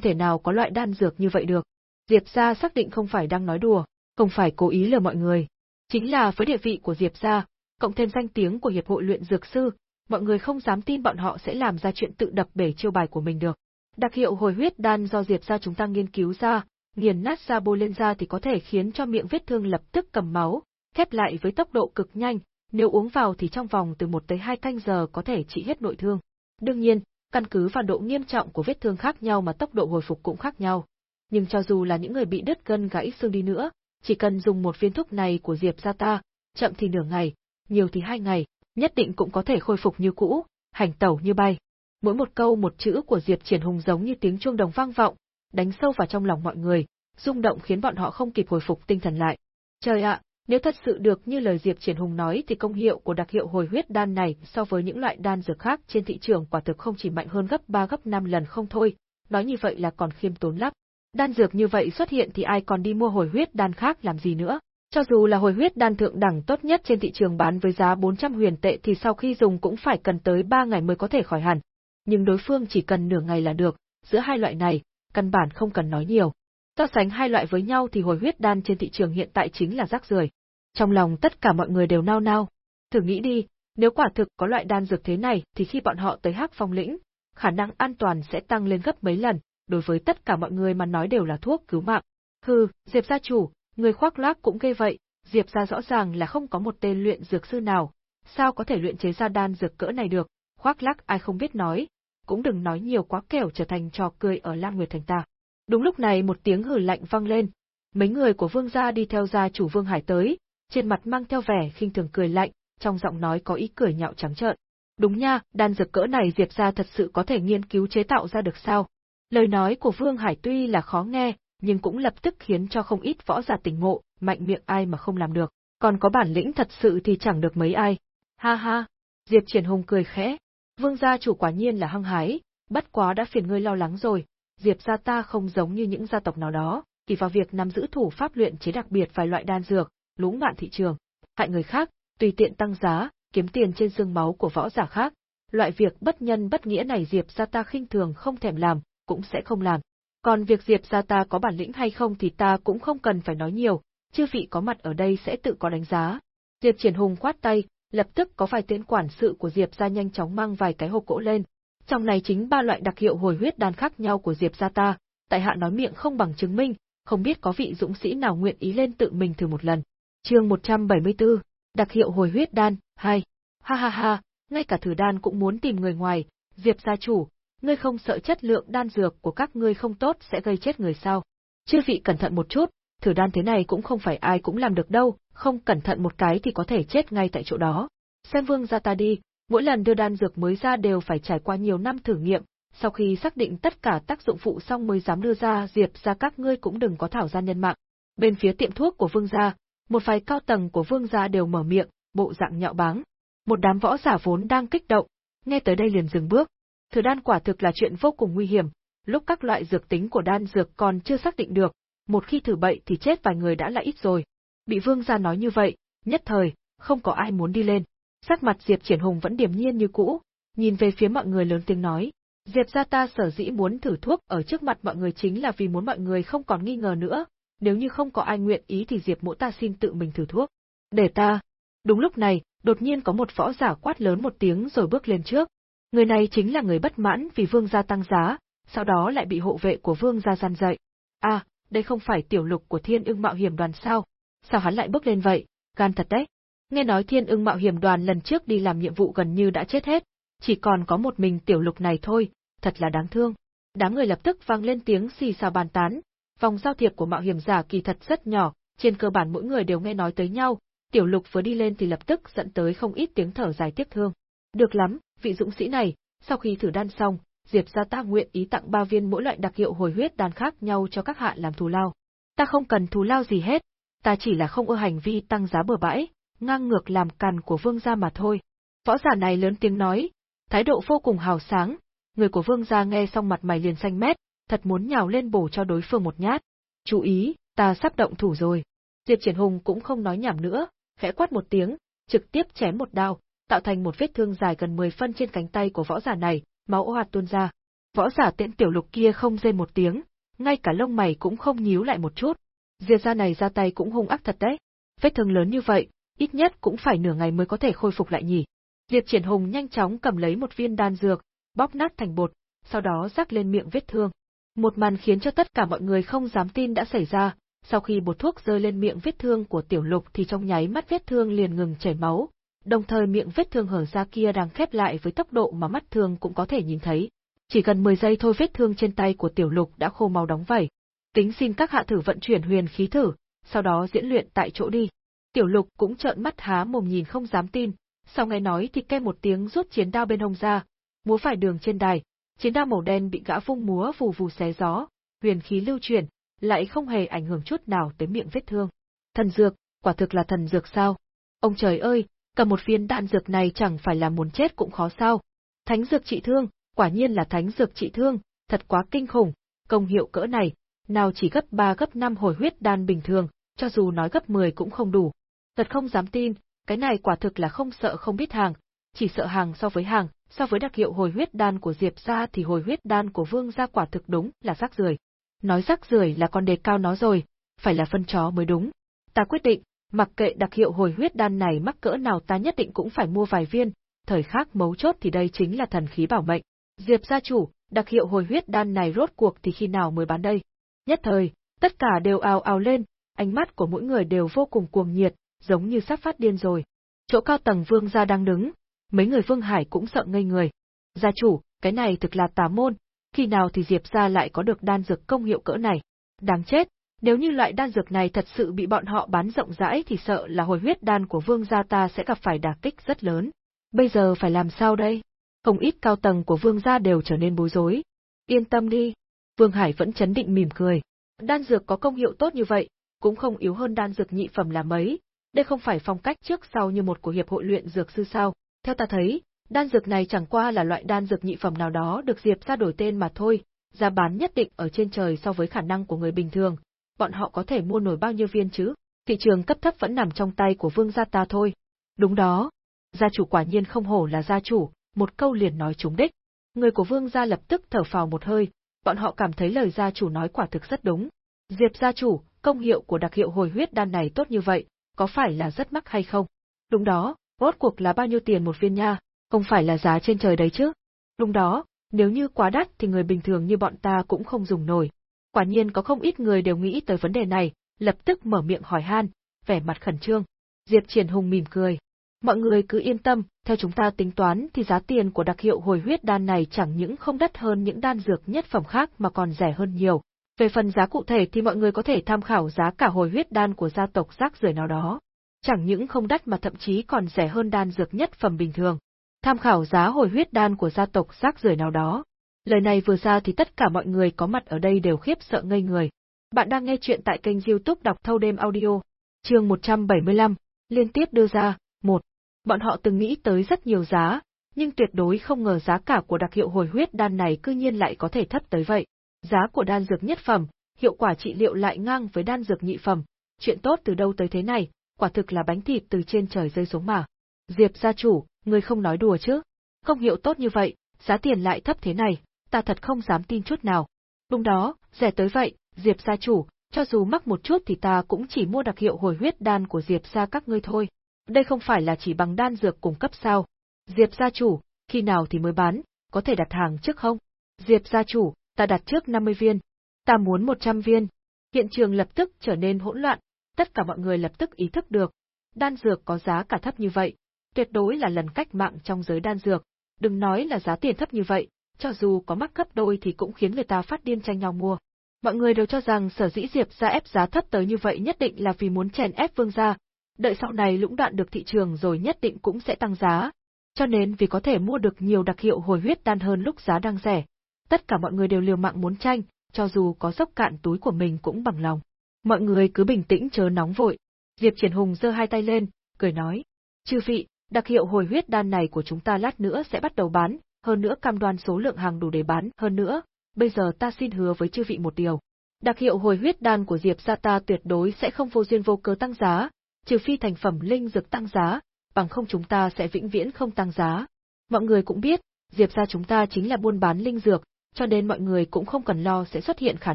thể nào có loại đan dược như vậy được. Diệp gia xác định không phải đang nói đùa, không phải cố ý lừa mọi người. Chính là với địa vị của Diệp gia, cộng thêm danh tiếng của Hiệp hội luyện dược sư, mọi người không dám tin bọn họ sẽ làm ra chuyện tự đập bể chiêu bài của mình được. Đặc hiệu hồi huyết đan do Diệp gia chúng ta nghiên cứu ra, nghiền nát ra bôi lên da thì có thể khiến cho miệng vết thương lập tức cầm máu, khép lại với tốc độ cực nhanh, nếu uống vào thì trong vòng từ 1 tới 2 canh giờ có thể trị hết nội thương. Đương nhiên, căn cứ vào độ nghiêm trọng của vết thương khác nhau mà tốc độ hồi phục cũng khác nhau. Nhưng cho dù là những người bị đứt gân gãy xương đi nữa, chỉ cần dùng một viên thuốc này của Diệp gia ta, chậm thì nửa ngày, nhiều thì hai ngày, nhất định cũng có thể khôi phục như cũ, hành tẩu như bay. Mỗi một câu một chữ của Diệp Triển Hùng giống như tiếng chuông đồng vang vọng, đánh sâu vào trong lòng mọi người, rung động khiến bọn họ không kịp hồi phục tinh thần lại. Trời ạ, nếu thật sự được như lời Diệp Triển Hùng nói thì công hiệu của đặc hiệu hồi huyết đan này so với những loại đan dược khác trên thị trường quả thực không chỉ mạnh hơn gấp 3 gấp 5 lần không thôi, nói như vậy là còn khiêm tốn lắm. Đan dược như vậy xuất hiện thì ai còn đi mua hồi huyết đan khác làm gì nữa? Cho dù là hồi huyết đan thượng đẳng tốt nhất trên thị trường bán với giá 400 huyền tệ thì sau khi dùng cũng phải cần tới 3 ngày mới có thể khỏi hẳn. Nhưng đối phương chỉ cần nửa ngày là được, giữa hai loại này, căn bản không cần nói nhiều. So sánh hai loại với nhau thì hồi huyết đan trên thị trường hiện tại chính là rác rưởi. Trong lòng tất cả mọi người đều nao nao. Thử nghĩ đi, nếu quả thực có loại đan dược thế này thì khi bọn họ tới Hắc Phong lĩnh, khả năng an toàn sẽ tăng lên gấp mấy lần, đối với tất cả mọi người mà nói đều là thuốc cứu mạng. Hừ, Diệp gia chủ, người khoác lác cũng gây vậy, Diệp gia rõ ràng là không có một tên luyện dược sư nào, sao có thể luyện chế ra đan dược cỡ này được, khoác lác ai không biết nói, cũng đừng nói nhiều quá kẻo trở thành trò cười ở Lam Nguyệt Thành ta. Đúng lúc này một tiếng hừ lạnh vang lên, mấy người của Vương gia đi theo gia chủ Vương Hải tới, trên mặt mang theo vẻ khinh thường cười lạnh, trong giọng nói có ý cười nhạo trắng trợn. Đúng nha, đan dược cỡ này Diệp gia thật sự có thể nghiên cứu chế tạo ra được sao? Lời nói của Vương Hải tuy là khó nghe, nhưng cũng lập tức khiến cho không ít võ giả tỉnh ngộ, mạnh miệng ai mà không làm được, còn có bản lĩnh thật sự thì chẳng được mấy ai. Ha ha, Diệp Triển Hùng cười khẽ, Vương gia chủ quả nhiên là hăng hái, bất quá đã phiền ngươi lo lắng rồi, Diệp gia ta không giống như những gia tộc nào đó, kỳ vào việc nắm giữ thủ pháp luyện chế đặc biệt vài loại đan dược, lũng bạn thị trường, hại người khác, tùy tiện tăng giá, kiếm tiền trên xương máu của võ giả khác. Loại việc bất nhân bất nghĩa này Diệp gia ta khinh thường không thèm làm, cũng sẽ không làm. Còn việc Diệp gia ta có bản lĩnh hay không thì ta cũng không cần phải nói nhiều, chư vị có mặt ở đây sẽ tự có đánh giá. Diệp Triển Hùng khoát tay, lập tức có vài tiễn quản sự của Diệp gia nhanh chóng mang vài cái hộp gỗ lên. Trong này chính ba loại đặc hiệu hồi huyết đan khác nhau của Diệp gia ta, tại hạ nói miệng không bằng chứng minh, không biết có vị dũng sĩ nào nguyện ý lên tự mình thử một lần. Chương 174, đặc hiệu hồi huyết đan, 2. Ha ha ha, ngay cả thử đan cũng muốn tìm người ngoài, Diệp gia chủ, ngươi không sợ chất lượng đan dược của các ngươi không tốt sẽ gây chết người sao? Chư vị cẩn thận một chút, thử đan thế này cũng không phải ai cũng làm được đâu, không cẩn thận một cái thì có thể chết ngay tại chỗ đó. Xem vương gia ta đi, mỗi lần đưa đan dược mới ra đều phải trải qua nhiều năm thử nghiệm, sau khi xác định tất cả tác dụng phụ xong mới dám đưa ra diệp ra các ngươi cũng đừng có thảo gian nhân mạng. Bên phía tiệm thuốc của vương gia, một vài cao tầng của vương gia đều mở miệng, bộ dạng nhạo báng. Một đám võ giả vốn đang kích động, nghe tới đây liền dừng bước. Thử đan quả thực là chuyện vô cùng nguy hiểm, lúc các loại dược tính của đan dược còn chưa xác định được, một khi thử bậy thì chết vài người đã là ít rồi. Bị vương gia nói như vậy, nhất thời, không có ai muốn đi lên. Sắc mặt Diệp Triển Hùng vẫn điềm nhiên như cũ, nhìn về phía mọi người lớn tiếng nói, Diệp gia ta sở dĩ muốn thử thuốc ở trước mặt mọi người chính là vì muốn mọi người không còn nghi ngờ nữa, nếu như không có ai nguyện ý thì Diệp mỗ ta xin tự mình thử thuốc. Để ta. Đúng lúc này, đột nhiên có một võ giả quát lớn một tiếng rồi bước lên trước. Người này chính là người bất mãn vì vương gia tăng giá, sau đó lại bị hộ vệ của vương gia gian dậy. À, đây không phải tiểu lục của thiên ưng mạo hiểm đoàn sao? Sao hắn lại bước lên vậy? Gan thật đấy. Nghe nói thiên ưng mạo hiểm đoàn lần trước đi làm nhiệm vụ gần như đã chết hết, chỉ còn có một mình tiểu lục này thôi, thật là đáng thương. Đám người lập tức vang lên tiếng xì xào bàn tán, vòng giao thiệp của mạo hiểm giả kỳ thật rất nhỏ, trên cơ bản mỗi người đều nghe nói tới nhau, tiểu lục vừa đi lên thì lập tức dẫn tới không ít tiếng thở dài tiếc thương. Được lắm, vị dũng sĩ này, sau khi thử đan xong, Diệp gia ta nguyện ý tặng ba viên mỗi loại đặc hiệu hồi huyết đan khác nhau cho các hạ làm thù lao. Ta không cần thù lao gì hết, ta chỉ là không ưa hành vi tăng giá bừa bãi, ngang ngược làm càn của vương gia mà thôi. Võ giả này lớn tiếng nói, thái độ vô cùng hào sáng, người của vương gia nghe xong mặt mày liền xanh mét, thật muốn nhào lên bổ cho đối phương một nhát. Chú ý, ta sắp động thủ rồi. Diệp Triển Hùng cũng không nói nhảm nữa, khẽ quát một tiếng, trực tiếp chém một đao, tạo thành một vết thương dài gần 10 phân trên cánh tay của võ giả này, máu ô tuôn ra. Võ giả tiễn tiểu lục kia không rên một tiếng, ngay cả lông mày cũng không nhíu lại một chút. diệt gia này ra tay cũng hung ác thật đấy. Vết thương lớn như vậy, ít nhất cũng phải nửa ngày mới có thể khôi phục lại nhỉ. Diệp Triển Hùng nhanh chóng cầm lấy một viên đan dược, bóp nát thành bột, sau đó rắc lên miệng vết thương. Một màn khiến cho tất cả mọi người không dám tin đã xảy ra, sau khi bột thuốc rơi lên miệng vết thương của tiểu lục thì trong nháy mắt vết thương liền ngừng chảy máu, đồng thời miệng vết thương hở ra kia đang khép lại với tốc độ mà mắt thường cũng có thể nhìn thấy. Chỉ cần 10 giây thôi vết thương trên tay của tiểu lục đã khô máu đóng vảy. Tính xin các hạ thử vận chuyển huyền khí thử, sau đó diễn luyện tại chỗ đi. Tiểu lục cũng trợn mắt há mồm nhìn không dám tin, sau nghe nói thì kêu một tiếng rút chiến đao bên hông ra, múa phải đường trên đài, chiến đao màu đen bị gã vung múa vù vù xé gió, huyền khí lưu chuyển, lại không hề ảnh hưởng chút nào tới miệng vết thương. Thần dược, quả thực là thần dược sao? Ông trời ơi, cầm một viên đạn dược này chẳng phải là muốn chết cũng khó sao? Thánh dược trị thương, quả nhiên là thánh dược trị thương, thật quá kinh khủng, công hiệu cỡ này, nào chỉ gấp 3 gấp 5 hồi huyết đan bình thường, cho dù nói gấp 10 cũng không đủ. Thật không dám tin, cái này quả thực là không sợ không biết hàng, chỉ sợ hàng so với hàng, so với đặc hiệu hồi huyết đan của Diệp gia thì hồi huyết đan của Vương gia quả thực đúng là rác rưởi. Nói rác rưởi là còn đề cao nó rồi, phải là phân chó mới đúng. Ta quyết định, mặc kệ đặc hiệu hồi huyết đan này mắc cỡ nào ta nhất định cũng phải mua vài viên, thời khắc mấu chốt thì đây chính là thần khí bảo mệnh. Diệp gia chủ, đặc hiệu hồi huyết đan này rốt cuộc thì khi nào mới bán đây? Nhất thời, tất cả đều ào ào lên, ánh mắt của mỗi người đều vô cùng cuồng nhiệt, giống như sắp phát điên rồi. Chỗ cao tầng vương gia đang đứng, mấy người vương hải cũng sợ ngây người. Gia chủ, cái này thực là tà môn, khi nào thì Diệp gia lại có được đan dược công hiệu cỡ này? Đáng chết, nếu như loại đan dược này thật sự bị bọn họ bán rộng rãi thì sợ là hồi huyết đan của vương gia ta sẽ gặp phải đả kích rất lớn. Bây giờ phải làm sao đây? Không ít cao tầng của vương gia đều trở nên bối rối. Yên tâm đi. Vương Hải vẫn chấn định mỉm cười. Đan dược có công hiệu tốt như vậy, cũng không yếu hơn đan dược nhị phẩm là mấy. Đây không phải phong cách trước sau như một của hiệp hội luyện dược sư sao. Theo ta thấy, đan dược này chẳng qua là loại đan dược nhị phẩm nào đó được Diệp ra đổi tên mà thôi, giá bán nhất định ở trên trời so với khả năng của người bình thường. Bọn họ có thể mua nổi bao nhiêu viên chứ? Thị trường cấp thấp vẫn nằm trong tay của vương gia ta thôi. Đúng đó. Gia chủ quả nhiên không hổ là gia chủ, một câu liền nói trúng đích. Người của vương gia lập tức thở phào một hơi, bọn họ cảm thấy lời gia chủ nói quả thực rất đúng. Diệp gia chủ, công hiệu của đặc hiệu hồi huyết đan này tốt như vậy, có phải là rất mắc hay không? Đúng đó, rốt cuộc là bao nhiêu tiền một viên nha, không phải là giá trên trời đấy chứ? Đúng đó, nếu như quá đắt thì người bình thường như bọn ta cũng không dùng nổi. Quả nhiên có không ít người đều nghĩ tới vấn đề này, lập tức mở miệng hỏi han, vẻ mặt khẩn trương. Diệp Triển Hùng mỉm cười. Mọi người cứ yên tâm, theo chúng ta tính toán thì giá tiền của đặc hiệu hồi huyết đan này chẳng những không đắt hơn những đan dược nhất phẩm khác mà còn rẻ hơn nhiều. Về phần giá cụ thể thì mọi người có thể tham khảo giá cả hồi huyết đan của gia tộc rác rưởi nào đó. Chẳng những không đắt mà thậm chí còn rẻ hơn đan dược nhất phẩm bình thường. Tham khảo giá hồi huyết đan của gia tộc rác rưởi nào đó. Lời này vừa ra thì tất cả mọi người có mặt ở đây đều khiếp sợ ngây người. Bạn đang nghe chuyện tại kênh youtube đọc thâu đêm audio. chương 175, liên tiếp đưa ra, một. Bọn họ từng nghĩ tới rất nhiều giá, nhưng tuyệt đối không ngờ giá cả của đặc hiệu hồi huyết đan này cư nhiên lại có thể thấp tới vậy. Giá của đan dược nhất phẩm, hiệu quả trị liệu lại ngang với đan dược nhị phẩm, chuyện tốt từ đâu tới thế này, quả thực là bánh thịt từ trên trời rơi xuống mà. Diệp gia chủ, người không nói đùa chứ? Không hiệu tốt như vậy, giá tiền lại thấp thế này, ta thật không dám tin chút nào. Đúng đó, rẻ tới vậy, Diệp gia chủ, cho dù mắc một chút thì ta cũng chỉ mua đặc hiệu hồi huyết đan của Diệp gia các ngươi thôi. Đây không phải là chỉ bằng đan dược cung cấp sao? Diệp gia chủ, khi nào thì mới bán, có thể đặt hàng trước không? Diệp gia chủ, ta đặt trước 50 viên. Ta muốn 100 viên. Hiện trường lập tức trở nên hỗn loạn, tất cả mọi người lập tức ý thức được. Đan dược có giá cả thấp như vậy, tuyệt đối là lần cách mạng trong giới đan dược. Đừng nói là giá tiền thấp như vậy, cho dù có mắc cấp đôi thì cũng khiến người ta phát điên tranh nhau mua. Mọi người đều cho rằng sở dĩ Diệp ra ép giá thấp tới như vậy nhất định là vì muốn chèn ép vương gia, đợi sau này lũng đoạn được thị trường rồi nhất định cũng sẽ tăng giá. Cho nên vì có thể mua được nhiều đặc hiệu hồi huyết đan hơn lúc giá đang rẻ, tất cả mọi người đều liều mạng muốn tranh, cho dù có dốc cạn túi của mình cũng bằng lòng. Mọi người cứ bình tĩnh chớ nóng vội. Diệp Triển Hùng giơ hai tay lên, cười nói: "Chư vị, đặc hiệu hồi huyết đan này của chúng ta lát nữa sẽ bắt đầu bán, hơn nữa cam đoan số lượng hàng đủ để bán, hơn nữa, bây giờ ta xin hứa với chư vị một điều. Đặc hiệu hồi huyết đan của Diệp gia ta tuyệt đối sẽ không vô duyên vô cớ tăng giá, trừ phi thành phẩm linh dược tăng giá, bằng không chúng ta sẽ vĩnh viễn không tăng giá. Mọi người cũng biết, Diệp gia chúng ta chính là buôn bán linh dược, cho nên mọi người cũng không cần lo sẽ xuất hiện khả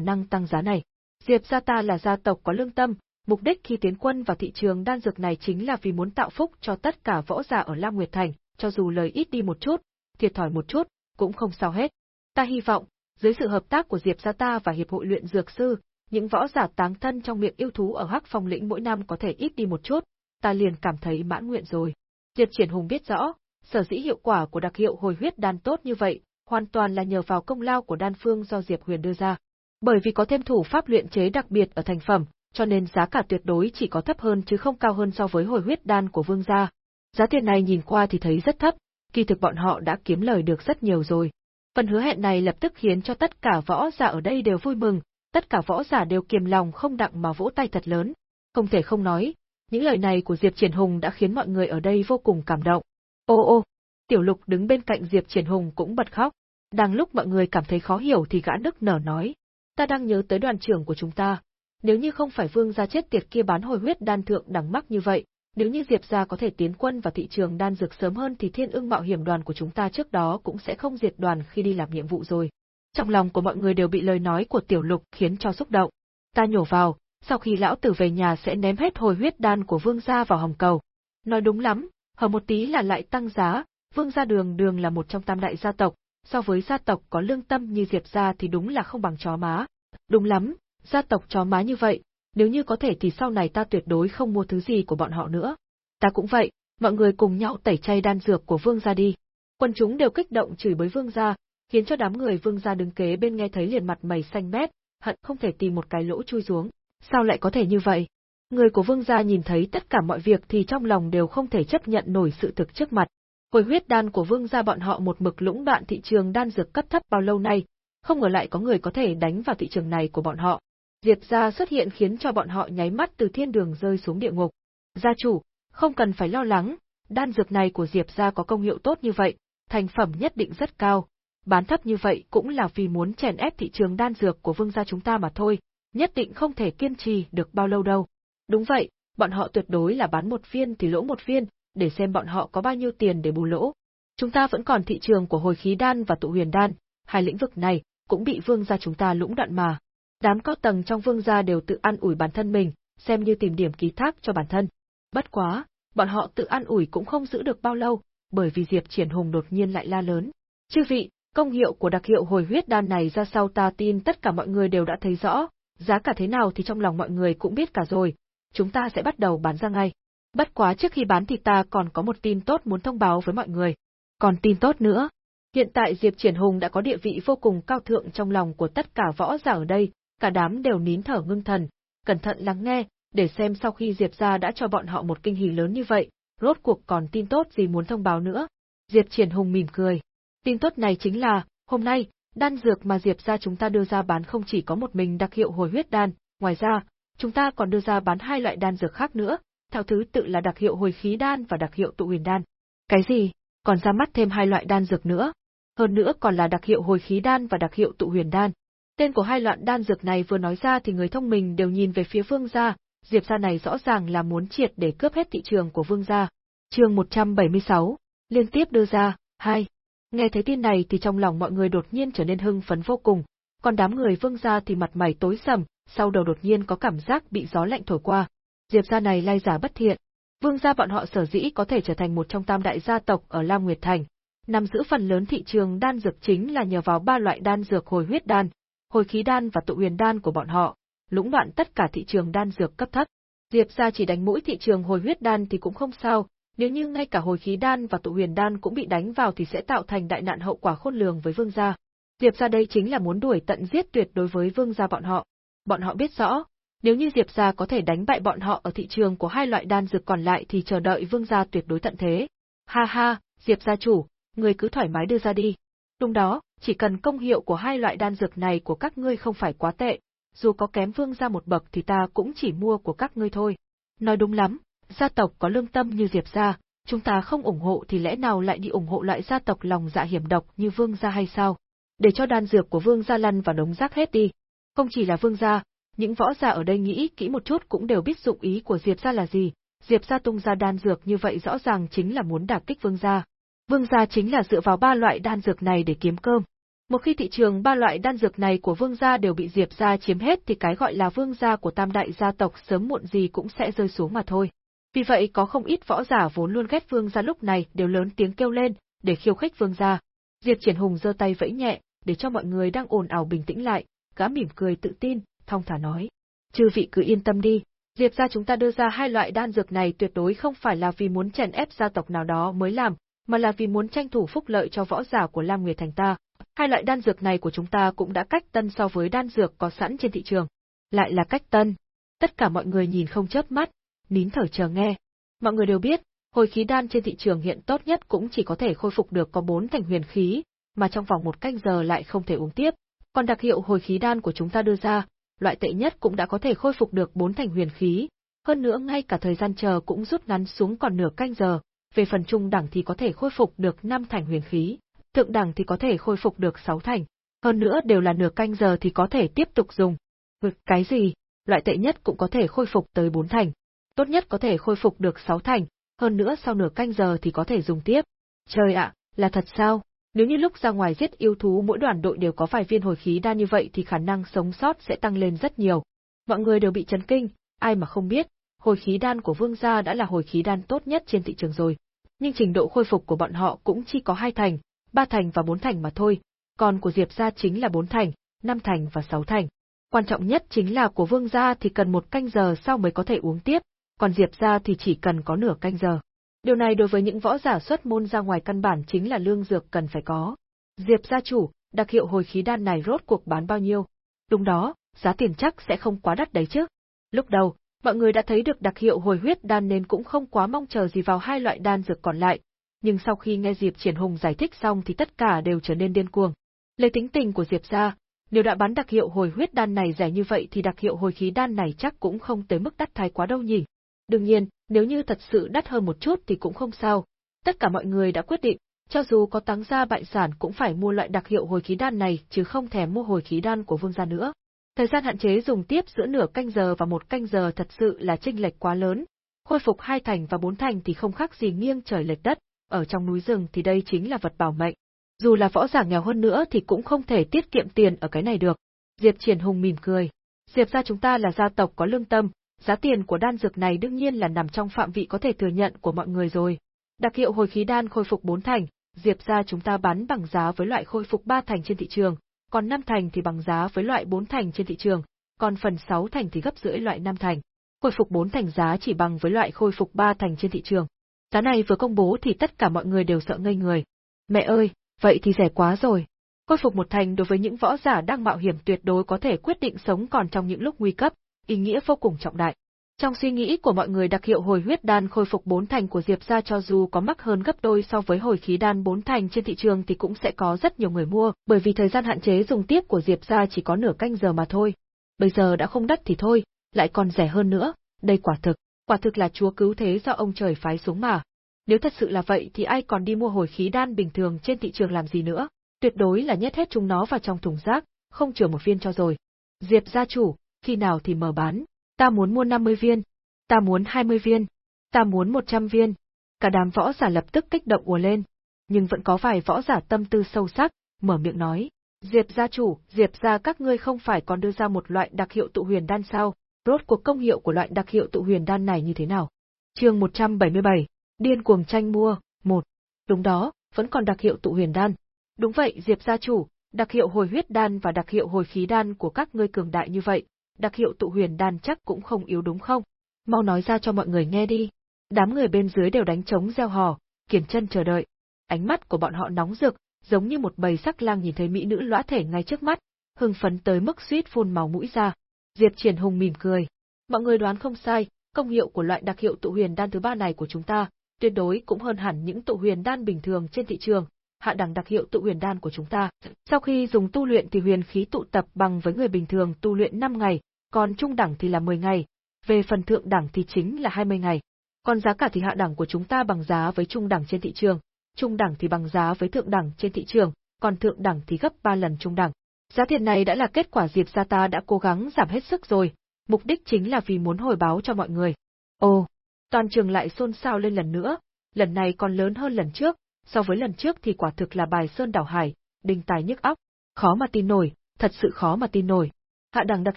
năng tăng giá này. Diệp gia ta là gia tộc có lương tâm, mục đích khi tiến quân vào thị trường đan dược này chính là vì muốn tạo phúc cho tất cả võ giả ở Lam Nguyệt Thành, cho dù lời ít đi một chút, thiệt thòi một chút, cũng không sao hết. Ta hy vọng, dưới sự hợp tác của Diệp gia ta và Hiệp hội luyện dược sư, những võ giả táng thân trong miệng yêu thú ở Hắc Phong lĩnh mỗi năm có thể ít đi một chút, ta liền cảm thấy mãn nguyện rồi. Diệp Triển Hùng biết rõ, sở dĩ hiệu quả của đặc hiệu hồi huyết đan tốt như vậy, hoàn toàn là nhờ vào công lao của đan phương do Diệp Huyền đưa ra. Bởi vì có thêm thủ pháp luyện chế đặc biệt ở thành phẩm, cho nên giá cả tuyệt đối chỉ có thấp hơn chứ không cao hơn so với hồi huyết đan của vương gia. Giá tiền này nhìn qua thì thấy rất thấp, kỳ thực bọn họ đã kiếm lời được rất nhiều rồi. Phần hứa hẹn này lập tức khiến cho tất cả võ giả ở đây đều vui mừng, tất cả võ giả đều kiềm lòng không đặng mà vỗ tay thật lớn. Không thể không nói, những lời này của Diệp Triển Hùng đã khiến mọi người ở đây vô cùng cảm động. Ô ô, Tiểu Lục đứng bên cạnh Diệp Triển Hùng cũng bật khóc. Đang lúc mọi người cảm thấy khó hiểu thì gã nức nở nói, ta đang nhớ tới đoàn trưởng của chúng ta. Nếu như không phải vương gia chết tiệt kia bán hồi huyết đan thượng đẳng mắc như vậy, nếu như Diệp gia có thể tiến quân vào thị trường đan dược sớm hơn thì thiên ưng mạo hiểm đoàn của chúng ta trước đó cũng sẽ không diệt đoàn khi đi làm nhiệm vụ rồi. Trong lòng của mọi người đều bị lời nói của tiểu lục khiến cho xúc động. Ta nhổ vào, sau khi lão tử về nhà sẽ ném hết hồi huyết đan của vương gia vào hồng cầu. Nói đúng lắm, hở một tí là lại tăng giá, vương gia đường đường là một trong tam đại gia tộc, so với gia tộc có lương tâm như Diệp gia thì đúng là không bằng chó má. Đúng lắm, gia tộc chó má như vậy, nếu như có thể thì sau này ta tuyệt đối không mua thứ gì của bọn họ nữa. Ta cũng vậy, mọi người cùng nhau tẩy chay đan dược của vương gia đi. Quân chúng đều kích động chửi bới vương gia, khiến cho đám người vương gia đứng kế bên nghe thấy liền mặt mày xanh mét, hận không thể tìm một cái lỗ chui xuống. Sao lại có thể như vậy? Người của vương gia nhìn thấy tất cả mọi việc thì trong lòng đều không thể chấp nhận nổi sự thực trước mặt. Hồi huyết đan của vương gia bọn họ một mực lũng đoạn thị trường đan dược cấp thấp bao lâu nay, không ngờ lại có người có thể đánh vào thị trường này của bọn họ. Diệp gia xuất hiện khiến cho bọn họ nháy mắt từ thiên đường rơi xuống địa ngục. Gia chủ, không cần phải lo lắng, đan dược này của Diệp gia có công hiệu tốt như vậy, thành phẩm nhất định rất cao. Bán thấp như vậy cũng là vì muốn chèn ép thị trường đan dược của vương gia chúng ta mà thôi, nhất định không thể kiên trì được bao lâu đâu. Đúng vậy, bọn họ tuyệt đối là bán một viên thì lỗ một viên, để xem bọn họ có bao nhiêu tiền để bù lỗ. Chúng ta vẫn còn thị trường của hồi khí đan và tụ huyền đan, hai lĩnh vực này cũng bị vương gia chúng ta lũng đoạn mà. Đám cao tầng trong vương gia đều tự ăn ủi bản thân mình, xem như tìm điểm ký thác cho bản thân. Bất quá, bọn họ tự ăn ủi cũng không giữ được bao lâu, bởi vì Diệp Triển Hùng đột nhiên lại la lớn. Chư vị, công hiệu của đặc hiệu hồi huyết đan này ra sau ta tin tất cả mọi người đều đã thấy rõ, giá cả thế nào thì trong lòng mọi người cũng biết cả rồi, chúng ta sẽ bắt đầu bán ra ngay. Bất quá trước khi bán thì ta còn có một tin tốt muốn thông báo với mọi người. Còn tin tốt nữa. Hiện tại Diệp Triển Hùng đã có địa vị vô cùng cao thượng trong lòng của tất cả võ giả ở đây, cả đám đều nín thở ngưng thần, cẩn thận lắng nghe, để xem sau khi Diệp gia đã cho bọn họ một kinh hỉ lớn như vậy, rốt cuộc còn tin tốt gì muốn thông báo nữa. Diệp Triển Hùng mỉm cười. Tin tốt này chính là, hôm nay, đan dược mà Diệp gia chúng ta đưa ra bán không chỉ có một mình đặc hiệu hồi huyết đan, ngoài ra, chúng ta còn đưa ra bán hai loại đan dược khác nữa, theo thứ tự là đặc hiệu hồi khí đan và đặc hiệu tụ huyền đan. Cái gì? Còn ra mắt thêm hai loại đan dược nữa. Hơn nữa còn là đặc hiệu hồi khí đan và đặc hiệu tụ huyền đan. Tên của hai loại đan dược này vừa nói ra thì người thông minh đều nhìn về phía Vương gia, Diệp gia này rõ ràng là muốn triệt để cướp hết thị trường của Vương gia. Chương 176, liên tiếp đưa ra, hai. Nghe thấy tin này thì trong lòng mọi người đột nhiên trở nên hưng phấn vô cùng, còn đám người Vương gia thì mặt mày tối sầm, sau đầu đột nhiên có cảm giác bị gió lạnh thổi qua. Diệp gia này lai giả bất thiện. Vương gia bọn họ sở dĩ có thể trở thành một trong tam đại gia tộc ở Lam Nguyệt Thành, nắm giữ phần lớn thị trường đan dược chính là nhờ vào ba loại đan dược hồi huyết đan, hồi khí đan và tụ huyền đan của bọn họ, lũng đoạn tất cả thị trường đan dược cấp thấp. Diệp gia chỉ đánh mũi thị trường hồi huyết đan thì cũng không sao, nếu như ngay cả hồi khí đan và tụ huyền đan cũng bị đánh vào thì sẽ tạo thành đại nạn hậu quả khôn lường với vương gia. Diệp gia đây chính là muốn đuổi tận giết tuyệt đối với vương gia bọn họ. Bọn họ biết rõ, nếu như Diệp gia có thể đánh bại bọn họ ở thị trường của hai loại đan dược còn lại thì chờ đợi vương gia tuyệt đối tận thế. Ha ha, Diệp gia chủ, người cứ thoải mái đưa ra đi. Đúng đó, chỉ cần công hiệu của hai loại đan dược này của các ngươi không phải quá tệ, dù có kém vương gia một bậc thì ta cũng chỉ mua của các ngươi thôi. Nói đúng lắm, gia tộc có lương tâm như Diệp gia, chúng ta không ủng hộ thì lẽ nào lại đi ủng hộ loại gia tộc lòng dạ hiểm độc như vương gia hay sao? Để cho đan dược của vương gia lăn vào đống rác hết đi. Không chỉ là vương gia, những võ gia ở đây nghĩ kỹ một chút cũng đều biết dụng ý của Diệp gia là gì. Diệp gia tung ra đan dược như vậy rõ ràng chính là muốn đả kích vương gia. Vương gia chính là dựa vào ba loại đan dược này để kiếm cơm. Một khi thị trường ba loại đan dược này của vương gia đều bị Diệp gia chiếm hết thì cái gọi là vương gia của tam đại gia tộc sớm muộn gì cũng sẽ rơi xuống mà thôi. Vì vậy có không ít võ giả vốn luôn ghét vương gia lúc này đều lớn tiếng kêu lên, để khiêu khích vương gia. Diệp Triển Hùng giơ tay vẫy nhẹ, để cho mọi người đang ồn ào bình tĩnh lại, gã mỉm cười tự tin, thong thả nói. Chư vị cứ yên tâm đi, Diệp gia chúng ta đưa ra hai loại đan dược này tuyệt đối không phải là vì muốn chèn ép gia tộc nào đó mới làm, mà là vì muốn tranh thủ phúc lợi cho võ giả của Lam Nguyệt Thành ta. Hai loại đan dược này của chúng ta cũng đã cách tân so với đan dược có sẵn trên thị trường. Lại là cách tân. Tất cả mọi người nhìn không chớp mắt, nín thở chờ nghe. Mọi người đều biết, hồi khí đan trên thị trường hiện tốt nhất cũng chỉ có thể khôi phục được có bốn thành huyền khí, mà trong vòng một canh giờ lại không thể uống tiếp. Còn đặc hiệu hồi khí đan của chúng ta đưa ra, loại tệ nhất cũng đã có thể khôi phục được bốn thành huyền khí, hơn nữa ngay cả thời gian chờ cũng rút ngắn xuống còn nửa canh giờ, về phần trung đẳng thì có thể khôi phục được năm thành huyền khí, thượng đẳng thì có thể khôi phục được sáu thành, hơn nữa đều là nửa canh giờ thì có thể tiếp tục dùng. Ừ, cái gì? Loại tệ nhất cũng có thể khôi phục tới bốn thành, tốt nhất có thể khôi phục được sáu thành, hơn nữa sau nửa canh giờ thì có thể dùng tiếp. Trời ạ, là thật sao? Nếu như lúc ra ngoài giết yêu thú mỗi đoàn đội đều có vài viên hồi khí đan như vậy thì khả năng sống sót sẽ tăng lên rất nhiều. Mọi người đều bị chấn kinh, ai mà không biết, hồi khí đan của vương gia đã là hồi khí đan tốt nhất trên thị trường rồi. Nhưng trình độ khôi phục của bọn họ cũng chỉ có hai thành, ba thành và bốn thành mà thôi, còn của Diệp gia chính là bốn thành, năm thành và sáu thành. Quan trọng nhất chính là của vương gia thì cần một canh giờ sau mới có thể uống tiếp, còn Diệp gia thì chỉ cần có nửa canh giờ. Điều này đối với những võ giả xuất môn ra ngoài căn bản chính là lương dược cần phải có. Diệp gia chủ, đặc hiệu hồi khí đan này rốt cuộc bán bao nhiêu? Đúng đó, giá tiền chắc sẽ không quá đắt đấy chứ. Lúc đầu, mọi người đã thấy được đặc hiệu hồi huyết đan nên cũng không quá mong chờ gì vào hai loại đan dược còn lại. nhưng sau khi nghe Diệp Triển Hùng giải thích xong thì tất cả đều trở nên điên cuồng. Lấy tính tình của Diệp gia, nếu đã bán đặc hiệu hồi huyết đan này rẻ như vậy thì đặc hiệu hồi khí đan này chắc cũng không tới mức đắt thái quá đâu nhỉ. Đương nhiên, nếu như thật sự đắt hơn một chút thì cũng không sao. Tất cả mọi người đã quyết định, cho dù có tăng gia bại sản cũng phải mua loại đặc hiệu hồi khí đan này chứ không thèm mua hồi khí đan của vương gia nữa. Thời gian hạn chế dùng tiếp giữa nửa canh giờ và một canh giờ thật sự là chênh lệch quá lớn. Khôi phục hai thành và bốn thành thì không khác gì nghiêng trời lệch đất, ở trong núi rừng thì đây chính là vật bảo mệnh. Dù là võ giả nghèo hơn nữa thì cũng không thể tiết kiệm tiền ở cái này được. Diệp Triển Hùng mỉm cười. Diệp gia chúng ta là gia tộc có lương tâm, giá tiền của đan dược này đương nhiên là nằm trong phạm vị có thể thừa nhận của mọi người rồi. Đặc hiệu hồi khí đan khôi phục bốn thành, Diệp gia chúng ta bán bằng giá với loại khôi phục ba thành trên thị trường, còn 5 thành thì bằng giá với loại 4 thành trên thị trường, còn phần 6 thành thì gấp rưỡi loại 5 thành. Khôi phục 4 thành giá chỉ bằng với loại khôi phục 3 thành trên thị trường. Giá này vừa công bố thì tất cả mọi người đều sợ ngây người. Mẹ ơi, vậy thì rẻ quá rồi. Khôi phục một thành đối với những võ giả đang mạo hiểm tuyệt đối có thể quyết định sống còn trong những lúc nguy cấp, ý nghĩa vô cùng trọng đại. Trong suy nghĩ của mọi người đặc hiệu hồi huyết đan khôi phục bốn thành của Diệp gia cho dù có mắc hơn gấp đôi so với hồi khí đan bốn thành trên thị trường thì cũng sẽ có rất nhiều người mua, bởi vì thời gian hạn chế dùng tiếp của Diệp gia chỉ có nửa canh giờ mà thôi. Bây giờ đã không đắt thì thôi, lại còn rẻ hơn nữa, đây quả thực, quả thực là chúa cứu thế do ông trời phái xuống mà. Nếu thật sự là vậy thì ai còn đi mua hồi khí đan bình thường trên thị trường làm gì nữa, tuyệt đối là nhét hết chúng nó vào trong thùng rác, không chừa một viên cho rồi. Diệp gia chủ, khi nào thì mở bán, ta muốn mua 50 viên, ta muốn 20 viên, ta muốn 100 viên. Cả đám võ giả lập tức kích động ùa lên, nhưng vẫn có vài võ giả tâm tư sâu sắc, mở miệng nói. Diệp gia chủ, Diệp gia các ngươi không phải còn đưa ra một loại đặc hiệu tụ huyền đan sao, rốt cuộc công hiệu của loại đặc hiệu tụ huyền đan này như thế nào? chương 177, điên cuồng tranh mua, một. Đúng đó, vẫn còn đặc hiệu tụ huyền đan. Đúng vậy Diệp gia chủ, đặc hiệu hồi huyết đan và đặc hiệu hồi khí đan của các ngươi cường đại như vậy, đặc hiệu tụ huyền đan chắc cũng không yếu đúng không? Mau nói ra cho mọi người nghe đi. Đám người bên dưới đều đánh trống gieo hò, kiềm chân chờ đợi. Ánh mắt của bọn họ nóng rực, giống như một bầy sắc lang nhìn thấy mỹ nữ lõa thể ngay trước mắt, hưng phấn tới mức suýt phun màu mũi ra. Diệp Triển Hùng mỉm cười. Mọi người đoán không sai, công hiệu của loại đặc hiệu tụ huyền đan thứ ba này của chúng ta, tuyệt đối cũng hơn hẳn những tụ huyền đan bình thường trên thị trường, hạ đẳng đặc hiệu tụ huyền đan của chúng ta. Sau khi dùng tu luyện thì huyền khí tụ tập bằng với người bình thường tu luyện 5 ngày, còn trung đẳng thì là 10 ngày, về phần thượng đẳng thì chính là 20 ngày. Còn giá cả thì hạ đẳng của chúng ta bằng giá với trung đẳng trên thị trường, trung đẳng thì bằng giá với thượng đẳng trên thị trường, còn thượng đẳng thì gấp 3 lần trung đẳng. Giá tiền này đã là kết quả Diệp gia ta đã cố gắng giảm hết sức rồi, mục đích chính là vì muốn hồi báo cho mọi người. Ồ, toàn trường lại xôn xao lên lần nữa, lần này còn lớn hơn lần trước, so với lần trước thì quả thực là bài sơn đảo hải, đình tài nhức óc, khó mà tin nổi, thật sự khó mà tin nổi. Hạ đẳng đặc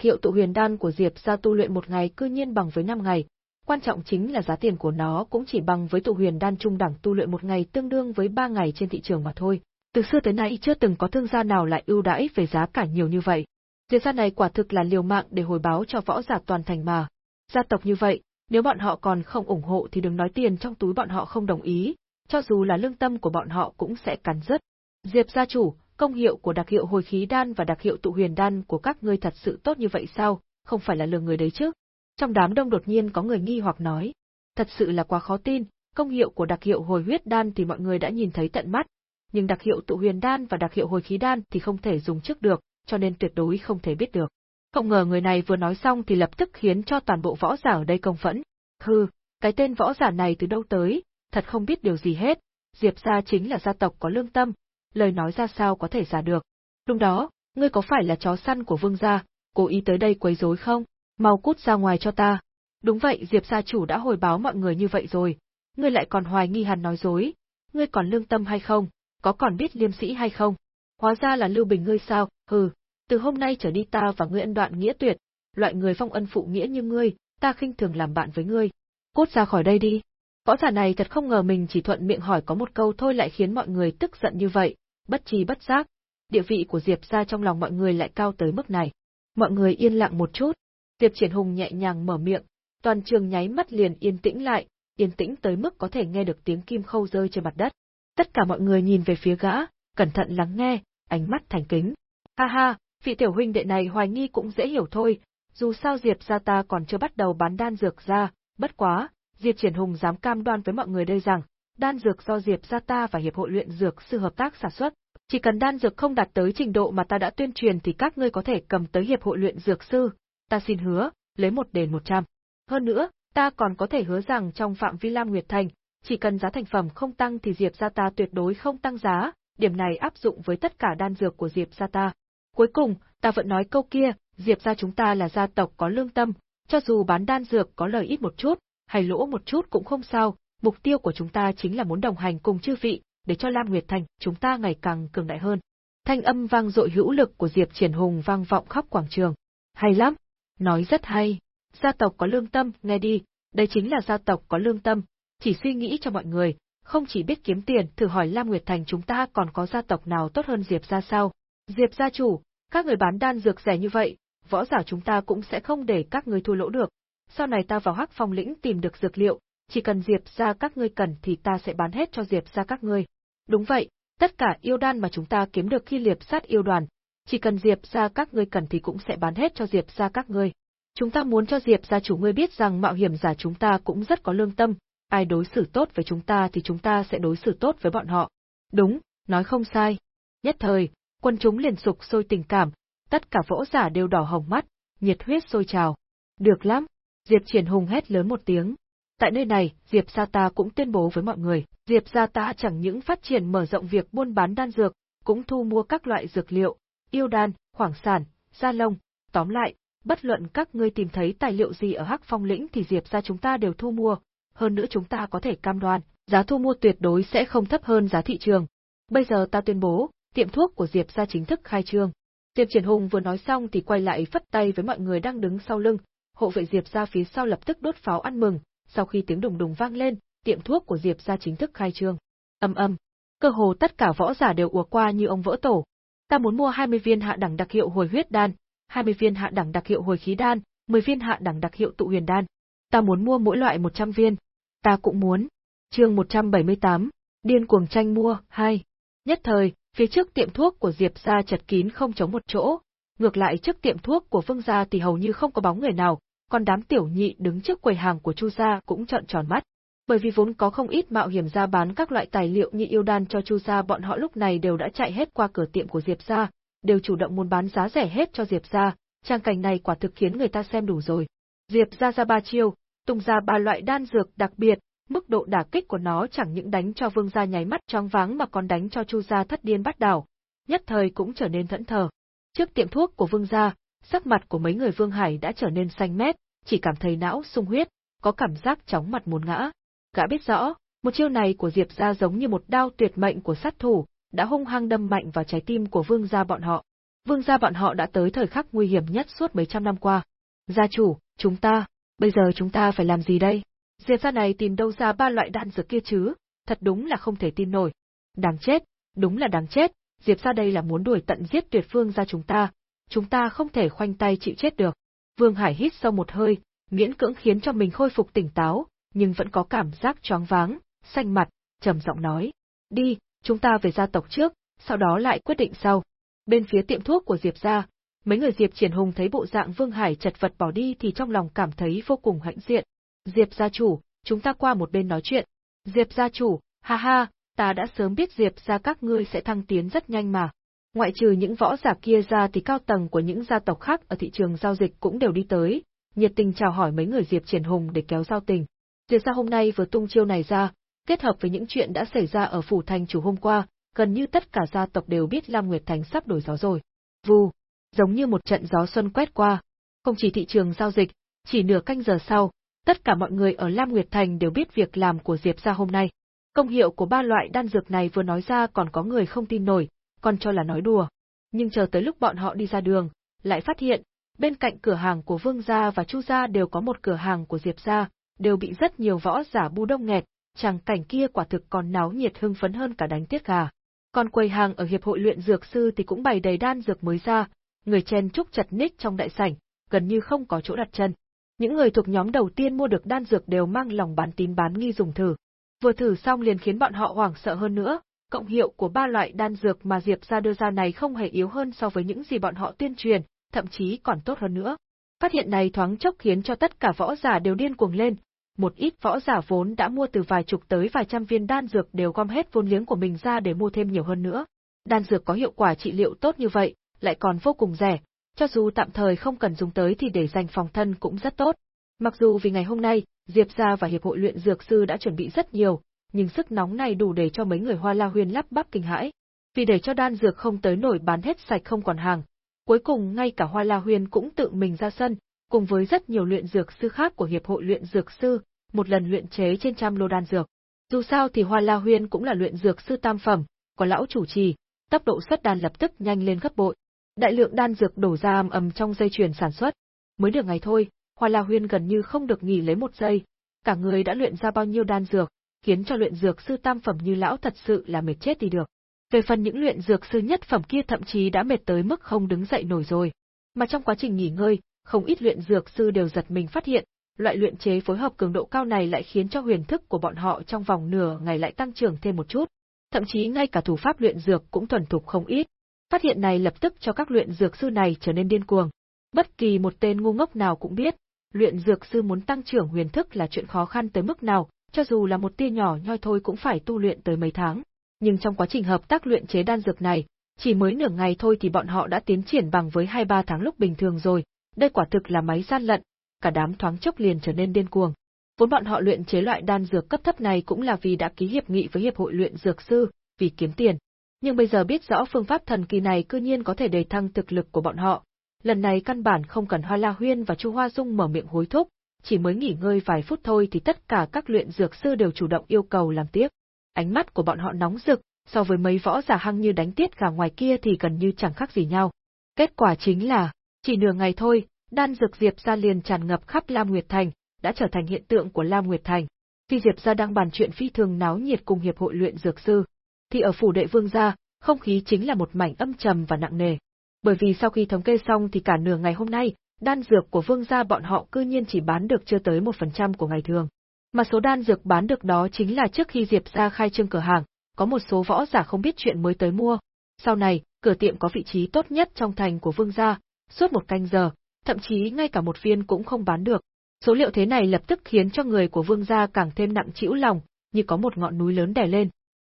hiệu tụ huyền đan của Diệp gia tu luyện một ngày cư nhiên bằng với 5 ngày, quan trọng chính là giá tiền của nó cũng chỉ bằng với tụ huyền đan trung đẳng tu luyện một ngày tương đương với 3 ngày trên thị trường mà thôi. Từ xưa tới nay chưa từng có thương gia nào lại ưu đãi về giá cả nhiều như vậy. Diệp gia này quả thực là liều mạng để hồi báo cho võ giả toàn thành mà. Gia tộc như vậy, nếu bọn họ còn không ủng hộ thì đừng nói tiền trong túi bọn họ không đồng ý, cho dù là lương tâm của bọn họ cũng sẽ cắn rứt. Diệp gia chủ, công hiệu của đặc hiệu hồi khí đan và đặc hiệu tụ huyền đan của các ngươi thật sự tốt như vậy sao, không phải là lừa người đấy chứ? Trong đám đông đột nhiên có người nghi hoặc nói. Thật sự là quá khó tin, công hiệu của đặc hiệu hồi huyết đan thì mọi người đã nhìn thấy tận mắt, nhưng đặc hiệu tụ huyền đan và đặc hiệu hồi khí đan thì không thể dùng trước được, cho nên tuyệt đối không thể biết được. Không ngờ người này vừa nói xong thì lập tức khiến cho toàn bộ võ giả ở đây công phẫn. Hừ, cái tên võ giả này từ đâu tới, thật không biết điều gì hết, Diệp gia chính là gia tộc có lương tâm, lời nói ra sao có thể giả được. Lúc đó, ngươi có phải là chó săn của vương gia, cố ý tới đây quấy rối không? Mau cút ra ngoài cho ta. Đúng vậy, Diệp gia chủ đã hồi báo mọi người như vậy rồi, ngươi lại còn hoài nghi hắn nói dối, ngươi còn lương tâm hay không, có còn biết liêm sĩ hay không? Hóa ra là Lưu Bình ngươi sao, hừ, từ hôm nay trở đi ta và ngươi ân đoạn nghĩa tuyệt, loại người phong ân phụ nghĩa như ngươi, ta khinh thường làm bạn với ngươi. Cút ra khỏi đây đi. Võ giả này thật không ngờ mình chỉ thuận miệng hỏi có một câu thôi lại khiến mọi người tức giận như vậy, bất chi bất giác, địa vị của Diệp gia trong lòng mọi người lại cao tới mức này. Mọi người yên lặng một chút, Diệp Triển Hùng nhẹ nhàng mở miệng, toàn trường nháy mắt liền yên tĩnh lại, yên tĩnh tới mức có thể nghe được tiếng kim khâu rơi trên mặt đất. Tất cả mọi người nhìn về phía gã, cẩn thận lắng nghe, ánh mắt thành kính. Ha ha, vị tiểu huynh đệ này hoài nghi cũng dễ hiểu thôi, dù sao Diệp gia ta còn chưa bắt đầu bán đan dược ra, bất quá, Diệp Triển Hùng dám cam đoan với mọi người đây rằng, đan dược do Diệp gia ta và hiệp hội luyện dược sư hợp tác sản xuất. Chỉ cần đan dược không đạt tới trình độ mà ta đã tuyên truyền thì các ngươi có thể cầm tới hiệp hội luyện dược sư, ta xin hứa, lấy một đền một trăm. Hơn nữa, ta còn có thể hứa rằng trong phạm vi Lam Nguyệt Thành, chỉ cần giá thành phẩm không tăng thì Diệp gia ta tuyệt đối không tăng giá, điểm này áp dụng với tất cả đan dược của Diệp gia ta. Cuối cùng, ta vẫn nói câu kia, Diệp gia chúng ta là gia tộc có lương tâm, cho dù bán đan dược có lời ít một chút, hay lỗ một chút cũng không sao, mục tiêu của chúng ta chính là muốn đồng hành cùng chư vị, để cho Lam Nguyệt Thành chúng ta ngày càng cường đại hơn. Thanh âm vang dội hữu lực của Diệp Triển Hùng vang vọng khắp quảng trường. Hay lắm, nói rất hay. Gia tộc có lương tâm, nghe đi, đây chính là gia tộc có lương tâm, chỉ suy nghĩ cho mọi người, không chỉ biết kiếm tiền, thử hỏi Lam Nguyệt Thành chúng ta còn có gia tộc nào tốt hơn Diệp gia sao? Diệp gia chủ, các người bán đan dược rẻ như vậy, võ giả chúng ta cũng sẽ không để các người thua lỗ được. Sau này ta vào Hắc Phong lĩnh tìm được dược liệu, chỉ cần Diệp gia các ngươi cần thì ta sẽ bán hết cho Diệp gia các ngươi. Đúng vậy, tất cả yêu đan mà chúng ta kiếm được khi liệp sát yêu đoàn, chỉ cần Diệp gia các ngươi cần thì cũng sẽ bán hết cho Diệp gia các ngươi. Chúng ta muốn cho Diệp gia chủ ngươi biết rằng mạo hiểm giả chúng ta cũng rất có lương tâm, ai đối xử tốt với chúng ta thì chúng ta sẽ đối xử tốt với bọn họ. Đúng, nói không sai. Nhất thời, quân chúng liền sục sôi tình cảm, tất cả võ giả đều đỏ hồng mắt, nhiệt huyết sôi trào. Được lắm, Diệp Triển Hùng hét lớn một tiếng. Tại nơi này, Diệp Gia ta cũng tuyên bố với mọi người, Diệp Gia ta chẳng những phát triển mở rộng việc buôn bán đan dược, cũng thu mua các loại dược liệu, yêu đan, khoảng sản, da lông, tóm lại, bất luận các ngươi tìm thấy tài liệu gì ở Hắc Phong lĩnh thì Diệp gia chúng ta đều thu mua, hơn nữa chúng ta có thể cam đoan, giá thu mua tuyệt đối sẽ không thấp hơn giá thị trường. Bây giờ ta tuyên bố, tiệm thuốc của Diệp gia chính thức khai trương. Diệp Triển Hùng vừa nói xong thì quay lại phất tay với mọi người đang đứng sau lưng, hộ vệ Diệp gia phía sau lập tức đốt pháo ăn mừng, sau khi tiếng đùng đùng vang lên, tiệm thuốc của Diệp gia chính thức khai trương. Âm âm, cơ hồ tất cả võ giả đều ùa qua như ông vỡ tổ. Ta muốn mua 20 viên hạ đẳng đặc hiệu hồi huyết đan, 20 viên hạ đẳng đặc hiệu hồi khí đan, 10 viên hạ đẳng đặc hiệu tụ huyền đan. Ta muốn mua mỗi loại 100 viên. Ta cũng muốn. Chương 178, điên cuồng tranh mua, 2. Nhất thời, phía trước tiệm thuốc của Diệp gia chật kín không chống một chỗ, ngược lại trước tiệm thuốc của Vương gia thì hầu như không có bóng người nào, còn đám tiểu nhị đứng trước quầy hàng của Chu gia cũng trợn tròn mắt. Bởi vì vốn có không ít mạo hiểm ra bán các loại tài liệu như yêu đan cho Chu gia bọn họ lúc này đều đã chạy hết qua cửa tiệm của Diệp gia, đều chủ động muốn bán giá rẻ hết cho Diệp gia, trang cảnh này quả thực khiến người ta xem đủ rồi. Diệp gia ra ba chiêu, tung ra ba loại đan dược đặc biệt, mức độ đả kích của nó chẳng những đánh cho Vương gia nháy mắt choáng váng mà còn đánh cho Chu gia thất điên bắt đảo, nhất thời cũng trở nên thẫn thờ. Trước tiệm thuốc của Vương gia, sắc mặt của mấy người Vương Hải đã trở nên xanh mét, chỉ cảm thấy não sung huyết, có cảm giác chóng mặt muốn ngã. Gã biết rõ, một chiêu này của Diệp gia giống như một đao tuyệt mệnh của sát thủ, đã hung hăng đâm mạnh vào trái tim của vương gia bọn họ. Vương gia bọn họ đã tới thời khắc nguy hiểm nhất suốt mấy trăm năm qua. Gia chủ, chúng ta, bây giờ chúng ta phải làm gì đây? Diệp gia này tìm đâu ra ba loại đạn dược kia chứ, thật đúng là không thể tin nổi. Đáng chết, đúng là đáng chết, Diệp gia đây là muốn đuổi tận giết tuyệt vương gia chúng ta, chúng ta không thể khoanh tay chịu chết được. Vương Hải hít sâu một hơi, miễn cưỡng khiến cho mình khôi phục tỉnh táo, nhưng vẫn có cảm giác choáng váng, xanh mặt, trầm giọng nói. Đi, chúng ta về gia tộc trước, sau đó lại quyết định sau. Bên phía tiệm thuốc của Diệp gia, mấy người Diệp Triển Hùng thấy bộ dạng Vương Hải chật vật bỏ đi thì trong lòng cảm thấy vô cùng hãnh diện. Diệp gia chủ, chúng ta qua một bên nói chuyện. Diệp gia chủ, ha ha, ta đã sớm biết Diệp gia các ngươi sẽ thăng tiến rất nhanh mà. Ngoại trừ những võ giả kia ra thì cao tầng của những gia tộc khác ở thị trường giao dịch cũng đều đi tới, nhiệt tình chào hỏi mấy người Diệp Triển Hùng để kéo giao tình. Diệp gia hôm nay vừa tung chiêu này ra, kết hợp với những chuyện đã xảy ra ở phủ thành chủ hôm qua, gần như tất cả gia tộc đều biết Lam Nguyệt Thành sắp đổi gió rồi. Vù, giống như một trận gió xuân quét qua. Không chỉ thị trường giao dịch, chỉ nửa canh giờ sau, tất cả mọi người ở Lam Nguyệt Thành đều biết việc làm của Diệp gia hôm nay. Công hiệu của ba loại đan dược này vừa nói ra còn có người không tin nổi, còn cho là nói đùa. Nhưng chờ tới lúc bọn họ đi ra đường, lại phát hiện, bên cạnh cửa hàng của Vương gia và Chu gia đều có một cửa hàng của Diệp gia, đều bị rất nhiều võ giả bu đông nghẹt, chẳng cảnh kia quả thực còn náo nhiệt hưng phấn hơn cả đánh tiết gà. Còn quầy hàng ở hiệp hội luyện dược sư thì cũng bày đầy đan dược mới ra, người chen trúc chặt ních trong đại sảnh, gần như không có chỗ đặt chân. Những người thuộc nhóm đầu tiên mua được đan dược đều mang lòng bán tín bán nghi dùng thử. Vừa thử xong liền khiến bọn họ hoảng sợ hơn nữa, cộng hiệu của ba loại đan dược mà Diệp gia đưa ra này không hề yếu hơn so với những gì bọn họ tuyên truyền, thậm chí còn tốt hơn nữa. Phát hiện này thoáng chốc khiến cho tất cả võ giả đều điên cuồng lên, một ít võ giả vốn đã mua từ vài chục tới vài trăm viên đan dược đều gom hết vốn liếng của mình ra để mua thêm nhiều hơn nữa. Đan dược có hiệu quả trị liệu tốt như vậy, lại còn vô cùng rẻ, cho dù tạm thời không cần dùng tới thì để dành phòng thân cũng rất tốt. Mặc dù vì ngày hôm nay, Diệp gia và hiệp hội luyện dược sư đã chuẩn bị rất nhiều, nhưng sức nóng này đủ để cho mấy người Hoa La Huyên lắp bắp kinh hãi. Vì để cho đan dược không tới nổi bán hết sạch không còn hàng, cuối cùng ngay cả Hoa La Huyên cũng tự mình ra sân, cùng với rất nhiều luyện dược sư khác của hiệp hội luyện dược sư, một lần luyện chế trên trăm lô đan dược. Dù sao thì Hoa La Huyên cũng là luyện dược sư tam phẩm, có lão chủ trì, tốc độ xuất đan lập tức nhanh lên gấp bội. Đại lượng đan dược đổ ra ầm ầm trong dây chuyền sản xuất. Mới được ngày thôi, Hoa La Huyên gần như không được nghỉ lấy một giây, cả người đã luyện ra bao nhiêu đan dược, khiến cho luyện dược sư tam phẩm như lão thật sự là mệt chết đi được. Về phần những luyện dược sư nhất phẩm kia thậm chí đã mệt tới mức không đứng dậy nổi rồi. Mà trong quá trình nghỉ ngơi, không ít luyện dược sư đều giật mình phát hiện, loại luyện chế phối hợp cường độ cao này lại khiến cho huyền thức của bọn họ trong vòng nửa ngày lại tăng trưởng thêm một chút. Thậm chí ngay cả thủ pháp luyện dược cũng thuần thục không ít. Phát hiện này lập tức cho các luyện dược sư này trở nên điên cuồng. Bất kỳ một tên ngu ngốc nào cũng biết, luyện dược sư muốn tăng trưởng huyền thức là chuyện khó khăn tới mức nào, cho dù là một tia nhỏ nhoi thôi cũng phải tu luyện tới mấy tháng. Nhưng trong quá trình hợp tác luyện chế đan dược này, chỉ mới nửa ngày thôi thì bọn họ đã tiến triển bằng với 2-3 tháng lúc bình thường rồi, đây quả thực là máy gian lận, cả đám thoáng chốc liền trở nên điên cuồng. Vốn bọn họ luyện chế loại đan dược cấp thấp này cũng là vì đã ký hiệp nghị với hiệp hội luyện dược sư, vì kiếm tiền. Nhưng bây giờ biết rõ phương pháp thần kỳ này cư nhiên có thể đề thăng thực lực của bọn họ. Lần này căn bản không cần Hoa La Huyên và Chu Hoa Dung mở miệng hối thúc, chỉ mới nghỉ ngơi vài phút thôi thì tất cả các luyện dược sư đều chủ động yêu cầu làm tiếp. Ánh mắt của bọn họ nóng rực, so với mấy võ giả hăng như đánh tiết gà ngoài kia thì gần như chẳng khác gì nhau. Kết quả chính là, chỉ nửa ngày thôi, đan dược Diệp gia liền tràn ngập khắp Lam Nguyệt Thành, đã trở thành hiện tượng của Lam Nguyệt Thành. Khi Diệp gia đang bàn chuyện phi thường náo nhiệt cùng hiệp hội luyện dược sư, thì ở phủ đệ vương gia, không khí chính là một mảnh âm trầm và nặng nề. Bởi vì sau khi thống kê xong thì cả nửa ngày hôm nay, đan dược của vương gia bọn họ cư nhiên chỉ bán được chưa tới 1% của ngày thường. Mà số đan dược bán được đó chính là trước khi Diệp gia khai trương cửa hàng, có một số võ giả không biết chuyện mới tới mua. Sau này, cửa tiệm có vị trí tốt nhất trong thành của vương gia, suốt một canh giờ, thậm chí ngay cả một viên cũng không bán được. Số liệu thế này lập tức khiến cho người của vương gia càng thêm nặng trĩu lòng, như có một ngọn núi lớn đè lên.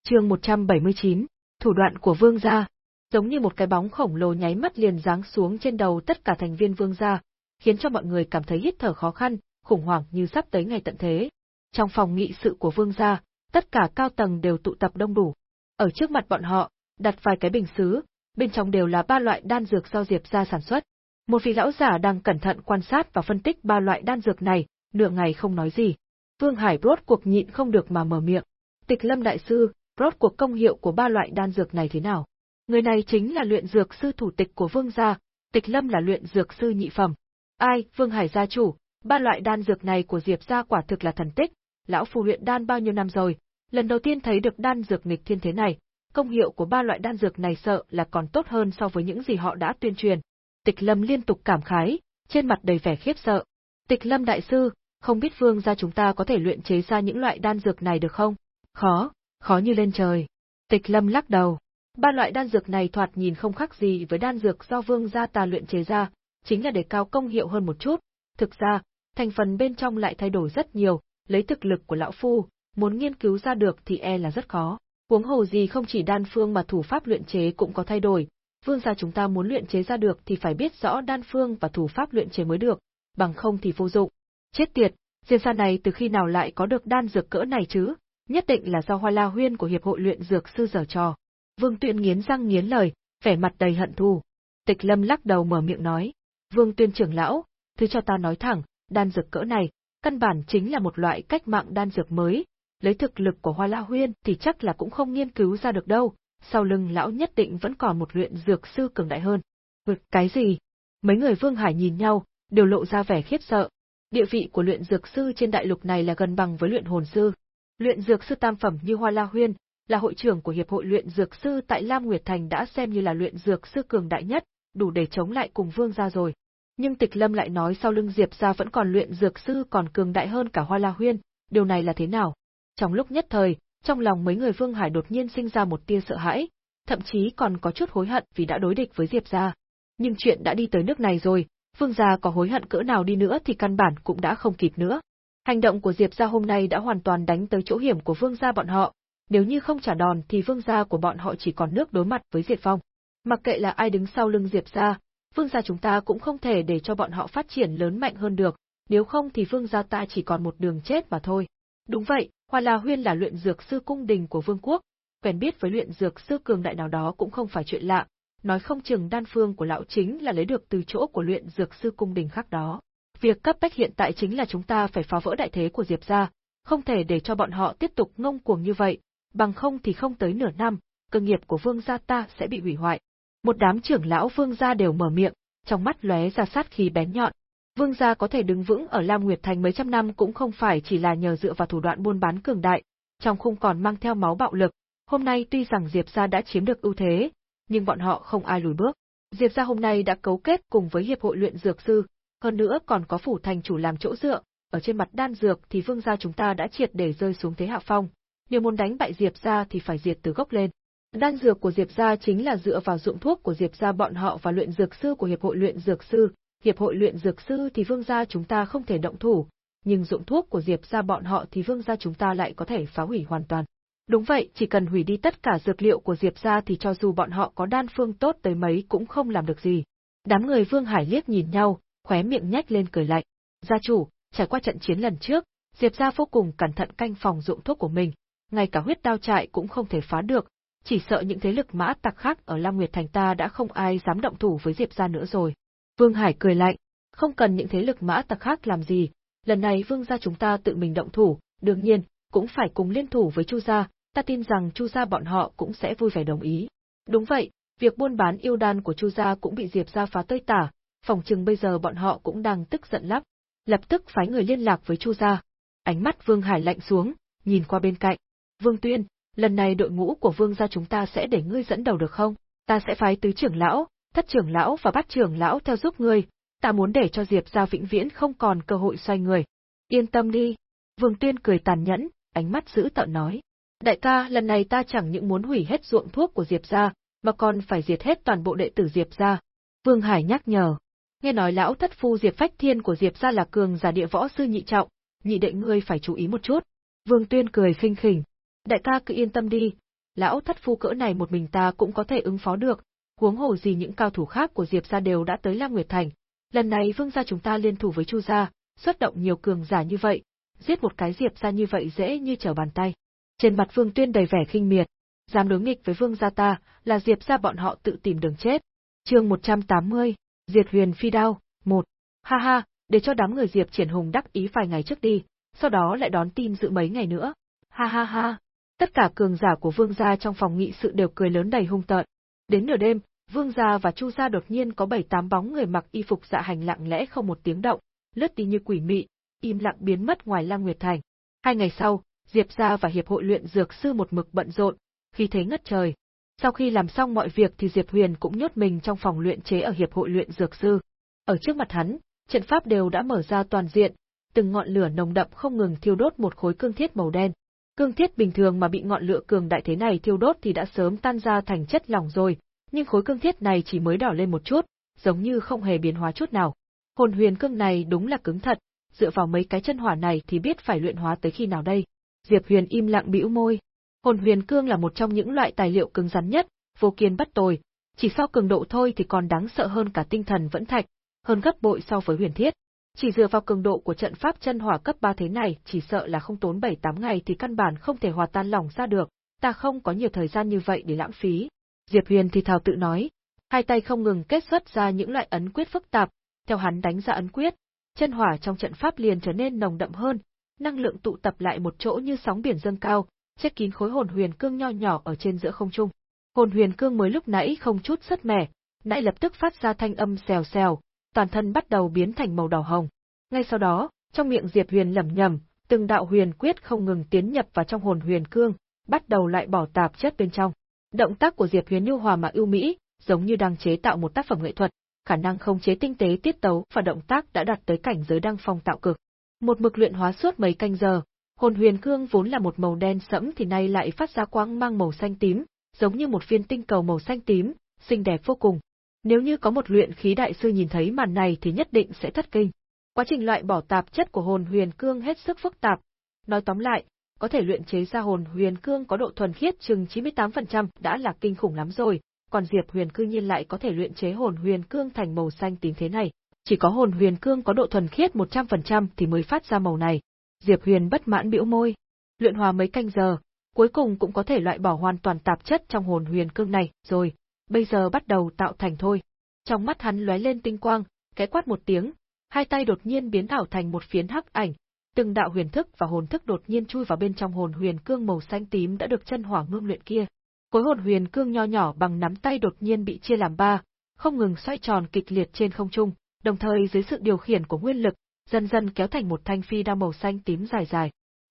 Chương 179, thủ đoạn của vương gia, giống như một cái bóng khổng lồ nháy mắt liền giáng xuống trên đầu tất cả thành viên vương gia, khiến cho mọi người cảm thấy hít thở khó khăn, khủng hoảng như sắp tới ngày tận thế. Trong phòng nghị sự của vương gia, tất cả cao tầng đều tụ tập đông đủ. Ở trước mặt bọn họ, đặt vài cái bình sứ, bên trong đều là ba loại đan dược do Diệp gia sản xuất. Một vị lão giả đang cẩn thận quan sát và phân tích ba loại đan dược này, nửa ngày không nói gì. Vương Hải rốt cuộc nhịn không được mà mở miệng. Tịch Lâm đại sư, rốt cuộc công hiệu của ba loại đan dược này thế nào? Người này chính là luyện dược sư thủ tịch của Vương gia, Tịch Lâm là luyện dược sư nhị phẩm. Ai, Vương Hải gia chủ, ba loại đan dược này của Diệp gia quả thực là thần tích, lão phu luyện đan bao nhiêu năm rồi, lần đầu tiên thấy được đan dược nghịch thiên thế này, công hiệu của ba loại đan dược này sợ là còn tốt hơn so với những gì họ đã tuyên truyền. Tịch Lâm liên tục cảm khái, trên mặt đầy vẻ khiếp sợ. Tịch Lâm đại sư, không biết vương gia chúng ta có thể luyện chế ra những loại đan dược này được không? Khó, khó như lên trời. Tịch Lâm lắc đầu. Ba loại đan dược này thoạt nhìn không khác gì với đan dược do vương gia ta luyện chế ra, chính là để cao công hiệu hơn một chút. Thực ra, thành phần bên trong lại thay đổi rất nhiều, lấy thực lực của lão phu, muốn nghiên cứu ra được thì e là rất khó. Huống hồ gì không chỉ đan phương mà thủ pháp luyện chế cũng có thay đổi, vương gia chúng ta muốn luyện chế ra được thì phải biết rõ đan phương và thủ pháp luyện chế mới được, bằng không thì vô dụng. Chết tiệt, diên sa này từ khi nào lại có được đan dược cỡ này chứ? Nhất định là do Hoa La Huyên của hiệp hội luyện dược sư giở trò. Vương Tuyên nghiến răng nghiến lời, vẻ mặt đầy hận thù. Tịch Lâm lắc đầu mở miệng nói, Vương Tuyên trưởng lão, thứ cho ta nói thẳng, đan dược cỡ này, căn bản chính là một loại cách mạng đan dược mới, lấy thực lực của Hoa La Huyên thì chắc là cũng không nghiên cứu ra được đâu, sau lưng lão nhất định vẫn còn một luyện dược sư cường đại hơn. "Vực cái gì? Mấy người Vương Hải nhìn nhau, đều lộ ra vẻ khiếp sợ. Địa vị của luyện dược sư trên đại lục này là gần bằng với luyện hồn sư. Luyện dược sư tam phẩm như Hoa La Huyên, là hội trưởng của hiệp hội luyện dược sư tại Lam Nguyệt Thành đã xem như là luyện dược sư cường đại nhất, đủ để chống lại cùng Vương gia rồi. Nhưng Tịch Lâm lại nói sau lưng Diệp gia vẫn còn luyện dược sư còn cường đại hơn cả Hoa La Huyên, điều này là thế nào? Trong lúc nhất thời, trong lòng mấy người Vương Hải đột nhiên sinh ra một tia sợ hãi, thậm chí còn có chút hối hận vì đã đối địch với Diệp gia. Nhưng chuyện đã đi tới nước này rồi, Vương gia có hối hận cỡ nào đi nữa thì căn bản cũng đã không kịp nữa. Hành động của Diệp gia hôm nay đã hoàn toàn đánh tới chỗ hiểm của Vương gia bọn họ, nếu như không trả đòn thì Vương gia của bọn họ chỉ còn nước đối mặt với Diệt Phong. Mặc kệ là ai đứng sau lưng Diệp gia, Vương gia chúng ta cũng không thể để cho bọn họ phát triển lớn mạnh hơn được, nếu không thì Vương gia ta chỉ còn một đường chết mà thôi. Đúng vậy, Hoa La Huyên là luyện dược sư cung đình của Vương quốc, quen biết với luyện dược sư cường đại nào đó cũng không phải chuyện lạ, nói không chừng đan phương của lão chính là lấy được từ chỗ của luyện dược sư cung đình khác đó. Việc cấp bách hiện tại chính là chúng ta phải phá vỡ đại thế của Diệp gia, không thể để cho bọn họ tiếp tục ngông cuồng như vậy, bằng không thì không tới nửa năm, cơ nghiệp của vương gia ta sẽ bị hủy hoại. Một đám trưởng lão vương gia đều mở miệng, trong mắt lóe ra sát khí bén nhọn. Vương gia có thể đứng vững ở Lam Nguyệt Thành mấy trăm năm cũng không phải chỉ là nhờ dựa vào thủ đoạn buôn bán cường đại, trong khung còn mang theo máu bạo lực. Hôm nay tuy rằng Diệp gia đã chiếm được ưu thế, nhưng bọn họ không ai lùi bước. Diệp gia hôm nay đã cấu kết cùng với hiệp hội luyện dược sư, hơn nữa còn có phủ thành chủ làm chỗ dựa, ở trên mặt đan dược thì vương gia chúng ta đã triệt để rơi xuống thế hạ phong, nếu muốn đánh bại Diệp gia thì phải diệt từ gốc lên. Đan dược của Diệp gia chính là dựa vào dụng thuốc của Diệp gia bọn họ và luyện dược sư của hiệp hội luyện dược sư, hiệp hội luyện dược sư thì vương gia chúng ta không thể động thủ, nhưng dụng thuốc của Diệp gia bọn họ thì vương gia chúng ta lại có thể phá hủy hoàn toàn. Đúng vậy, chỉ cần hủy đi tất cả dược liệu của Diệp gia thì cho dù bọn họ có đan phương tốt tới mấy cũng không làm được gì. Đám người Vương Hải liếc nhìn nhau, khóe miệng nhếch lên cười lạnh. Gia chủ, trải qua trận chiến lần trước, Diệp gia vô cùng cẩn thận canh phòng dụng thuốc của mình, ngay cả huyết đao trại cũng không thể phá được, chỉ sợ những thế lực mã tặc khác ở Lam Nguyệt Thành ta đã không ai dám động thủ với Diệp gia nữa rồi. Vương Hải cười lạnh, không cần những thế lực mã tặc khác làm gì, lần này Vương gia chúng ta tự mình động thủ, đương nhiên, cũng phải cùng liên thủ với Chu gia, ta tin rằng Chu gia bọn họ cũng sẽ vui vẻ đồng ý. Đúng vậy, việc buôn bán yêu đan của Chu gia cũng bị Diệp gia phá tơi tả, phòng chừng bây giờ bọn họ cũng đang tức giận lắm, lập tức phái người liên lạc với Chu gia. Ánh mắt Vương Hải lạnh xuống, nhìn qua bên cạnh. Vương Tuyên, lần này đội ngũ của Vương gia chúng ta sẽ để ngươi dẫn đầu được không? Ta sẽ phái tứ trưởng lão, thất trưởng lão và bát trưởng lão theo giúp ngươi, ta muốn để cho Diệp gia vĩnh viễn không còn cơ hội xoay người. Yên tâm đi. Vương Tuyên cười tàn nhẫn, ánh mắt dữ tợn nói. Đại ca, lần này ta chẳng những muốn hủy hết ruộng thuốc của Diệp gia, mà còn phải diệt hết toàn bộ đệ tử Diệp gia. Vương Hải nhắc nhở. Nghe nói lão thất phu Diệp Phách Thiên của Diệp gia là cường giả địa võ sư nhị trọng, nhị đệ ngươi phải chú ý một chút. Vương Tuyên cười khinh khỉnh. Đại ca cứ yên tâm đi, lão thất phu cỡ này một mình ta cũng có thể ứng phó được, huống hồ gì những cao thủ khác của Diệp gia đều đã tới Lam Nguyệt Thành. Lần này Vương gia chúng ta liên thủ với Chu gia, xuất động nhiều cường giả như vậy, giết một cái Diệp gia như vậy dễ như trở bàn tay. Trên mặt Vương Tuyên đầy vẻ khinh miệt, dám đối nghịch với Vương gia ta, là Diệp gia bọn họ tự tìm đường chết. Chương 180, Diệt Huyền Phi đao, 1. Ha ha, để cho đám người Diệp Triển Hùng đắc ý vài ngày trước đi, sau đó lại đón tin dự mấy ngày nữa. Ha ha ha. Tất cả cường giả của Vương gia trong phòng nghị sự đều cười lớn đầy hung tợn. Đến nửa đêm, Vương gia và Chu gia đột nhiên có bảy tám bóng người mặc y phục dạ hành lặng lẽ không một tiếng động, lướt đi như quỷ mị, im lặng biến mất ngoài Lang Nguyệt Thành. Hai ngày sau, Diệp gia và hiệp hội luyện dược sư một mực bận rộn, khi thế ngất trời. Sau khi làm xong mọi việc thì Diệp Huyền cũng nhốt mình trong phòng luyện chế ở hiệp hội luyện dược sư. Ở trước mặt hắn, trận pháp đều đã mở ra toàn diện, từng ngọn lửa nồng đậm không ngừng thiêu đốt một khối cương thiết màu đen. Cương thiết bình thường mà bị ngọn lửa cường đại thế này thiêu đốt thì đã sớm tan ra thành chất lỏng rồi, nhưng khối cương thiết này chỉ mới đỏ lên một chút, giống như không hề biến hóa chút nào. Hồn huyền cương này đúng là cứng thật, dựa vào mấy cái chân hỏa này thì biết phải luyện hóa tới khi nào đây. Diệp Huyền im lặng bĩu môi. Hồn huyền cương là một trong những loại tài liệu cứng rắn nhất, vô kiên bất tồi, chỉ so cường độ thôi thì còn đáng sợ hơn cả tinh thần vẫn thạch, hơn gấp bội so với huyền thiết. Chỉ dựa vào cường độ của trận pháp chân hỏa cấp 3 thế này, chỉ sợ là không tốn 7-8 ngày thì căn bản không thể hòa tan lỏng ra được, ta không có nhiều thời gian như vậy để lãng phí. Diệp Huyền thì thào tự nói, hai tay không ngừng kết xuất ra những loại ấn quyết phức tạp, theo hắn đánh ra ấn quyết, chân hỏa trong trận pháp liền trở nên nồng đậm hơn, năng lượng tụ tập lại một chỗ như sóng biển dâng cao, che kín khối hồn huyền cương nho nhỏ ở trên giữa không trung. Hồn huyền cương mới lúc nãy không chút sất mẻ, nãy lập tức phát ra thanh âm xèo xèo, toàn thân bắt đầu biến thành màu đỏ hồng. Ngay sau đó, trong miệng Diệp Huyền lẩm nhẩm, từng đạo huyền quyết không ngừng tiến nhập vào trong hồn huyền cương, bắt đầu lại bỏ tạp chất bên trong. Động tác của Diệp Huyền nhu hòa mà ưu mỹ, giống như đang chế tạo một tác phẩm nghệ thuật, khả năng không chế tinh tế tiết tấu và động tác đã đạt tới cảnh giới đăng phong tạo cực. Một mực luyện hóa suốt mấy canh giờ, hồn huyền cương vốn là một màu đen sẫm thì nay lại phát ra quang mang màu xanh tím, giống như một viên tinh cầu màu xanh tím, xinh đẹp vô cùng. Nếu như có một luyện khí đại sư nhìn thấy màn này thì nhất định sẽ thất kinh. Quá trình loại bỏ tạp chất của hồn huyền cương hết sức phức tạp. Nói tóm lại, có thể luyện chế ra hồn huyền cương có độ thuần khiết chừng 98% đã là kinh khủng lắm rồi, còn Diệp Huyền cư nhiên lại có thể luyện chế hồn huyền cương thành màu xanh tím thế này. Chỉ có hồn huyền cương có độ thuần khiết 100% thì mới phát ra màu này. Diệp Huyền bất mãn bĩu môi. Luyện hòa mấy canh giờ, cuối cùng cũng có thể loại bỏ hoàn toàn tạp chất trong hồn huyền cương này, rồi, bây giờ bắt đầu tạo thành thôi. Trong mắt hắn lóe lên tinh quang, cái quát một tiếng, hai tay đột nhiên biến thảo thành một phiến hắc ảnh, từng đạo huyền thức và hồn thức đột nhiên chui vào bên trong hồn huyền cương màu xanh tím đã được chân hỏa ngưng luyện kia. Khối hồn huyền cương nho nhỏ bằng nắm tay đột nhiên bị chia làm ba, không ngừng xoay tròn kịch liệt trên không trung, đồng thời dưới sự điều khiển của nguyên lực, dần dần kéo thành một thanh phi đao màu xanh tím dài dài.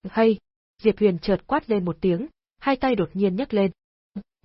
Hay! Diệp Huyền chợt quát lên một tiếng, hai tay đột nhiên nhấc lên.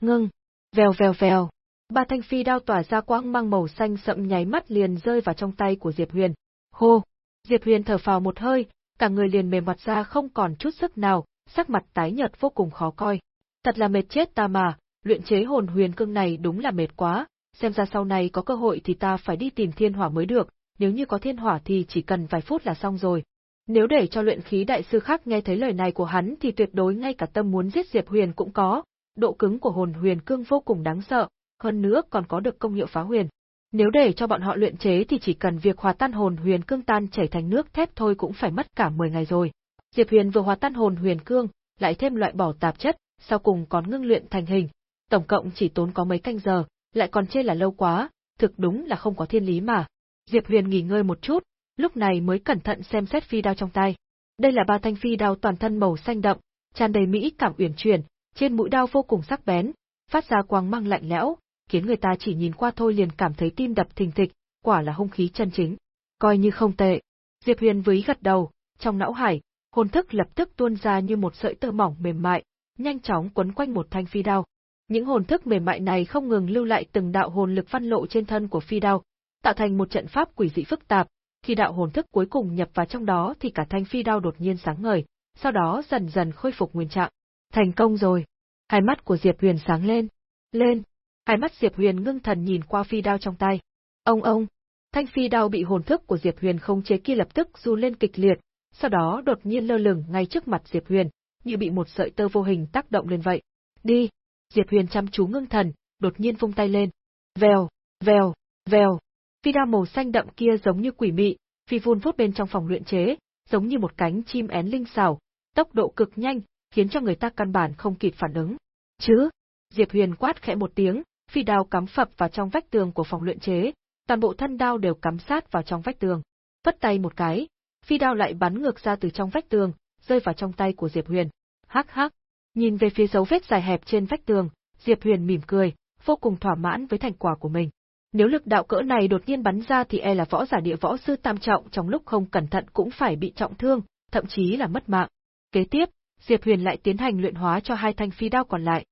Ngưng! Vèo vèo vèo! Ba thanh phi đao tỏa ra quang mang màu xanh sậm nháy mắt liền rơi vào trong tay của Diệp Huyền. Hô! Diệp Huyền thở phào một hơi, cả người liền mềm mặt ra không còn chút sức nào, sắc mặt tái nhợt vô cùng khó coi. Thật là mệt chết ta mà, luyện chế hồn huyền cương này đúng là mệt quá, xem ra sau này có cơ hội thì ta phải đi tìm thiên hỏa mới được, nếu như có thiên hỏa thì chỉ cần vài phút là xong rồi. Nếu để cho luyện khí đại sư khác nghe thấy lời này của hắn thì tuyệt đối ngay cả tâm muốn giết Diệp Huyền cũng có, độ cứng của hồn huyền cương vô cùng đáng sợ, hơn nữa còn có được công hiệu phá huyền. Nếu để cho bọn họ luyện chế thì chỉ cần việc hòa tan hồn huyền cương tan chảy thành nước thép thôi cũng phải mất cả 10 ngày rồi. Diệp Huyền vừa hòa tan hồn huyền cương, lại thêm loại bỏ tạp chất, sau cùng còn ngưng luyện thành hình, tổng cộng chỉ tốn có mấy canh giờ, lại còn chê là lâu quá, thực đúng là không có thiên lý mà. Diệp Huyền nghỉ ngơi một chút, lúc này mới cẩn thận xem xét phi đao trong tay. Đây là ba thanh phi đao toàn thân màu xanh đậm, tràn đầy mỹ cảm uyển chuyển, trên mũi đao vô cùng sắc bén, phát ra quang mang lạnh lẽo, khiến người ta chỉ nhìn qua thôi liền cảm thấy tim đập thình thịch, quả là hung khí chân chính. Coi như không tệ. Diệp Huyền với gật đầu, trong não hải, hồn thức lập tức tuôn ra như một sợi tơ mỏng mềm mại, nhanh chóng quấn quanh một thanh phi đao. Những hồn thức mềm mại này không ngừng lưu lại từng đạo hồn lực văn lộ trên thân của phi đao, tạo thành một trận pháp quỷ dị phức tạp. Khi đạo hồn thức cuối cùng nhập vào trong đó thì cả thanh phi đao đột nhiên sáng ngời, sau đó dần dần khôi phục nguyên trạng. Thành công rồi. Hai mắt của Diệp Huyền sáng lên. Lên. Hai mắt Diệp Huyền ngưng thần nhìn qua phi đao trong tay. Ông ông. Thanh phi đao bị hồn thức của Diệp Huyền không chế kia lập tức du lên kịch liệt, sau đó đột nhiên lơ lửng ngay trước mặt Diệp Huyền, như bị một sợi tơ vô hình tác động lên vậy. Đi! Diệp Huyền chăm chú ngưng thần, đột nhiên vung tay lên. Vèo, vèo, vèo. Phi đao màu xanh đậm kia giống như quỷ mị, phi vun vút bên trong phòng luyện chế, giống như một cánh chim én linh xảo, tốc độ cực nhanh, khiến cho người ta căn bản không kịp phản ứng. Chứ? Diệp Huyền quát khẽ một tiếng, phi đao cắm phập vào trong vách tường của phòng luyện chế, toàn bộ thân đao đều cắm sát vào trong vách tường. Vất tay một cái, phi đao lại bắn ngược ra từ trong vách tường, rơi vào trong tay của Diệp Huyền. Hắc hắc. Nhìn về phía dấu vết dài hẹp trên vách tường, Diệp Huyền mỉm cười, vô cùng thỏa mãn với thành quả của mình. Nếu lực đạo cỡ này đột nhiên bắn ra thì e là võ giả địa võ sư tam trọng trong lúc không cẩn thận cũng phải bị trọng thương, thậm chí là mất mạng. Kế tiếp, Diệp Huyền lại tiến hành luyện hóa cho hai thanh phi đao còn lại.